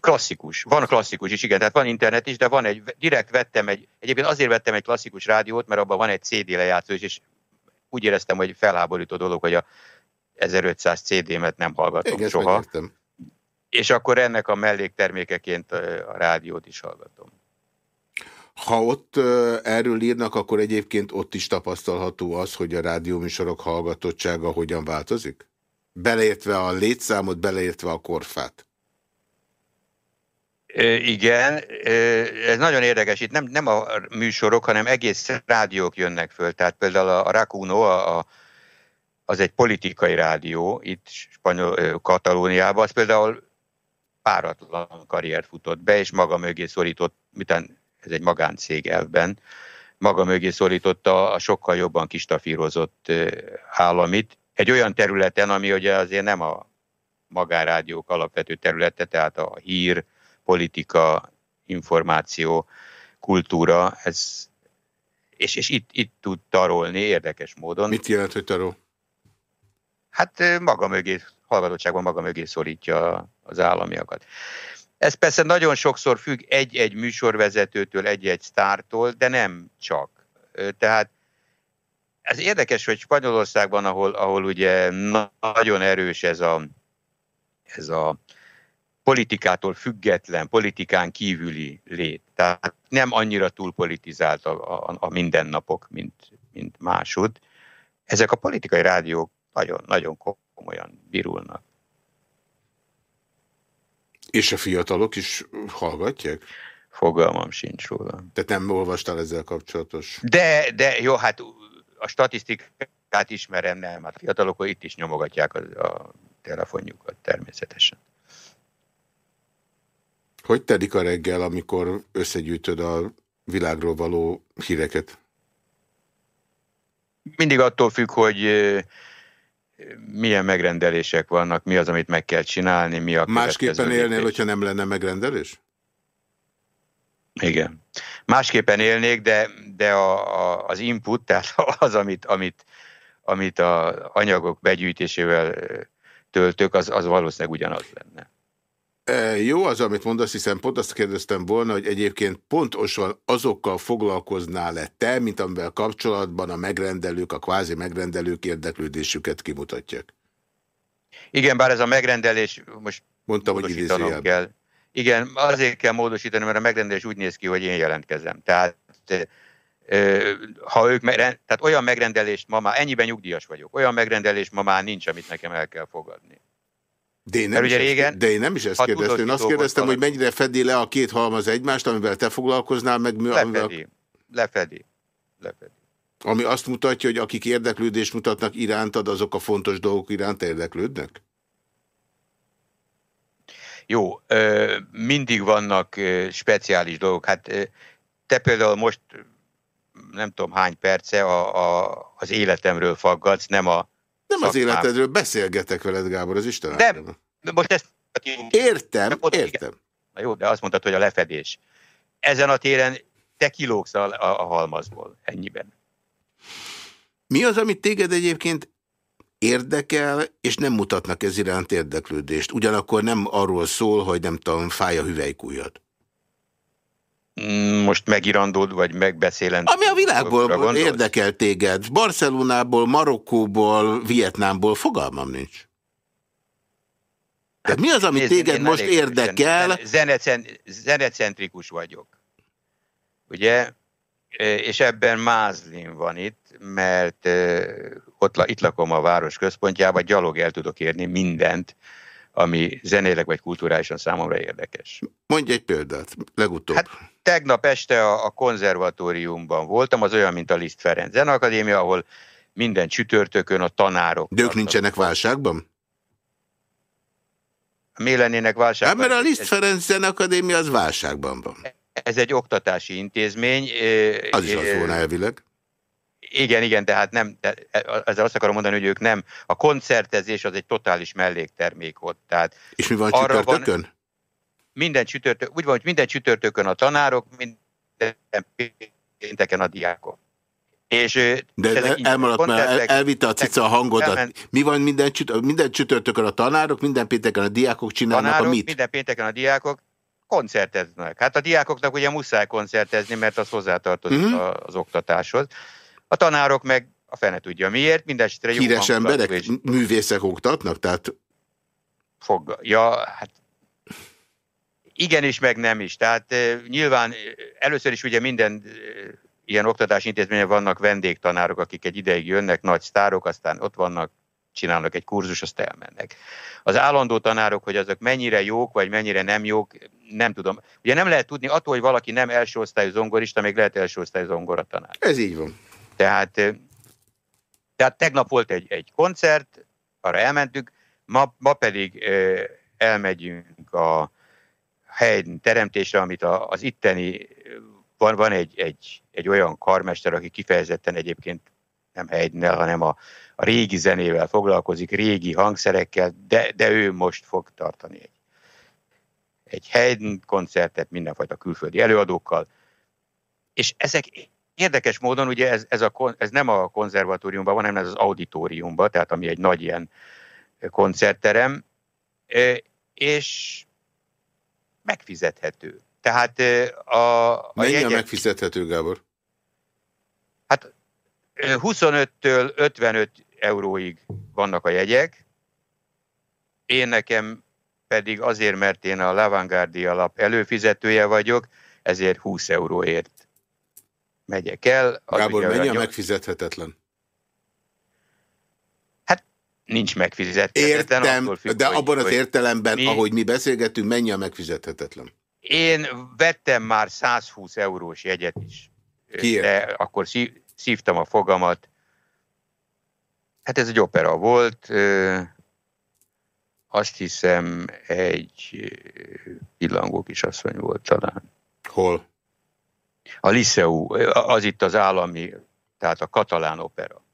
klasszikus. Van klasszikus is, igen, tehát van internet is, de van egy, direkt vettem egy, egyébként azért vettem egy klasszikus rádiót, mert abban van egy CD lejátszó is, és úgy éreztem, hogy felháborító dolog, hogy a 1500 CD-met nem hallgatom igen, soha. Megértem és akkor ennek a melléktermékeként a rádiót is hallgatom. Ha ott erről írnak, akkor egyébként ott is tapasztalható az, hogy a rádióműsorok hallgatottsága hogyan változik? Beleértve a létszámot, beleértve a korfát. Igen, ez nagyon érdekes. Itt nem, nem a műsorok, hanem egész rádiók jönnek föl. Tehát például a Rakuno, a, az egy politikai rádió itt Spanyol, Katalóniában, az például páratlan karriert futott be, és maga mögé szorított, mitán ez egy magáncég elvben, maga mögé szorította a sokkal jobban kistafírozott államit, egy olyan területen, ami ugye azért nem a magárádiók alapvető területe, tehát a hír, politika, információ, kultúra, ez, és, és itt, itt tud tarolni érdekes módon. Mit jelent, hogy tarol? Hát maga mögé, hallgatottságban maga mögé szorítja az államiakat. Ez persze nagyon sokszor függ egy-egy műsorvezetőtől, egy-egy sztártól, de nem csak. Tehát ez érdekes, hogy Spanyolországban, ahol, ahol ugye nagyon erős ez a, ez a politikától független, politikán kívüli lét. Tehát nem annyira túl politizált a, a, a mindennapok, mint, mint másod. Ezek a politikai rádiók nagyon, nagyon komolyan virulnak. És a fiatalok is hallgatják? Fogalmam sincs róla. Tehát nem olvastál ezzel kapcsolatos? De, de jó, hát a statisztikát ismerem, nem. Hát a fiatalok itt is nyomogatják a, a telefonjukat természetesen. Hogy telik a reggel, amikor összegyűjtöd a világról való híreket? Mindig attól függ, hogy milyen megrendelések vannak, mi az, amit meg kell csinálni, mi a Másképpen élnél, hogyha nem lenne megrendelés? Igen. Másképpen élnék, de, de a, a, az input, tehát az, amit, amit, amit a anyagok begyűjtésével töltök, az, az valószínűleg ugyanaz lenne. Jó az, amit mondasz, hiszen pont azt kérdeztem volna, hogy egyébként pontosan azokkal foglalkoznál-e te, mint amivel kapcsolatban a megrendelők, a kvázi megrendelők érdeklődésüket kimutatják. Igen, bár ez a megrendelés most Mondtam, hogy idézőjelben. kell. Igen, azért kell módosítani, mert a megrendelés úgy néz ki, hogy én jelentkezem. Tehát ha ők, tehát olyan megrendelést ma már, ennyiben nyugdíjas vagyok, olyan megrendelést ma már nincs, amit nekem el kell fogadni. De én nem, is, régen, ezt, de én nem is ezt kérdeztem. Én azt kérdeztem, hogy mennyire fedi le a két halmaz egymást, amivel te foglalkoznál, meg... Lefedi, amivel... lefedi, lefedi. Ami azt mutatja, hogy akik érdeklődést mutatnak irántad, azok a fontos dolgok iránt érdeklődnek? Jó, mindig vannak speciális dolgok. Hát te például most nem tudom hány perce a, a, az életemről faggatsz, nem a nem az életedről beszélgetek veled, Gábor, az Isten Nem, most ezt... Értem, értem. Na jó, de azt mondtad, hogy a lefedés. Ezen a téren te kilógsz a, a, a halmazból, ennyiben. Mi az, amit téged egyébként érdekel, és nem mutatnak ez iránt érdeklődést? Ugyanakkor nem arról szól, hogy nem tudom, fáj a hüvelykújad. Mm, most megirandód, vagy megbeszélend. Ami a világból érdekel téged. Barcelonából, Marokkóból, Vietnámból, fogalmam nincs. Tehát mi az, ami Nézd, téged most érdekel? Zenecentrikus vagyok. Ugye? És ebben mázlin van itt, mert ott, itt lakom a város központjában, gyalog el tudok érni mindent, ami zenéleg vagy kulturálisan számomra érdekes. Mondj egy példát, legutóbb. Hát tegnap este a, a konzervatóriumban voltam, az olyan, mint a Liszt Ferenc Zenakadémia, ahol minden csütörtökön a tanárok... De ők nincsenek válságban? Mi lennének válságban? Hát mert a Liszt Ferenc Zenakadémia az válságban van. Ez egy oktatási intézmény. Az is az volna elvileg. Igen, igen, tehát nem, de ezzel azt akarom mondani, hogy ők nem. A koncertezés az egy totális melléktermék ott. Tehát És mi van csütörtökön? Van, minden csütörtök, úgy van, hogy minden csütörtökön a tanárok, minden pénteken a diákok. És, De el, elmaradt, mert el, elvitte a cica a hangodat. Elment. Mi van minden, csütör, minden csütörtökön a tanárok, minden pénteken a diákok csinálnak tanárok, a mit? Minden pénteken a diákok koncerteznek. Hát a diákoknak ugye muszáj koncertezni, mert az hozzátartozik mhm. -huh. az oktatáshoz. A tanárok meg a fene tudja miért, mindesetre jó Híres emberek, és... művészek oktatnak, tehát... Fog, ja, hát igen is, meg nem is. Tehát nyilván először is ugye minden ilyen oktatási intézményen vannak vendégtanárok, akik egy ideig jönnek, nagy sztárok, aztán ott vannak, csinálnak egy kurzus, azt elmennek. Az állandó tanárok, hogy azok mennyire jók, vagy mennyire nem jók, nem tudom. Ugye nem lehet tudni, attól, hogy valaki nem első osztályú zongorista, még lehet első osztályú zongoratanár. Ez így van. Tehát, tehát tegnap volt egy, egy koncert, arra elmentünk, ma, ma pedig elmegyünk a hely teremtésre, amit az itteni, van, van egy, egy, egy olyan karmester, aki kifejezetten egyébként nem helynel, hanem a, a régi zenével foglalkozik, régi hangszerekkel, de, de ő most fog tartani egy, egy helyen koncertet mindenfajta külföldi előadókkal, és ezek érdekes módon ugye ez, ez, a, ez nem a konzervatóriumban van, hanem ez az auditoriumban, tehát ami egy nagy ilyen koncertterem, és megfizethető. Tehát a, a Mennyi jegyek, a megfizethető, Gábor? Hát 25-től 55 euróig vannak a jegyek. Én nekem pedig azért, mert én a Lavangardi alap előfizetője vagyok, ezért 20 euróért megyek el. Az Gábor, mennyi a megfizethetetlen? Nincs megfizethetetlen. Értem, függ, de abban az értelemben, mi, ahogy mi beszélgetünk, mennyi a megfizethetetlen? Én vettem már 120 eurós jegyet is. Kiért? De akkor szívtam a fogamat. Hát ez egy opera volt, azt hiszem egy pillangó kisasszony volt talán. Hol? A Liceu, az itt az állami, tehát a katalán opera.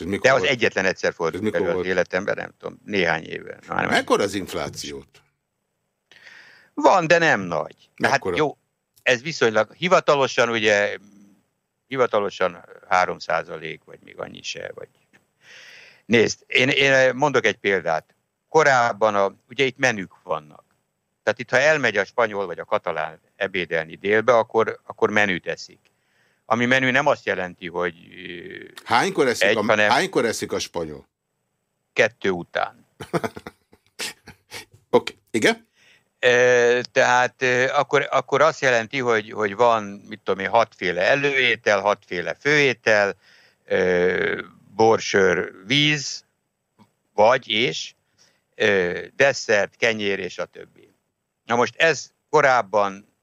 De az volt? egyetlen egyszer fordult elő az életemben, nem tudom, néhány éve. Mekkora az inflációt? Van, de nem nagy. Hát jó, ez viszonylag hivatalosan ugye, hivatalosan 3 vagy még annyi se, vagy Nézd, én, én mondok egy példát. Korábban, a, ugye itt menük vannak. Tehát itt, ha elmegy a spanyol vagy a katalán ebédelni délbe, akkor, akkor menüt eszik. Ami menü nem azt jelenti, hogy... Hánykor eszik, egy, a, hanem hánykor eszik a spanyol? Kettő után. Oké, okay. igen? Tehát akkor, akkor azt jelenti, hogy, hogy van, mit tudom én, hatféle előétel, hatféle főétel, borsör, víz, vagy és, desszert, kenyér és a többi. Na most ez korábban,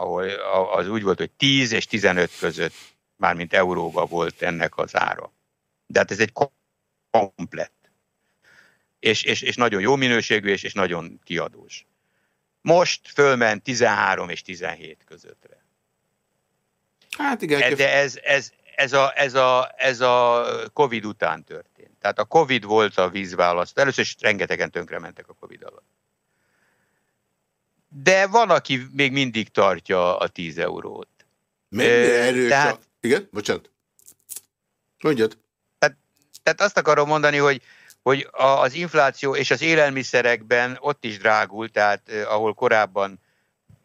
ahol az úgy volt, hogy 10 és 15 között, mármint euróba volt ennek az ára. De hát ez egy komplett. És, és, és nagyon jó minőségű, és, és nagyon kiadós. Most fölment 13 és 17 közöttre. Hát igen. De ez, ez, ez a, ez, a, ez a Covid után történt. Tehát a Covid volt a vízválaszt. Először is rengetegen tönkrementek a Covid alatt. De van, aki még mindig tartja a 10 eurót. Mennyire erős tehát, a... Igen? Bocsánat. Mondjad. Tehát, tehát azt akarom mondani, hogy, hogy az infláció és az élelmiszerekben ott is drágul, tehát eh, ahol korábban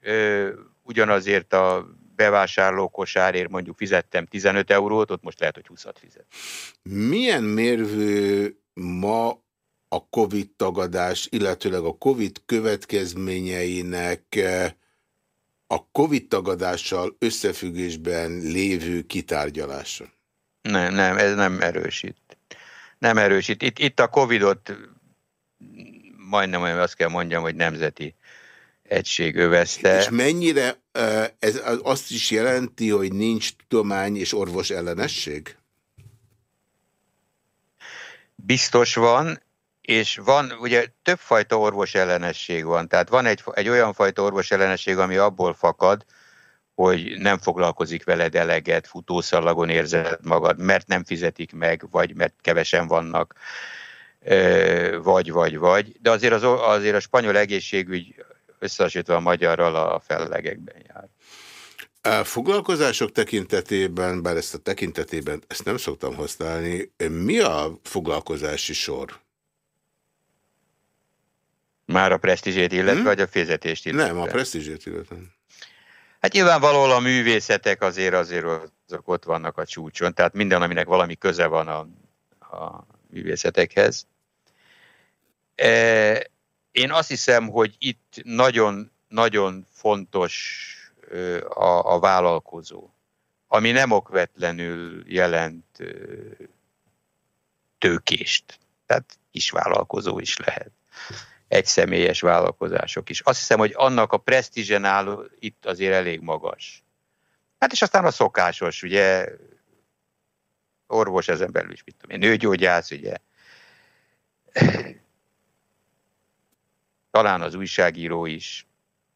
eh, ugyanazért a bevásárló kosárért mondjuk fizettem 15 eurót, ott most lehet, hogy 20-at fizet. Milyen mérvő ma a Covid tagadás, illetőleg a Covid következményeinek eh, a Covid tagadással összefüggésben lévő kitárgyalása? Nem, nem, ez nem erősít. Nem erősít. Itt, itt a Covidot majdnem olyan azt kell mondjam, hogy nemzeti egység övezte. És mennyire ez azt is jelenti, hogy nincs tudomány és orvos ellenesség? Biztos van, és van, ugye többfajta orvos ellenesség van. Tehát van egy, egy olyan fajta orvos ellenesség, ami abból fakad, hogy nem foglalkozik veled eleget, futószalagon érzed magad, mert nem fizetik meg, vagy mert kevesen vannak, vagy, vagy, vagy. De azért, az, azért a spanyol egészségügy összehasonlítva a magyarral a fellegekben jár. A foglalkozások tekintetében, bár ezt a tekintetében, ezt nem szoktam használni, mi a foglalkozási sor? Már a presztízsét illetve, hmm? vagy a fizetést illetve? Nem, a presztízsét illetve. Hát nyilvánvalóan a művészetek azért azért azok ott vannak a csúcson, tehát minden, aminek valami köze van a, a művészetekhez. E, én azt hiszem, hogy itt nagyon-nagyon fontos a, a vállalkozó, ami nem okvetlenül jelent tőkést. Tehát is vállalkozó is lehet. Egy személyes vállalkozások is. Azt hiszem, hogy annak a presztízsen áll itt azért elég magas. Hát és aztán a szokásos, ugye, orvos ezen belül is, mit tudom én, nőgyógyász, ugye, talán az újságíró is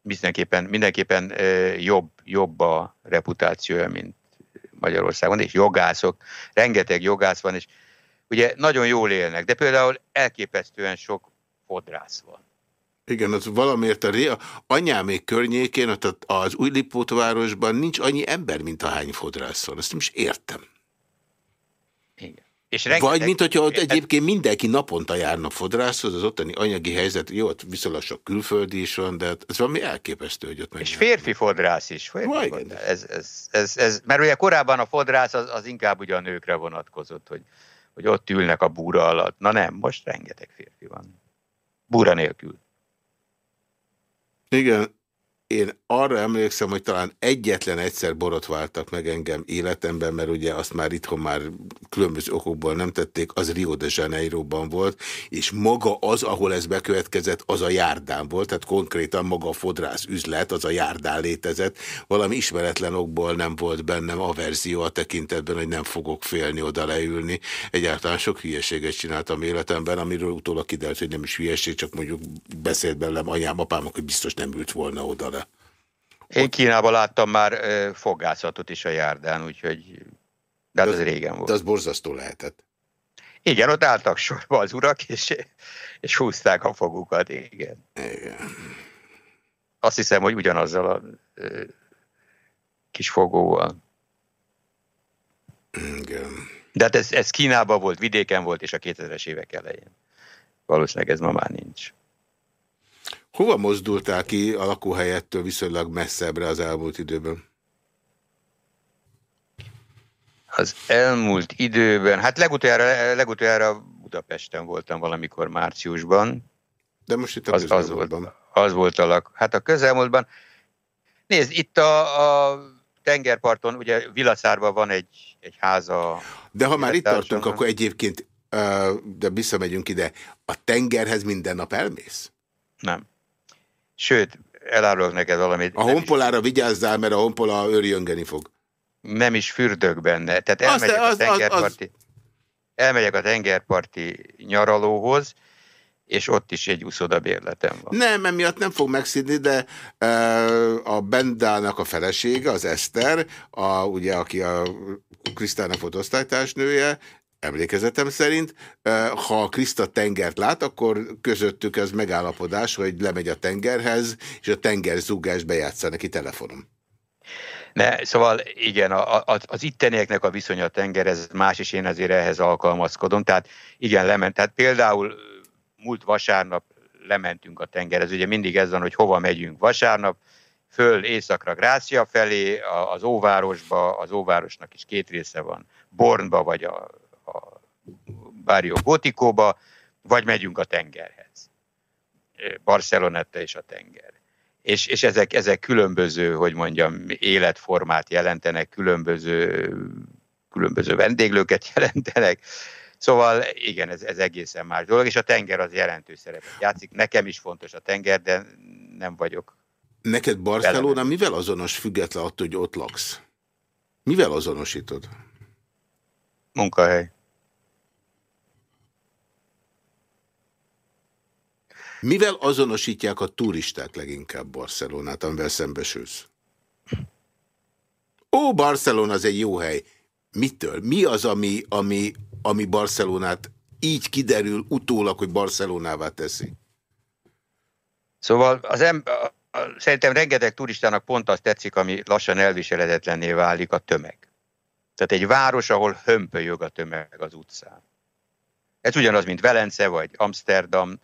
mindenképpen, mindenképpen jobb, jobb a reputációja, mint Magyarországon, és jogászok, rengeteg jogász van, és ugye nagyon jól élnek, de például elképesztően sok fodrász van. Igen, az valamiért a ré... anyámék környékén, ott az új Lipótvárosban nincs annyi ember, mint a hány fodrász van. Ezt nem is értem. Igen. És rengeteg... Vagy, mint hogyha ott egyébként mindenki naponta járna fodrászhoz, az ottani anyagi helyzet, jó, ott viszonylag sok külföldi is van, de hát ez valami elképesztő, hogy ott meg. És férfi fodrász is. Férfi fodrász. Ez, ez, ez, ez, mert ugye korábban a fodrász az, az inkább ugye a nőkre vonatkozott, hogy, hogy ott ülnek a búra alatt. Na nem, most rengeteg férfi van. Búra nélkül. Igen, én arra emlékszem, hogy talán egyetlen egyszer borotváltak meg engem életemben, mert ugye azt már itthon már különböző okokból nem tették, az Rio de Janeiroban volt, és maga az, ahol ez bekövetkezett, az a járdán volt, tehát konkrétan maga a fodrász üzlet, az a járdán létezett. Valami ismeretlen okból nem volt bennem averzió a tekintetben, hogy nem fogok félni oda leülni. Egyáltalán sok hülyeséget csináltam életemben, amiről utólag kiderült, hogy nem is hülyeség, csak mondjuk beszélt belem anyám, apám, hogy biztos nem ült volna oda. Én Kínában láttam már fogászatot is a járdán, úgyhogy de, de az, az régen volt. De az borzasztó lehetett. Igen, ott álltak sorba az urak, és, és húzták a fogukat, igen. Igen. Azt hiszem, hogy ugyanazzal a ö, kis fogóval. Igen. De hát ez, ez Kínában volt, vidéken volt, és a 2000-es évek elején. Valószínűleg ez ma már nincs. Hova mozdultál ki a lakóhelyettől viszonylag messzebbre az elmúlt időben? Az elmúlt időben, hát legutoljára, legutoljára Budapesten voltam valamikor márciusban. De most itt a az, az volt, az volt a lak. Hát a közelmúltban. Nézd, itt a, a tengerparton, ugye Vilaszárban van egy, egy háza. De ha már itt tartunk, akkor egyébként, de visszamegyünk ide, a tengerhez minden nap elmész? Nem. Sőt, elárulok neked valamit. A honpolára is... vigyázzál, mert a honpola őrjöngeni fog. Nem is fürdök benne. Tehát elmegyek, az, a tengerparti, az, az... elmegyek a tengerparti nyaralóhoz, és ott is egy bérletem van. Nem, emiatt nem fog megszidni, de uh, a Bendának a felesége, az Eszter, a, ugye, aki a Krisztának volt osztálytársnője, emlékezetem szerint, ha Kriszta tengert lát, akkor közöttük ez megállapodás, hogy lemegy a tengerhez, és a tenger zúgás bejátsza neki telefonom. Ne, szóval igen, a, a, az ittenieknek a viszonya a tenger, ez más, és én azért ehhez alkalmazkodom. Tehát igen, lement. Tehát például múlt vasárnap lementünk a tengerhez. Ugye mindig ez van, hogy hova megyünk vasárnap, föl északra Grácia felé, az óvárosba, az óvárosnak is két része van, Bornba vagy a Bárió Gotikóba, vagy megyünk a tengerhez. Barcelonette és a tenger. És, és ezek, ezek különböző, hogy mondjam, életformát jelentenek, különböző, különböző vendéglőket jelentenek. Szóval igen, ez, ez egészen más dolog, és a tenger az jelentős szerepet játszik. Nekem is fontos a tenger, de nem vagyok. Neked Barcelona velem. mivel azonos független attól, hogy ott laksz? Mivel azonosítod? Munkahely. Mivel azonosítják a turisták leginkább Barcelonát, amivel szembesülsz? Ó, Barcelona az egy jó hely. Mitől? Mi az, ami, ami, ami Barcelonát így kiderül utólag, hogy Barcelonává teszi? Szóval az em, szerintem rengeteg turistának pont azt tetszik, ami lassan elviselhetetlenné válik a tömeg. Tehát egy város, ahol hömpölyög a tömeg az utcán. Ez ugyanaz, mint Velence vagy Amsterdam,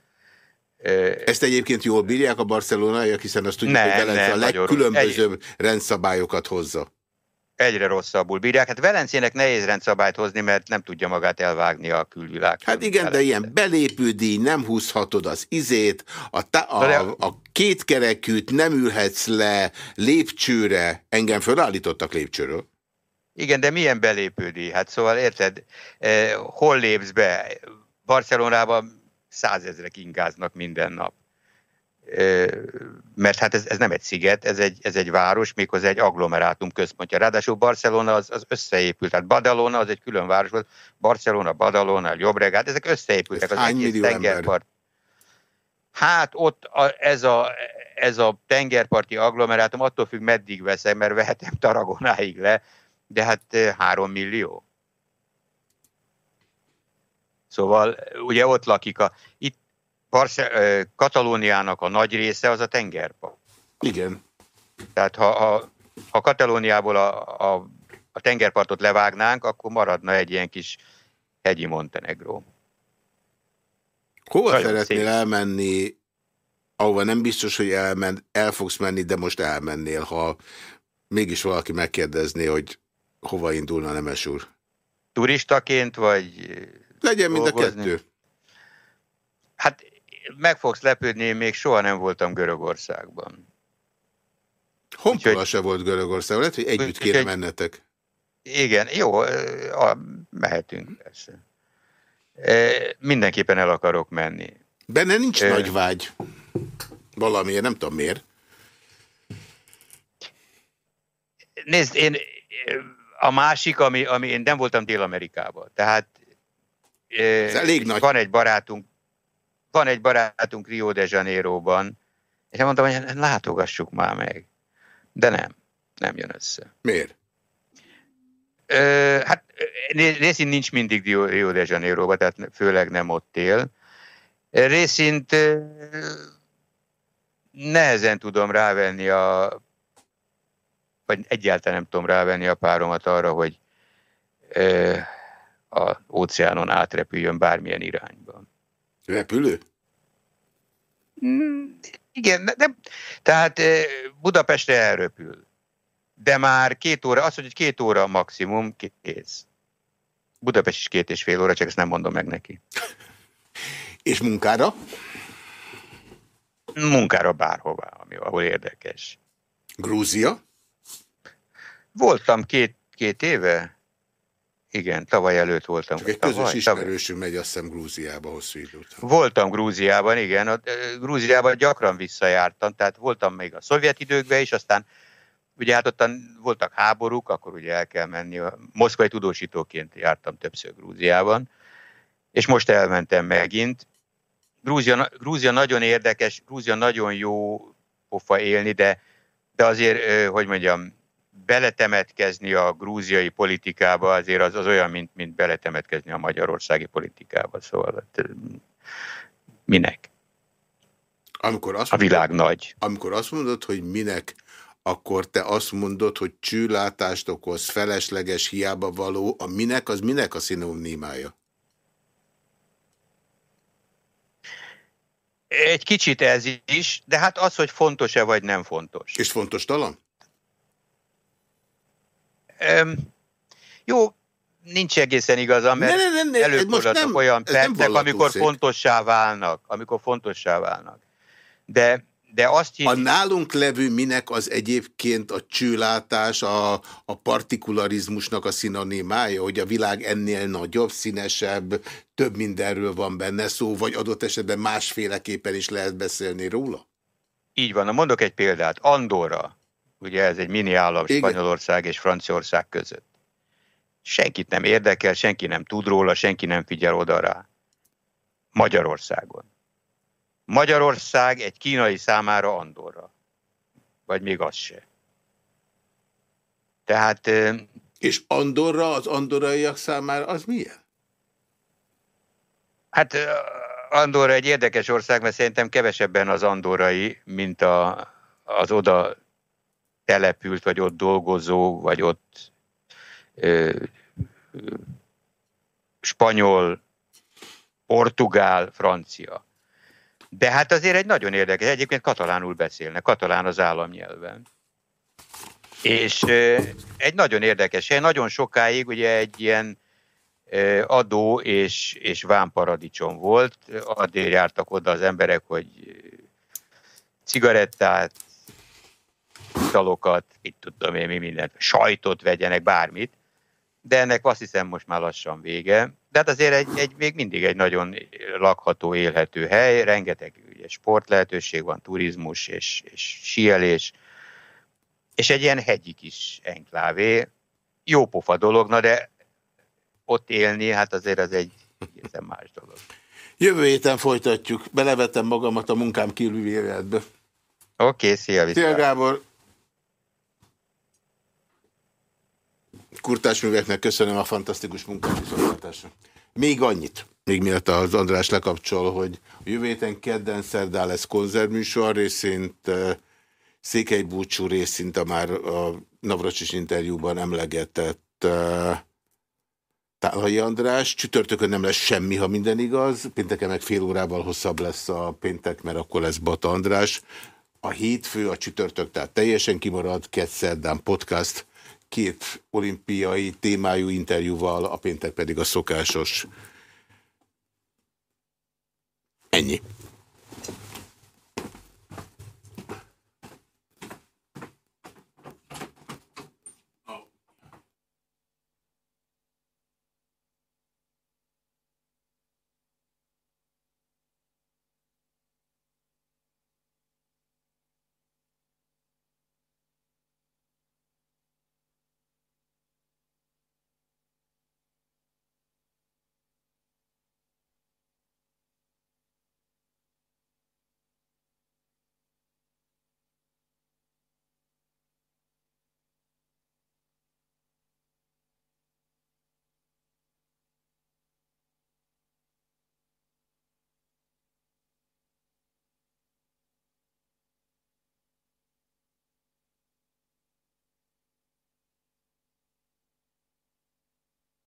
ezt egyébként jól bírják a barcelonaiak, hiszen azt tudjuk, ne, hogy Velence a legkülönbözőbb egy... rendszabályokat hozza. Egyre rosszabbul bírják. Hát Velencének nehéz rendszabályt hozni, mert nem tudja magát elvágni a külvilág. Hát igen, de ilyen belépődíj, nem húzhatod az izét, a, ta, a, a kétkerekűt nem ülhetsz le lépcsőre. Engem fölállítottak lépcsőről. Igen, de milyen belépődíj? Hát szóval érted, eh, hol lépsz be? Barcelonában százezrek ingáznak minden nap. Mert hát ez, ez nem egy sziget, ez egy, ez egy város, méghozzá egy agglomerátum központja. Ráadásul Barcelona az, az összeépült, tehát Badalona az egy külön város volt, Barcelona, Badalona, Llobregat, ezek összeépültek. Ez az egész tengerpart. Hát ott a, ez, a, ez a tengerparti agglomerátum attól függ, meddig veszem, mert vehetem Taragonáig le, de hát három millió. Szóval ugye ott lakik a... Itt Barce Katalóniának a nagy része az a tengerpart. Igen. Tehát ha, ha, ha Katalóniából a, a, a tengerpartot levágnánk, akkor maradna egy ilyen kis hegyi Montenegró. Hova Nagyon szeretnél szép. elmenni, ahova nem biztos, hogy elmen, el fogsz menni, de most elmennél, ha mégis valaki megkérdezné, hogy hova indulna Nemes úr? Turistaként, vagy... Legyen mind a kettő. Hát meg fogsz lepődni, én még soha nem voltam Görögországban. Honpola Úgyhogy... se volt Görögországban, lehet, hogy együtt kéne egy... mennetek. Igen, jó, a, mehetünk persze. E, mindenképpen el akarok menni. Benne nincs e... nagy vágy. Valamiért, nem tudom miért. Nézd, én a másik, ami, ami én nem voltam Dél-Amerikában, tehát Ez elég nagy. van egy barátunk, van egy barátunk Rio de Janeiroban, és én mondtam, hogy látogassuk már meg. De nem, nem jön össze. Miért? Ö, hát részint nincs mindig Rio de Janeiroban, tehát főleg nem ott él. Részint nehezen tudom rávenni a vagy egyáltalán nem tudom rávenni a páromat arra, hogy a óceánon átrepüljön bármilyen irányban. Repülő? Mm, igen, nem. Tehát Budapestre elröpül. De már két óra, azt mondja, hogy két óra maximum, kész. Budapest is két és fél óra, csak ezt nem mondom meg neki. És munkára? Munkára bárhová, ami, ahol érdekes. Grúzia? Voltam két, két éve. Igen, tavaly előtt voltam. Csak egy tavaly, közös ismerősünk megy azt hiszem Grúziába hosszú idő után. Voltam Grúziában, igen. A, Grúziában gyakran visszajártam, tehát voltam még a szovjet időkben is, aztán ugye hát ottan voltak háborúk, akkor ugye el kell menni. A moszkvai tudósítóként jártam többször Grúziában, és most elmentem megint. Grúzia, Grúzia nagyon érdekes, Grúzia nagyon jó pofa élni, de, de azért, hogy mondjam, beletemetkezni a grúziai politikába azért az, az olyan, mint, mint beletemetkezni a magyarországi politikába. Szóval hát, minek? Amikor azt a világ mondod, nagy. Amikor azt mondod, hogy minek, akkor te azt mondod, hogy csűlátást okoz, felesleges, hiába való, a minek, az minek a szinonimája? Egy kicsit ez is, de hát az, hogy fontos-e vagy nem fontos. És fontos talán? Um, jó, nincs egészen igazam, mert ne, ne, ne, előfordulnak olyan percek, amikor szék. fontossá válnak, amikor fontossá válnak. De, de azt hiszem... A nálunk levő minek az egyébként a csőlátás, a, a partikularizmusnak a szinonimája, hogy a világ ennél nagyobb, színesebb, több mindenről van benne szó, vagy adott esetben másféleképpen is lehet beszélni róla? Így van, mondok egy példát. Andorra Ugye ez egy mini állam Igen. Spanyolország és Franciaország között. Senkit nem érdekel, senki nem tud róla, senki nem figyel oda rá. Magyarországon. Magyarország egy kínai számára Andorra. Vagy még az se. Tehát... És Andorra az andoraiak számára az milyen? Hát Andorra egy érdekes ország, mert szerintem kevesebben az andorai, mint a, az oda települt, vagy ott dolgozó, vagy ott ö, ö, spanyol, portugál, francia. De hát azért egy nagyon érdekes, egyébként katalánul beszélnek, katalán az államnyelven. És ö, egy nagyon érdekes nagyon sokáig ugye egy ilyen adó és, és vámparadicsom volt. Addig jártak oda az emberek, hogy cigarettát, italokat, itt tudom én mi mindent, sajtot vegyenek, bármit, de ennek azt hiszem most már lassan vége. De hát azért egy, egy, még mindig egy nagyon lakható, élhető hely, rengeteg ugye, sport lehetőség van, turizmus és, és síelés, és egy ilyen hegyi kis enklávé, jó pofa dolog, na de ott élni, hát azért az egy egészen más dolog. Jövő héten folytatjuk. Belevettem magamat a munkám életbe. Oké, okay, szia, viszont. Szia, Gábor. Kurtás műveknek köszönöm a fantasztikus munkát Még annyit. még miatt az András lekapcsol, hogy a jövő héten kedden szerdán lesz konzervműsor, részint Székely Búcsú részint a már a Navracsis interjúban emlegetett Tálai András. Csütörtökön nem lesz semmi, ha minden igaz. Pénteken meg fél órával hosszabb lesz a péntek, mert akkor lesz Bata András. A hétfő, a csütörtök, tehát teljesen kimarad, Szerdán podcast, két olimpiai témájú interjúval, a péntek pedig a szokásos. Ennyi.